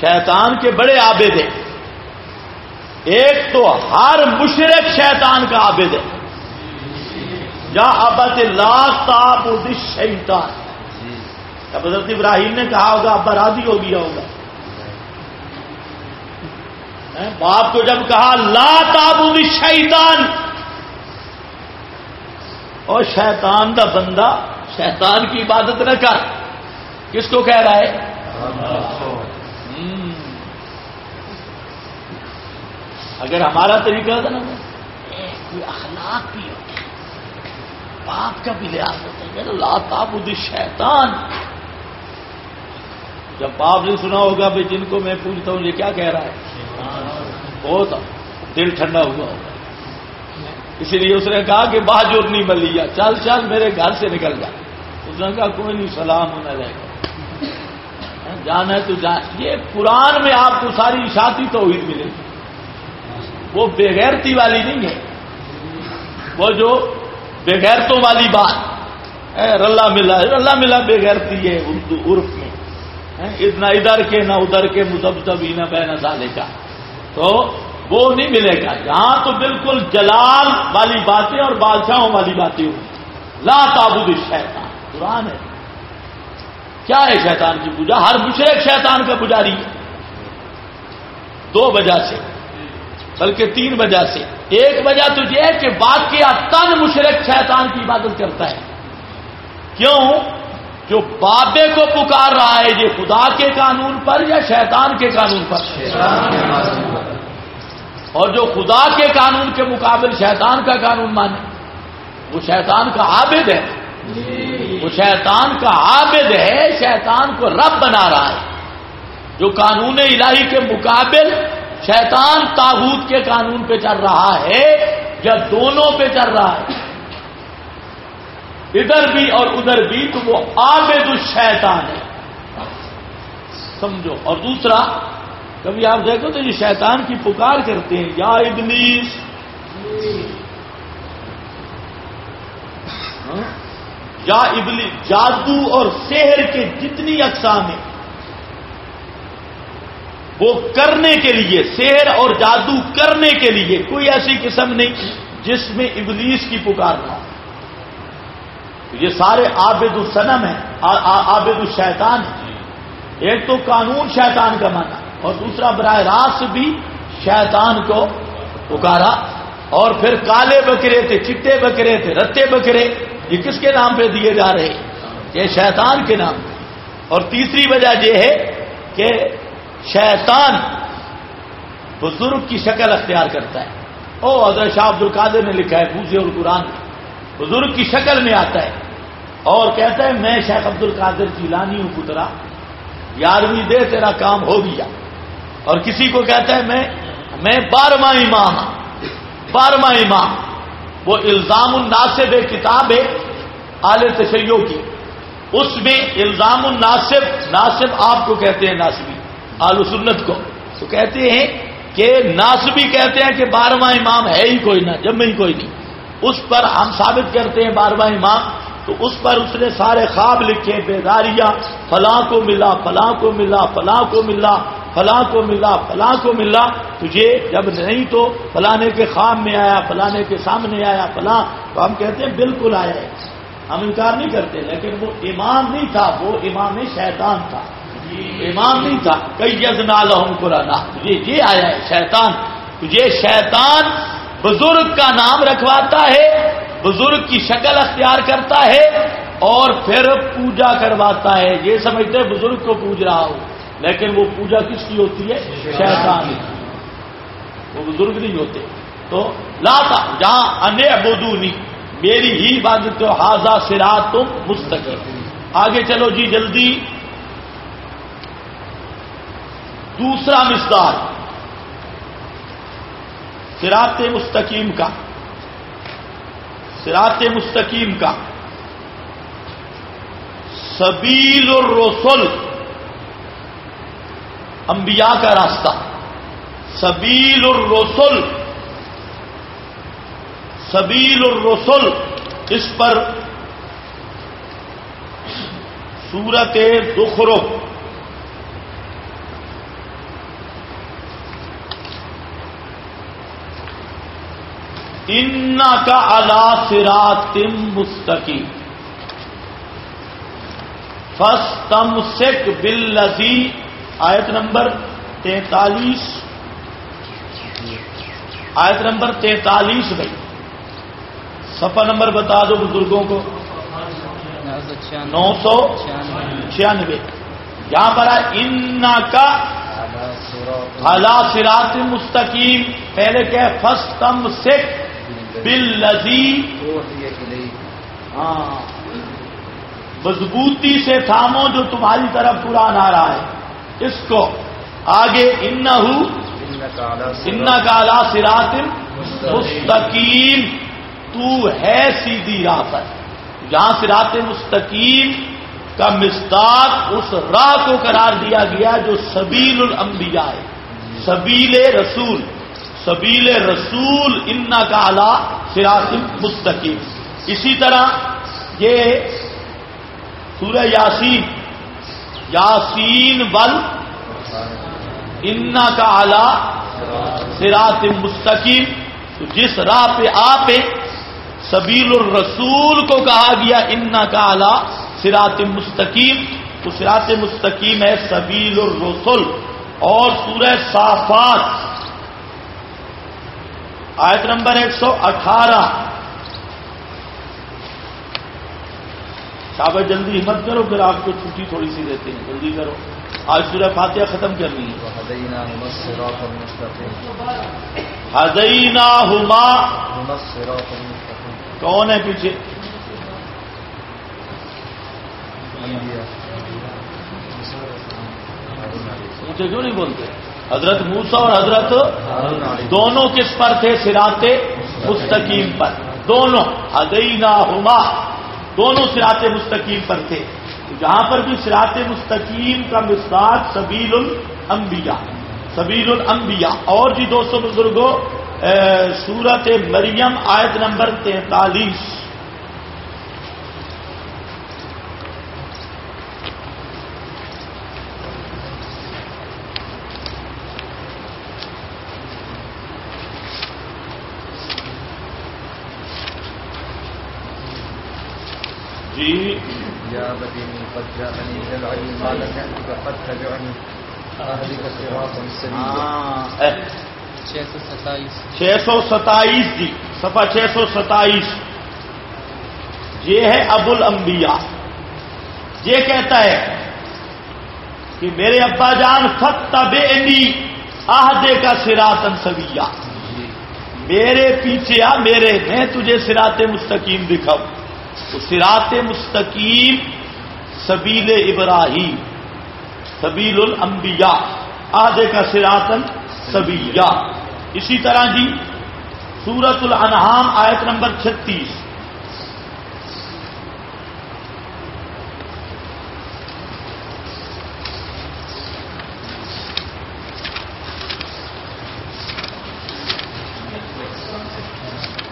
شیطان کے بڑے عابد ہیں ایک تو ہر مشرق شیطان کا عابد ہے یا ابت لاکھ تاپ شیطان حضرت ابراہیم نے کہا ہوگا اب برادی ہو گیا ہوگا۔ باپ کو جب کہا، لا تابو شیطان اور شیطان کا بندہ شیطان کی عبادت نہ کر۔ کس کو کہہ رہا ہے؟ اگر ہمارا طریقہ تھا نا، کوئی اخلاق بھی ہوتا باپ کا بھی لحاظ ہوتا ہے لا تاب شیطان جب باپ نے سنا ہوگا بھائی جن کو میں پوچھتا ہوں یہ کیا کہہ رہا ہے؟ بہت دل ٹھنڈا ہوا ہوگا۔ اسی لیے اس نے کہا کہ باجور نہیں مل لیا۔ چل چل میرے گھر سے نکل جا۔ اس نے کہا کوئی نہیں، سلام ہونا رہے گا۔ جانا ہے تو جان یہ قرآن میں آپ کو ساری اشاعتی توحید ملے گی۔ وہ بےغیرتی والی نہیں ہے۔ وہ جو بےغیرتوں والی بات۔ رلا ملا رلا ملا بےغیرتی ہے، اردو عرف میں اتنا ادھر کے نہ ادھر کے مذہب نہ بہ نہ سالے کا تو وہ نہیں ملے گا۔ یہاں تو بالکل جلال والی باتیں اور بادشاہوں والی باتیں ہوں۔ لا تابود شیطان قرآن ہے۔ کیا ہے شیطان کی پوجا؟ ہر مشرق شیطان کا پجاری ہے۔ دو وجہ سے۔ بلکہ تین وجہ سے۔ ایک وجہ تو یہ ہے کہ واقعہ تن مشرق شیطان کی عبادت کرتا ہے۔ کیوں؟ جو بابے کو پکار رہا ہے، یہ خدا کے قانون پر یا شیطان کے قانون پر؟ اور جو خدا کے قانون کے مقابل شیطان کا قانون مانے، وہ شیطان کا عابد ہے۔ وہ شیطان کا عابد ہے، شیطان کو رب بنا رہا ہے۔ جو قانون الہی کے مقابل شیطان تاغوت کے قانون پہ چل رہا ہے، یا دونوں پہ چل رہا ہے۔ ادھر بھی اور ادھر بھی تو وہ عابد الشیطان ہے۔ سمجھو۔ اور دوسرا، کبھی آپ دیکھو تو یہ شیطان کی پکار کرتے ہیں، یا ابلیس۔ ہاں؟ یا ابلی جادو اور شہر کے جتنی اقسام ہیں۔ وہ کرنے کے لیے شہر اور جادو کرنے کے لیے کوئی ایسی قسم نہیں جس میں ابلیس کی پکار نہ یہ سارے عابد السنم ہیں عابد الشیطان ہیں۔ ایک تو قانون شیطان کا مانا، اور دوسرا براہ راست بھی شیطان کو پکارا۔ اور پھر کالے بکرے تھے، چٹے بکرے تھے، رتے بکرے، یہ کس کے نام پہ دیے جا رہے؟ یہ شیطان کے نام اور تیسری وجہ یہ ہے کہ شیطان بزرگ کی شکل اختیار کرتا ہے۔ او حضرت شاہ عبد القادر نے لکھا ہے پوجے اور قرآن بزرگ کی شکل میں آتا ہے۔ اور کہتا ہے، میں شیخ عبد القادر چیلانی ہوں پترا گیارہویں دے تیرا کام ہو گیا اور کسی کو کہتا ہے، میں میں بارہواں امام ہوں بارہواں امام۔ وہ الزام الناصب کتاب ہے، آل تشیعوں کی۔ اس میں الزام الناصب ناصب آپ کو کہتے ہیں ناصبی، آل سنت کو۔ تو کہتے ہیں کہ ناصبی کہتے ہیں کہ بارہواں امام ہے ہی کوئی نہ، جب میں ہی کوئی نہیں۔ اس پر ہم ثابت کرتے ہیں بارہواں امام۔ تو اس پر اس نے سارے خواب لکھے، بیداریاں، فلاں کو ملا، فلاں کو ملا، فلاں کو ملا، فلاں کو ملا، فلاں کو ملا، تجھے جب نہیں تو فلانے کے خواب میں آیا، فلانے کے سامنے آیا، فلاں، تو ہم کہتے ہیں بالکل آیا ہے۔ ہم انکار نہیں کرتے، لیکن وہ امام نہیں تھا، وہ امام شیطان تھا۔ امام نہیں تھا۔ کئی یز نالحم قرآن یہ آیا ہے، شیطان۔ تجھے شیطان بزرگ کا نام رکھواتا ہے۔ بزرگ کی شکل اختیار کرتا ہے اور پھر پوجا کرواتا ہے۔ یہ سمجھتے بزرگ کو پوج رہا ہو، لیکن وہ پوجا کس کی ہوتی ہے؟ شیطان وہ بزرگ نہیں ہوتے۔ تو لاتا جہاں انے بدونی میری ہی عبادت حاضہ سرا تم مستقل آگے چلو جی جلدی۔ دوسرا مستار سرات مستقیم کا۔ سرات مستقیم کا۔ سبیل الرسل انبیاء کا راستہ۔ سبیل الرسل سبیل الرسل اس پر سورت دخرو ان کا الا سراتم مستقیم فس تم سکھ بل لذی آیت نمبر تینتالیس. آیت نمبر تینتالیس بھائی. سفا نمبر بتا دو بزرگوں کو. نو سو چھیانوے. یہاں پر ان کا الا سرات مستقیم پہلے کہ فس تم سکھ بل ہاں مضبوطی سے تھامو جو تمہاری طرف قرآن آ رہا ہے۔ اس کو آگے ان ان کالا سرات مستقیم۔ تو ہے سیدھی راہ پر۔ جہاں سرات مستقیم کا مستاق اس راہ کو قرار دیا گیا جو سبیل الانبیاء ہے۔ سبیل رسول۔ سبیل رسول ان کا آلہ سراط مستقیم اسی طرح یہ سورہ یاسین یاسین بل ان کا آلہ سراط مستقیم تو جس راہ پہ آپ سبیل الرسول کو کہا گیا ان کا اعلی سرات مستقیم تو سرات مستقیم ہے سبیل الرسول اور سورہ صافات۔ آیت نمبر ایک سو اٹھارہ۔ شابہ جلدی ہمت کرو پھر آپ کو چھٹی تھوڑی سی دیتے ہیں۔ جلدی کرو۔ آج سورہ فاتحہ ختم کرنی ہے۔ ہدینا ہما کون ہے پیچھے؟ مجھے کیوں نہیں بولتے؟ حضرت موسا اور حضرت دونوں کس پر تھے؟ سراتے مستقیم پر۔ دونوں ادینا ہما دونوں سراتے مستقیم پر تھے۔ جہاں پر بھی سراط مستقیم کا مستاق سبیل الانبیاء سبیل الانبیاء۔ اور جی دوستوں بزرگوں سورت مریم، آیت نمبر تینتالیس۔ جی۔ چھ سو ستائیس۔ جی سفا چھ سو ستائیس۔ یہ ہے ابو الانبیاء۔ یہ کہتا ہے کہ میرے ابا جان فتح آہدے کا سراتن سویا میرے پیچھے آ میرے میں تجھے سرات مستقیم دکھاؤں۔ تو سرات مستقیم سبیل ابراہیم، سبیل الانبیاء۔ آدھے کا سراتن سبیا اسی طرح جی سورت الانعام آیت نمبر چھتیس۔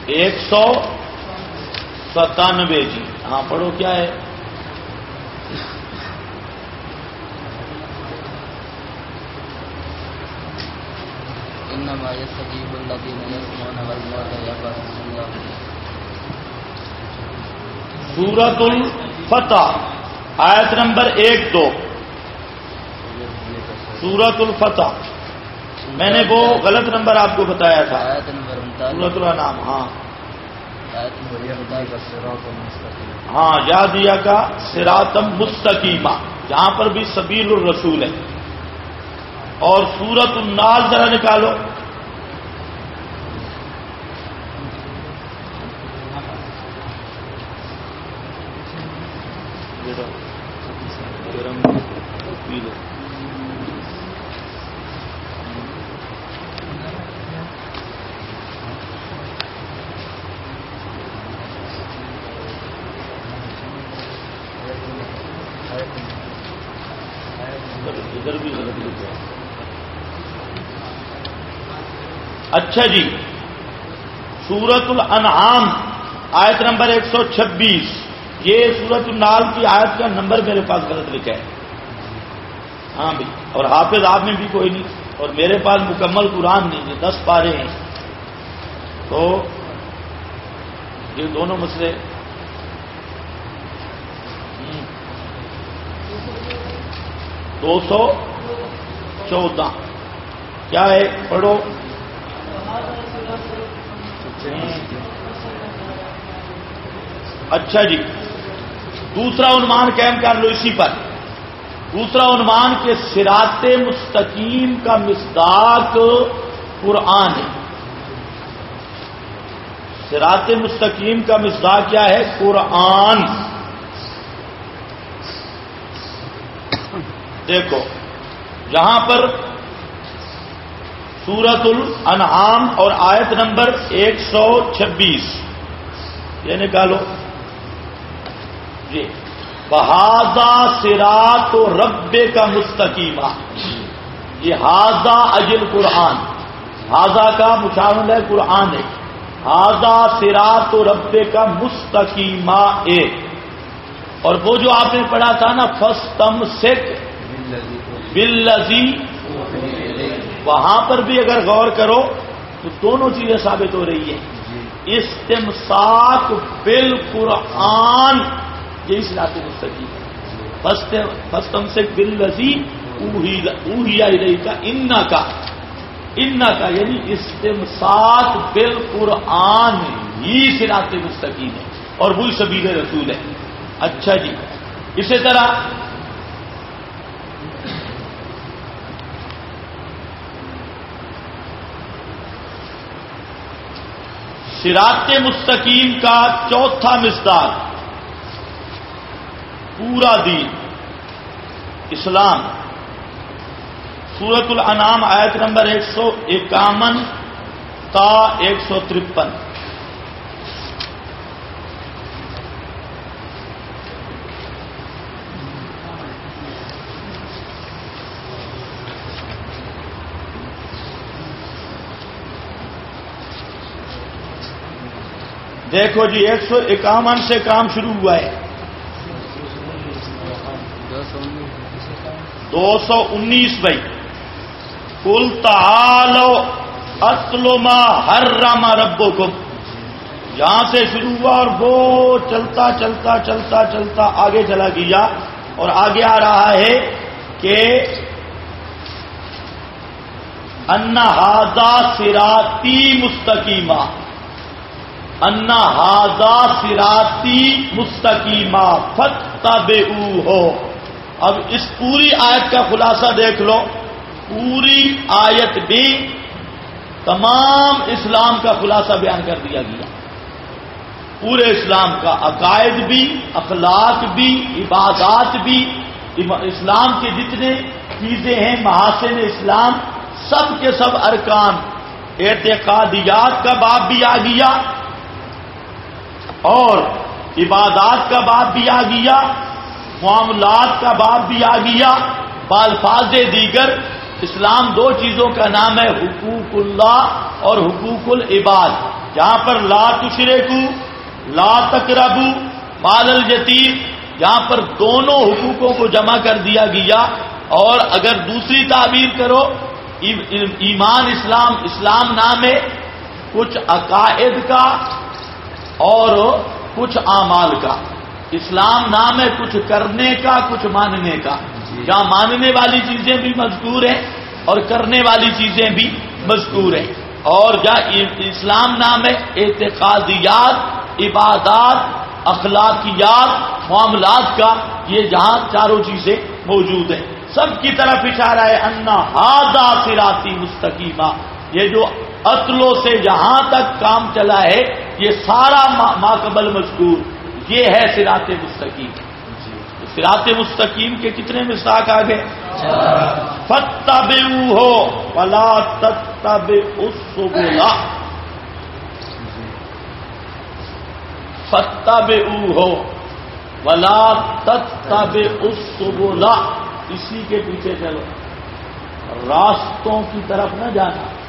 ایک سو ستانوے جی۔ ہاں پڑھو کیا ہے؟ سورت الفتح آیت نمبر ایک دو۔ سورت الفتح۔ میں نے وہ غلط نمبر آپ کو بتایا تھا۔ سورت النام ہاں۔ ہاں یادیا کا سراتم مستقیمہ، جہاں پر بھی سبیل الرسول ہے۔ اور سورت النال ذرا نکالو۔ اچھا جی۔ سورت الانعام، آیت نمبر ایک سو چھبیس۔ یہ سورت النال کی آیت کا نمبر میرے پاس غلط لکھا ہے۔ ہاں بھائی، اور حافظ آپ میں بھی کوئی نہیں، اور میرے پاس مکمل قرآن نہیں یہ دس پارے ہیں۔ تو یہ دونوں مسئلے۔ دو سو چودہ۔ کیا ہے؟ پڑھو۔ اچھا جی۔ دوسرا عنوان قائم کر لو اسی پر۔ دوسرا عنوان کے سرات مستقیم کا مصداق قرآن ہے۔ سرات مستقیم کا مصداق کیا ہے؟ قرآن۔ دیکھو جہاں پر سورت الانعام اور آیت نمبر ایک سو چھبیس۔ یعنی جی۔ یہ نکالو جی۔ بہادا سرات و رب کا مستقیمہ یہ ہاضا اجل قرآن ہاضا کا مشامل ہے، قرآن ہے۔ ہاضا سرات و رب کا مستقیمہ ایک اور وہ جو آپ نے پڑھا تھا نا فستم سکھ بلزی وہاں پر بھی اگر غور کرو تو دونوں چیزیں ثابت ہو رہی ہیں۔ استمساک بل قرآن یہی سرات مستقیم۔ ہے فستم سے بل لذی اوہیا کا ان کا ان کا یعنی استمساک بل قرآن ہی سرات مستقیم ہے اور وہی سبیل رسول ہے۔ اچھا جی۔ اسی طرح سرات مستقیم کا چوتھا مزدار پورا دین، اسلام۔ سورت الانام آیت نمبر ایک سو اکاون تا ایک سو ترپن۔ دیکھو جی ایک سو اکاون سے کام شروع ہوا ہے۔ دو سو انیس بھائی۔ کل تالو اتلوما ہر راما ربو کو یہاں سے شروع ہوا اور وہ چلتا چلتا چلتا چلتا آگے چلا گیا۔ اور آگے آ رہا ہے کہ انہادا سراتی مستقیمہ۔ انا ہاضا سراتی مستقیمہ فت ہو اب اس پوری آیت کا خلاصہ دیکھ لو۔ پوری آیت بھی تمام اسلام کا خلاصہ بیان کر دیا گیا۔ پورے اسلام کا عقائد بھی، اخلاق بھی، عبادات بھی اسلام کے جتنے چیزیں ہیں، محاسن اسلام، سب کے سب ارکان۔ اعتقادیات کا باب بھی آ گیا۔ اور عبادات کا باب بھی آ گیا، معاملات کا باب بھی آ گیا، بالفاظ دیگر۔ اسلام دو چیزوں کا نام ہے، حقوق اللہ اور حقوق العباد۔ جہاں پر لا تشرکو، لا تقربو، مال الجتیم، جہاں پر دونوں حقوقوں کو جمع کر دیا گیا۔ اور اگر دوسری تعبیر کرو ایمان اسلام اسلام نام ہے، کچھ عقائد کا اور کچھ اعمال کا۔ اسلام نام ہے کچھ کرنے کا کچھ ماننے کا۔ جہاں ماننے والی چیزیں بھی مذکور ہیں اور کرنے والی چیزیں بھی مذکور ہیں۔ اور جہاں اسلام نام ہے اعتقادیات عبادات اخلاقیات معاملات کا یہ جہاں چاروں چیزیں موجود ہیں۔ سب کی طرف اشارہ ہے انا ہادا سراتی مستقیمہ یہ جو عطلوں سے جہاں تک کام چلا ہے یہ سارا ماقبل مذکور یہ ہے سرات مستقیم۔ سرات مستقیم کے کتنے مساق آ گئے؟ فتب ہو پلا تب اس بولا فتب ہو ولا تب اس بولا اسی کے پیچھے چلو۔ راستوں کی طرف نہ جانا۔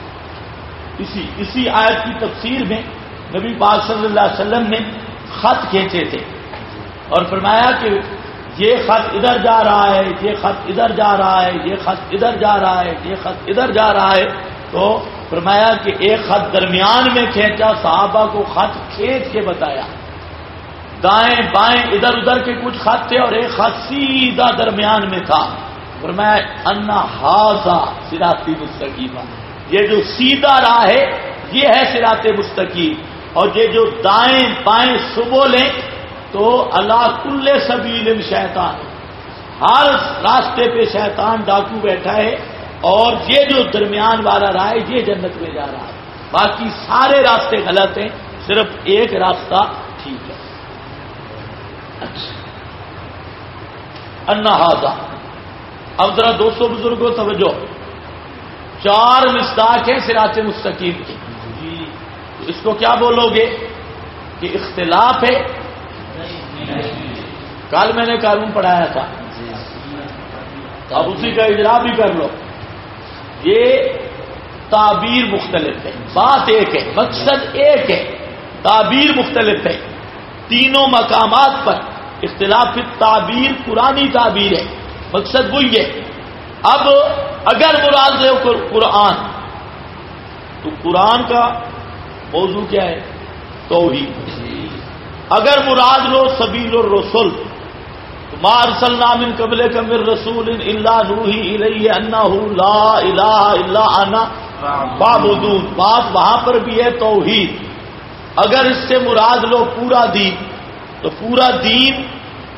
اسی اسی آیت کی تفسیر میں نبی پاک صلی اللہ علیہ وسلم نے خط کھینچے تھے اور فرمایا کہ یہ خط ادھر جا رہا ہے، یہ خط ادھر جا رہا ہے، یہ خط ادھر جا رہا ہے، یہ خط ادھر جا رہا ہے۔ تو فرمایا کہ ایک خط درمیان میں کھینچا، صحابہ کو خط کھینچ کے بتایا۔ دائیں بائیں ادھر ادھر کے کچھ خط تھے اور ایک خط سیدھا درمیان میں تھا۔ فرمایا، انا ہاضا سراتی مستقیمہ۔ یہ جو سیدھا راہ ہے، یہ ہے سراط مستقیم۔ اور یہ جو دائیں بائیں سبو لیں، تو اللہ کل سبیل شیطان ہر راستے پہ شیطان ڈاکو بیٹھا ہے، اور یہ جو درمیان والا راہ ہے، یہ جنت میں جا رہا ہے۔ باقی سارے راستے غلط ہیں، صرف ایک راستہ ٹھیک ہے۔ اچھا۔ انہذا اب ذرا دوستوں بزرگوں، توجہ۔ چار مستاق ہیں سراط مستقیم کی۔ اس کو کیا بولو گے؟ کہ اختلاف ہے۔ کل میں نے قانون پڑھایا تھا۔ اب اسی کا اجرا بھی کر لو۔ یہ تعبیر مختلف ہے۔ بات ایک ہے، مقصد ایک ہے۔ تعبیر مختلف ہے۔ تینوں مقامات پر اختلاف، تعبیر پرانی تعبیر ہے۔ مقصد وہی ہے۔ اب اگر مراد ہے قرآن تو قرآن کا موضوع کیا ہے توحید اگر مراد لو سبیل الرسول مارسل نام ان قبل کمر رسول اللہ روحی انا لا الہ الا انا بابود بات وہاں پر بھی ہے توحید اگر اس سے مراد لو پورا دین تو پورا دین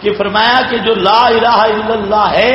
کہ فرمایا کہ جو لا الہ الا اللہ ہے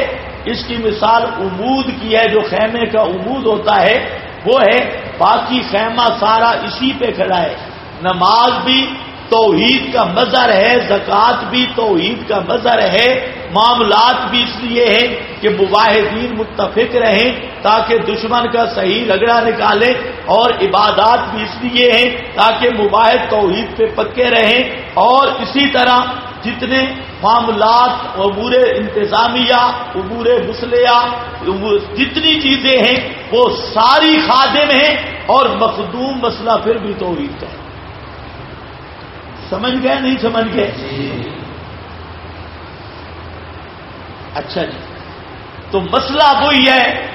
اس کی مثال امود کی ہے، جو خیمے کا امود ہوتا ہے، وہ ہے باقی خیمہ سارا اسی پہ کھڑا ہے۔ نماز بھی توحید کا مظہر ہے، زکوٰۃ بھی توحید کا مظہر ہے۔ معاملات بھی اس لیے ہیں کہ مباحدین متفق رہیں تاکہ دشمن کا صحیح رگڑا نکالیں اور عبادات بھی اس لیے ہیں تاکہ مباحد توحید پہ پکے رہیں۔ اور اسی طرح جتنے معاملات امور انتظامیہ، امور مسلیہ جتنی چیزیں ہیں، وہ ساری خادم ہیں اور مخدوم مسئلہ پھر بھی توحید کا ہے۔ سمجھ گئے نہیں سمجھ گئے؟ اچھا جی۔ تو مسئلہ وہی ہے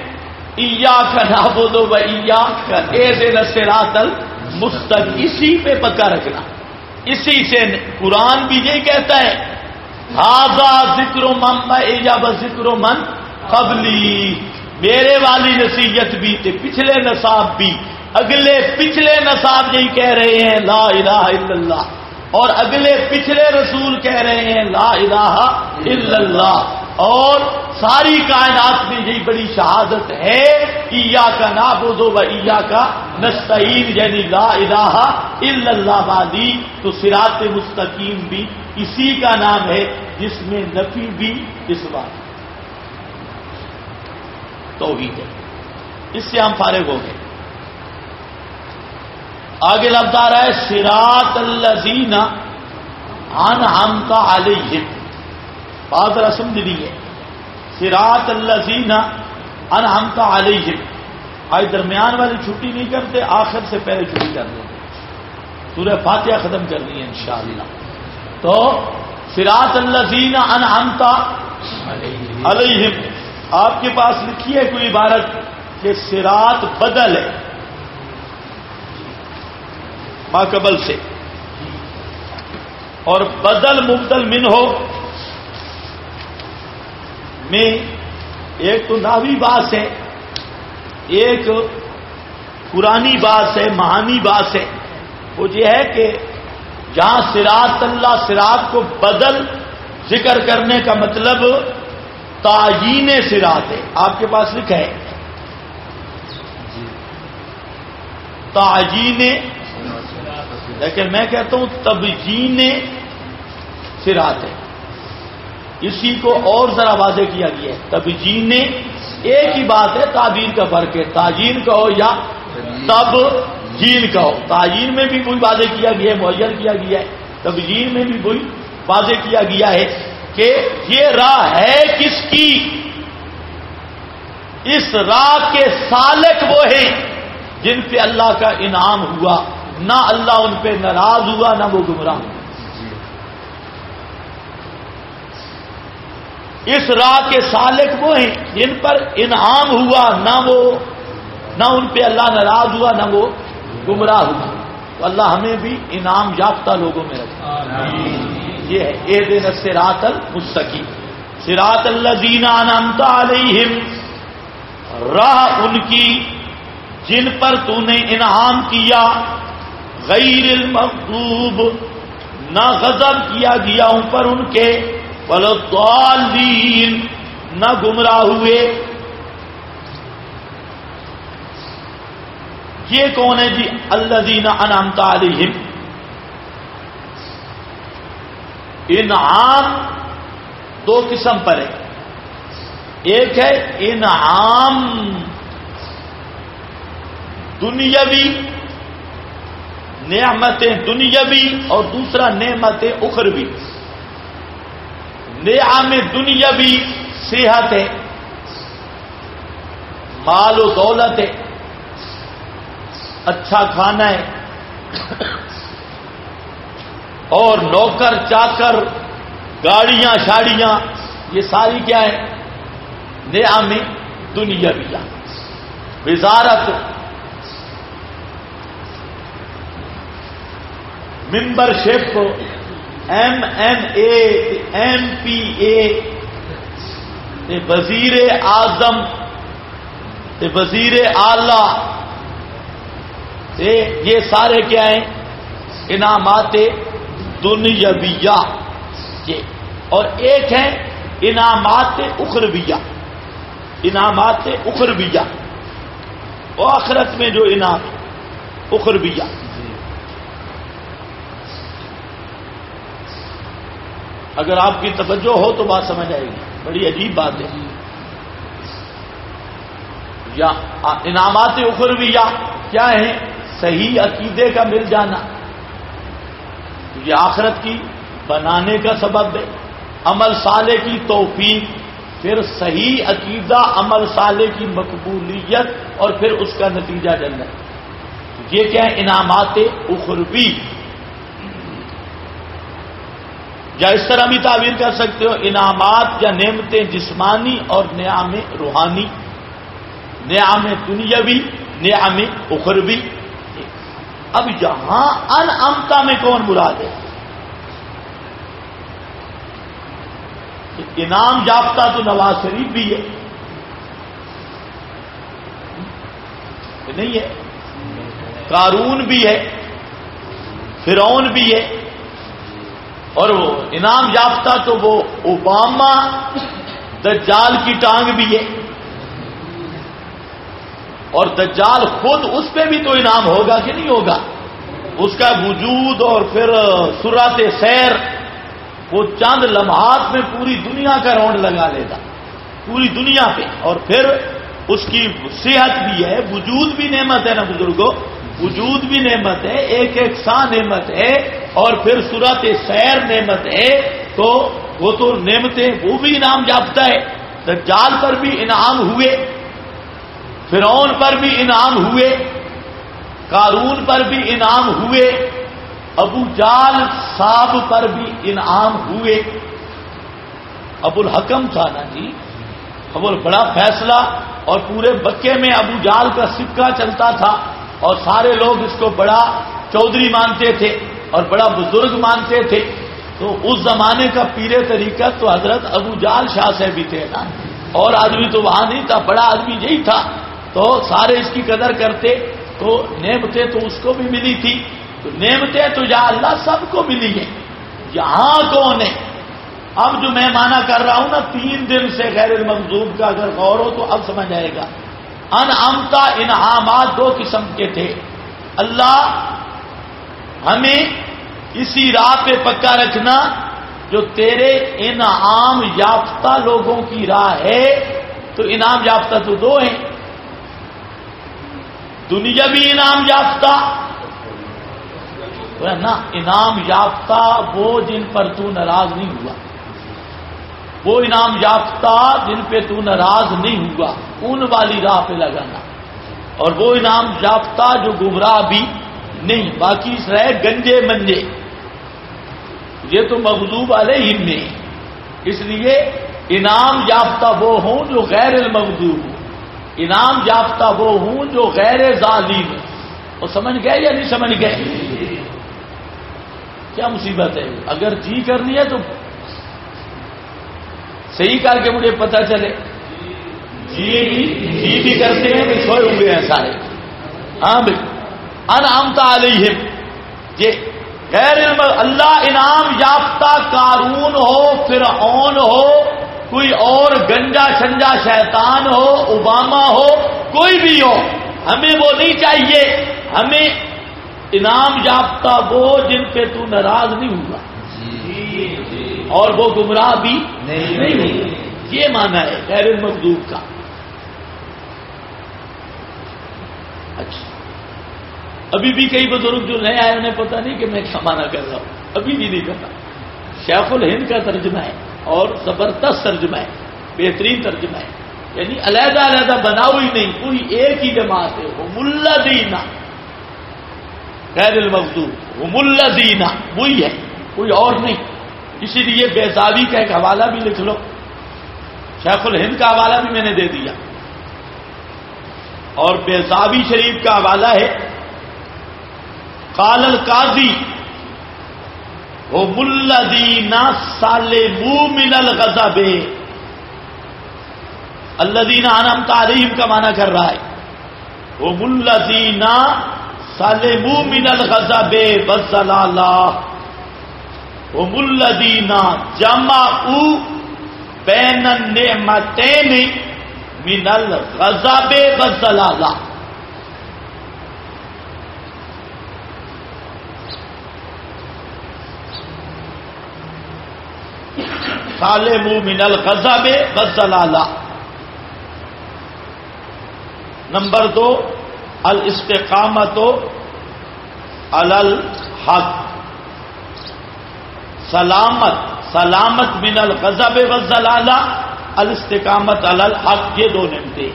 ایا کا نہ بولو بھیا کا اے نسل مستق اسی پہ پکا رکھنا۔ اسی سے قرآن بھی یہی کہتا ہے ہاضا ذکر و من یا ذکر و من قبلی. میرے والی نصیحت بھی تھے پچھلے نصاب بھی، اگلے پچھلے نصاب یہی کہہ رہے ہیں، لا الہ الا اللہ. اور اگلے پچھلے رسول کہہ رہے ہیں، لا الہ الا اللہ. اور ساری کائنات میں یہی بڑی شہادت ہے ایا کا نابودو و ایا کا نستعین یعنی لا الہ الا اللہ بادی تو سرات مستقیم بھی اسی کا نام ہے جس میں نفی بھی اس بات توحید ہے۔ اس سے ہم فارغ ہو گئے۔ آگے لفظ آ رہا ہے سراط الزین ان ہم کا علیہ بات رسم دی ہے سراط الزین ان ہم کا علیہ آج درمیان والی چھٹی نہیں کرتے، آخر سے پہلے چھٹی کر دیں۔ سورہ فاتحہ ختم کرنی ہے انشاءاللہ۔ تو سراط الزین ان ہم کا علیہ آپ کے پاس لکھی ہے کوئی عبارت کہ سراط بدل ہے۔ قبل سے۔ اور بدل مبدل من ہو۔ میں ایک تو ناوی باس ہے ایک پرانی باس ہے مہانی باس ہے۔ وہ یہ ہے کہ جہاں سراط اللہ سراط کو بدل ذکر کرنے کا مطلب تعین سراط ہے۔ آپ کے پاس لکھا ہے۔ تعین لیکن میں کہتا ہوں تبجین سرات ہے اسی کو اور ذرا واضح کیا گیا ہے۔ تبجین ایک ہی بات ہے، تعبیر کا فرق ہے۔ تاجین کہو یا تب جین کہو۔ تاجین میں بھی کوئی واضح کیا گیا ہے، معین کیا گیا ہے۔ تبجین میں بھی کوئی واضح کیا گیا ہے کہ یہ راہ ہے کس کی؟ اس راہ کے سالک وہ ہیں جن پہ اللہ کا انعام ہوا۔ نہ اللہ ان پہ ناراض ہوا نہ وہ گمراہ ہوا۔ اس راہ کے سالک وہ ہیں جن پر انعام ہوا نہ وہ نہ ان پہ اللہ ناراض ہوا نہ وہ گمراہ ہوا۔ تو اللہ ہمیں بھی انعام یافتہ لوگوں میں رکھا یہ ہے اے دن سرات المستقی سراط اللہ دینا نامتا علیہم۔ راہ ان کی جن پر تو نے انعام کیا غیر المغضوب، نہ غضب کیا گیا ان پر ان کے بلدین نہ گمراہ ہوئے۔ یہ کون ہے جی؟ اللہ دینا انعام تعلیم انعام دو قسم پر ہے۔ ایک ہے انعام دنیاوی نعمتیں دنیاوی اور دوسرا نعمت اخروی نعم دنیاوی صحت ہے مال و دولت ہے اچھا کھانا ہے، اور نوکر، چاکر، گاڑیاں، شاڑیاں، یہ ساری کیا ہے؟ نعم دنیاوی وزارت membership M N A, M P A وزیر اعظم وزیر اعلی یہ سارے کیا ہیں؟ انعامات دنیاویہ یہ اور ایک ہے انعامات اخرویہ انعامات اخرویہ۔ وہ آخرت میں جو انعام اخرویہ۔ اگر آپ کی توجہ ہو تو بات سمجھ آئے گی۔ بڑی عجیب بات ہے۔ یا انعامات اخرویہ کیا ہے صحیح عقیدے کا مل جانا۔ یہ آخرت کی بنانے کا سبب ہے۔ عمل سالے کی توفیق، پھر صحیح عقیدہ، عمل سالے کی مقبولیت، اور پھر اس کا نتیجہ جنت۔ یہ کیا ہے انعامات اخروی۔ یا اس طرح بھی تعبیر کر سکتے ہو، انعامات یا نعمتیں جسمانی اور نعام روحانی نعام دنیاوی نعام اخروی۔ اب یہاں انعامتا میں کون مراد ہے؟ انعام یافتہ تو نواز شریف بھی ہے۔ نہیں ہے۔ قارون بھی ہے۔ فرعون بھی ہے۔ اور وہ انعام یافتہ تو وہ اوباما دجال کی ٹانگ بھی ہے۔ اور دجال خود اس پہ بھی تو انعام ہوگا کہ نہیں ہوگا؟ اس کا وجود اور پھر سرات سیر وہ چند لمحات میں پوری دنیا کا راؤنڈ لگا لیتا پوری دنیا پہ۔ اور پھر اس کی صحت بھی ہے۔ وجود بھی نعمت ہے نا بزرگوں۔ وجود بھی نعمت ہے، ایک ایک سا نعمت ہے، اور پھر سورت سیر نعمت ہے، تو وہ تو نعمتیں، وہ بھی انعام یافتہ ہے۔ دجال پر بھی انعام ہوئے، فرعون پر بھی انعام ہوئے، قارون پر بھی انعام ہوئے، ابو جال صاحب پر بھی انعام ہوئے۔ ابو الحکم تھا نا جی ابو بڑا فیصلہ، اور پورے بکے میں ابو جال کا سکہ چلتا تھا۔ اور سارے لوگ اس کو بڑا چودھری مانتے تھے اور بڑا بزرگ مانتے تھے۔ تو اس زمانے کا پیرے طریقہ تو حضرت ابو جال شاہ سے بھی تھے نا۔ اور آدمی تو وہاں نہیں تھا، بڑا آدمی یہی تھا۔ تو سارے اس کی قدر کرتے، تو نعمتیں تو اس کو بھی ملی تھی۔ تو نعمتیں تو یا اللہ سب کو ملی ہیں۔ یہاں کون ہے؟ اب جو میں مانا کر رہا ہوں نا، تین دن سے غیر المنظوب کا اگر غور ہو تو اب سمجھ آئے گا۔ ان امتا انعامات دو قسم کے تھے۔ اللہ ہمیں اسی راہ پہ پکا رکھنا جو تیرے انعام یافتہ لوگوں کی راہ ہے۔ تو انعام یافتہ تو دو ہیں۔ دنیا بھی انعام یافتہ۔ نا، انعام یافتہ وہ جن پر تو ناراض نہیں ہوا۔ وہ انعام یافتہ جن پہ تو ناراض نہیں ہوا، ان والی راہ پہ لگانا۔ اور وہ انعام یافتہ جو گمراہ بھی نہیں، باقی رہے گنجے منجے یہ تو مغلوب والے ہی میں اس لیے انعام یافتہ وہ ہوں جو غیر المغضوب ہوں۔ انعام یافتہ وہ ہوں جو غیر ظالم۔ وہ سمجھ گئے یا نہیں سمجھ گئے؟ کیا مصیبت ہے؟ اگر جی کرنی ہے تو صحیح کر کے مجھے پتا چلے۔ جی بھی جی بھی کرتے ہیں سوئے ہوئے ہیں سارے۔ ہاں بھائی انعامتا علیہم۔ یہ غیر اللہ انعام یافتہ قارون ہو، فرعون ہو، کوئی اور گنجا شنجا شیطان ہو، اوباما ہو، کوئی بھی ہو، ہمیں وہ نہیں چاہیے۔ ہمیں انعام یافتہ وہ جن پہ تو ناراض نہیں ہوا۔ جی، جی، اور وہ گمراہ بھی نہیں یہ مانا ہے غیر المقدوب کا۔ اچھا۔ ابھی بھی کئی بزرگ جو نئے آئے انہیں پتا نہیں کہ میں کیا مانا کر رہا ہوں۔ ابھی بھی نہیں پتا شیخ الہند کا ترجمہ ہے اور زبردست ترجمہ ہے بہترین ترجمہ ہے۔ یعنی علیحدہ علیحدہ بناؤ ہی نہیں پوری ایک ہی جماعت ہے۔ وہ ملا دینا غیر المزدور وہ ملا دینا وہی ہے کوئی اور نہیں۔ اسی لیے بیزابی کا ایک حوالہ بھی لکھ لو۔ شیخ الہند کا حوالہ بھی میں نے دے دیا۔ اور بیزابی شریف کا حوالہ ہے۔ قال القاضی، وہ ملدینا سال من الغضب اللہ دینا انم تعلیم کا معنی کر رہا ہے۔ وہ ملدینا سال من الغضب بزلالہ وہ ملدینا جمع بین النعمتین من الغضب بزلالہ منہ من الغضب بزلالہ نمبر دو، الاستقامت الحق سلامت سلامت من الغضب وزلالہ الاستقامت الحق، یہ دو نمتے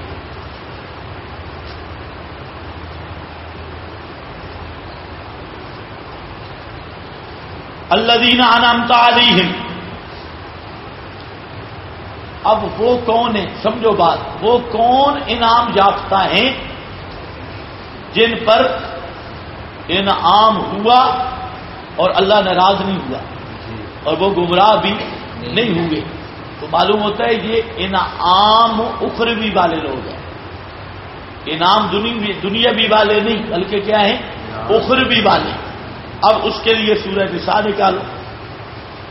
الذين انعمت عليهم اب وہ کون ہے سمجھو بات، وہ کون انعام یافتہ ہیں جن پر انعام ہوا اور اللہ ناراض نہیں ہوا؟ اور وہ گمراہ بھی نہیں ہوئے تو معلوم ہوتا ہے یہ انعام اخروی والے لوگ ہیں۔ انعام دنیا بھی والے نہیں، بلکہ کیا ہے اخروی والے۔ اب اس کے لیے سورج نسا نکالو۔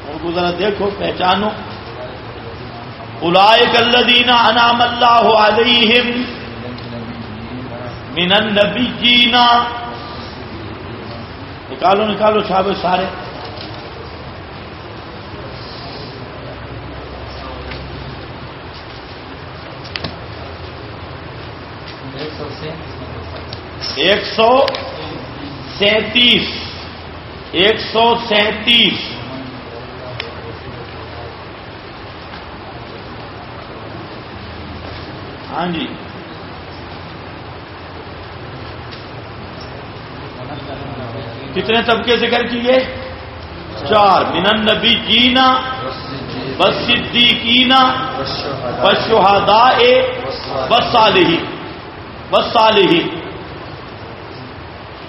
ان کو ذرا دیکھو، پہچانو۔ الائے الذین انعام اللہ علیہم من النبیین۔ نکالو نکالو صاحب سارے۔ ایک سو سینتیس، ایک سو سینتیس۔ ہاں جی۔ کتنے طبقے ذکر کیے؟ چار۔ منن نبی جینا بس صدیقینا بس شہادا بس صالحی بس صالحی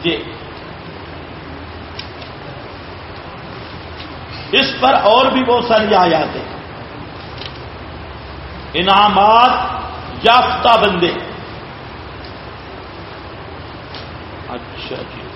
جی اس پر اور بھی بہت ساری آیات ہیں۔ انعامات یافتہ بندے۔ اچھا جی۔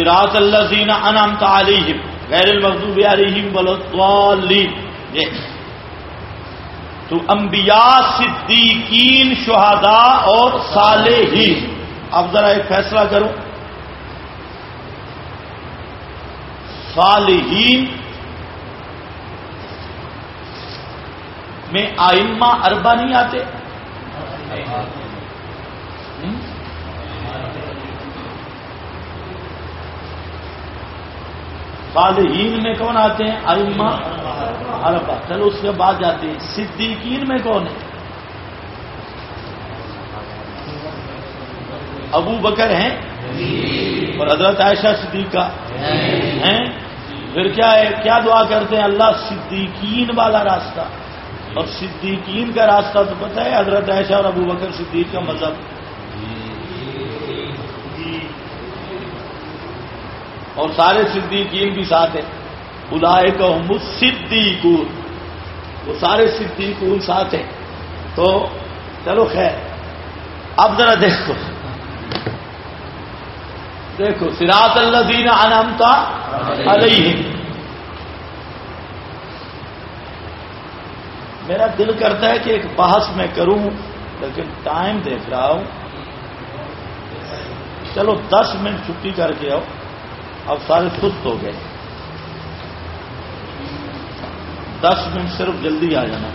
سراط اللہ زین انعام علیہم، غیر المغضوب علیہم ولضالین یہ تو انبیاء، صدیقین، شہداء اور صالحین۔ اب ذرا ایک فیصلہ کرو صالحین میں آئمہ اربا نہیں آتے؟ صالحین میں کون آتے ہیں؟ علما اربا چلو اس کے بعد جاتے ہیں۔ صدیقین میں کون ہے؟ ابو بکر ہیں؟ اور حضرت عائشہ صدیقہ ہیں؟ پھر کیا ہے؟ کیا دعا کرتے ہیں؟ اللہ صدیقین والا راستہ۔ اور صدیقین کا راستہ تو پتہ ہے، حضرت عائشہ اور ابو بکر صدیق کا مذہب۔ اور سارے صدیقین بھی ساتھ ہیں۔ بلائے کو صدیقون وہ سارے صدیقون ساتھ ہیں۔ تو چلو خیر۔ اب ذرا دیکھو۔ دیکھو سراط اللہ دین انمتا علیہ میرا دل کرتا ہے کہ ایک بحث میں کروں، لیکن ٹائم دیکھ رہا ہوں۔ چلو دس منٹ چھٹی کر کے آؤ۔ اب سارے سست ہو گئے۔ دس منٹ صرف جلدی آ جانا۔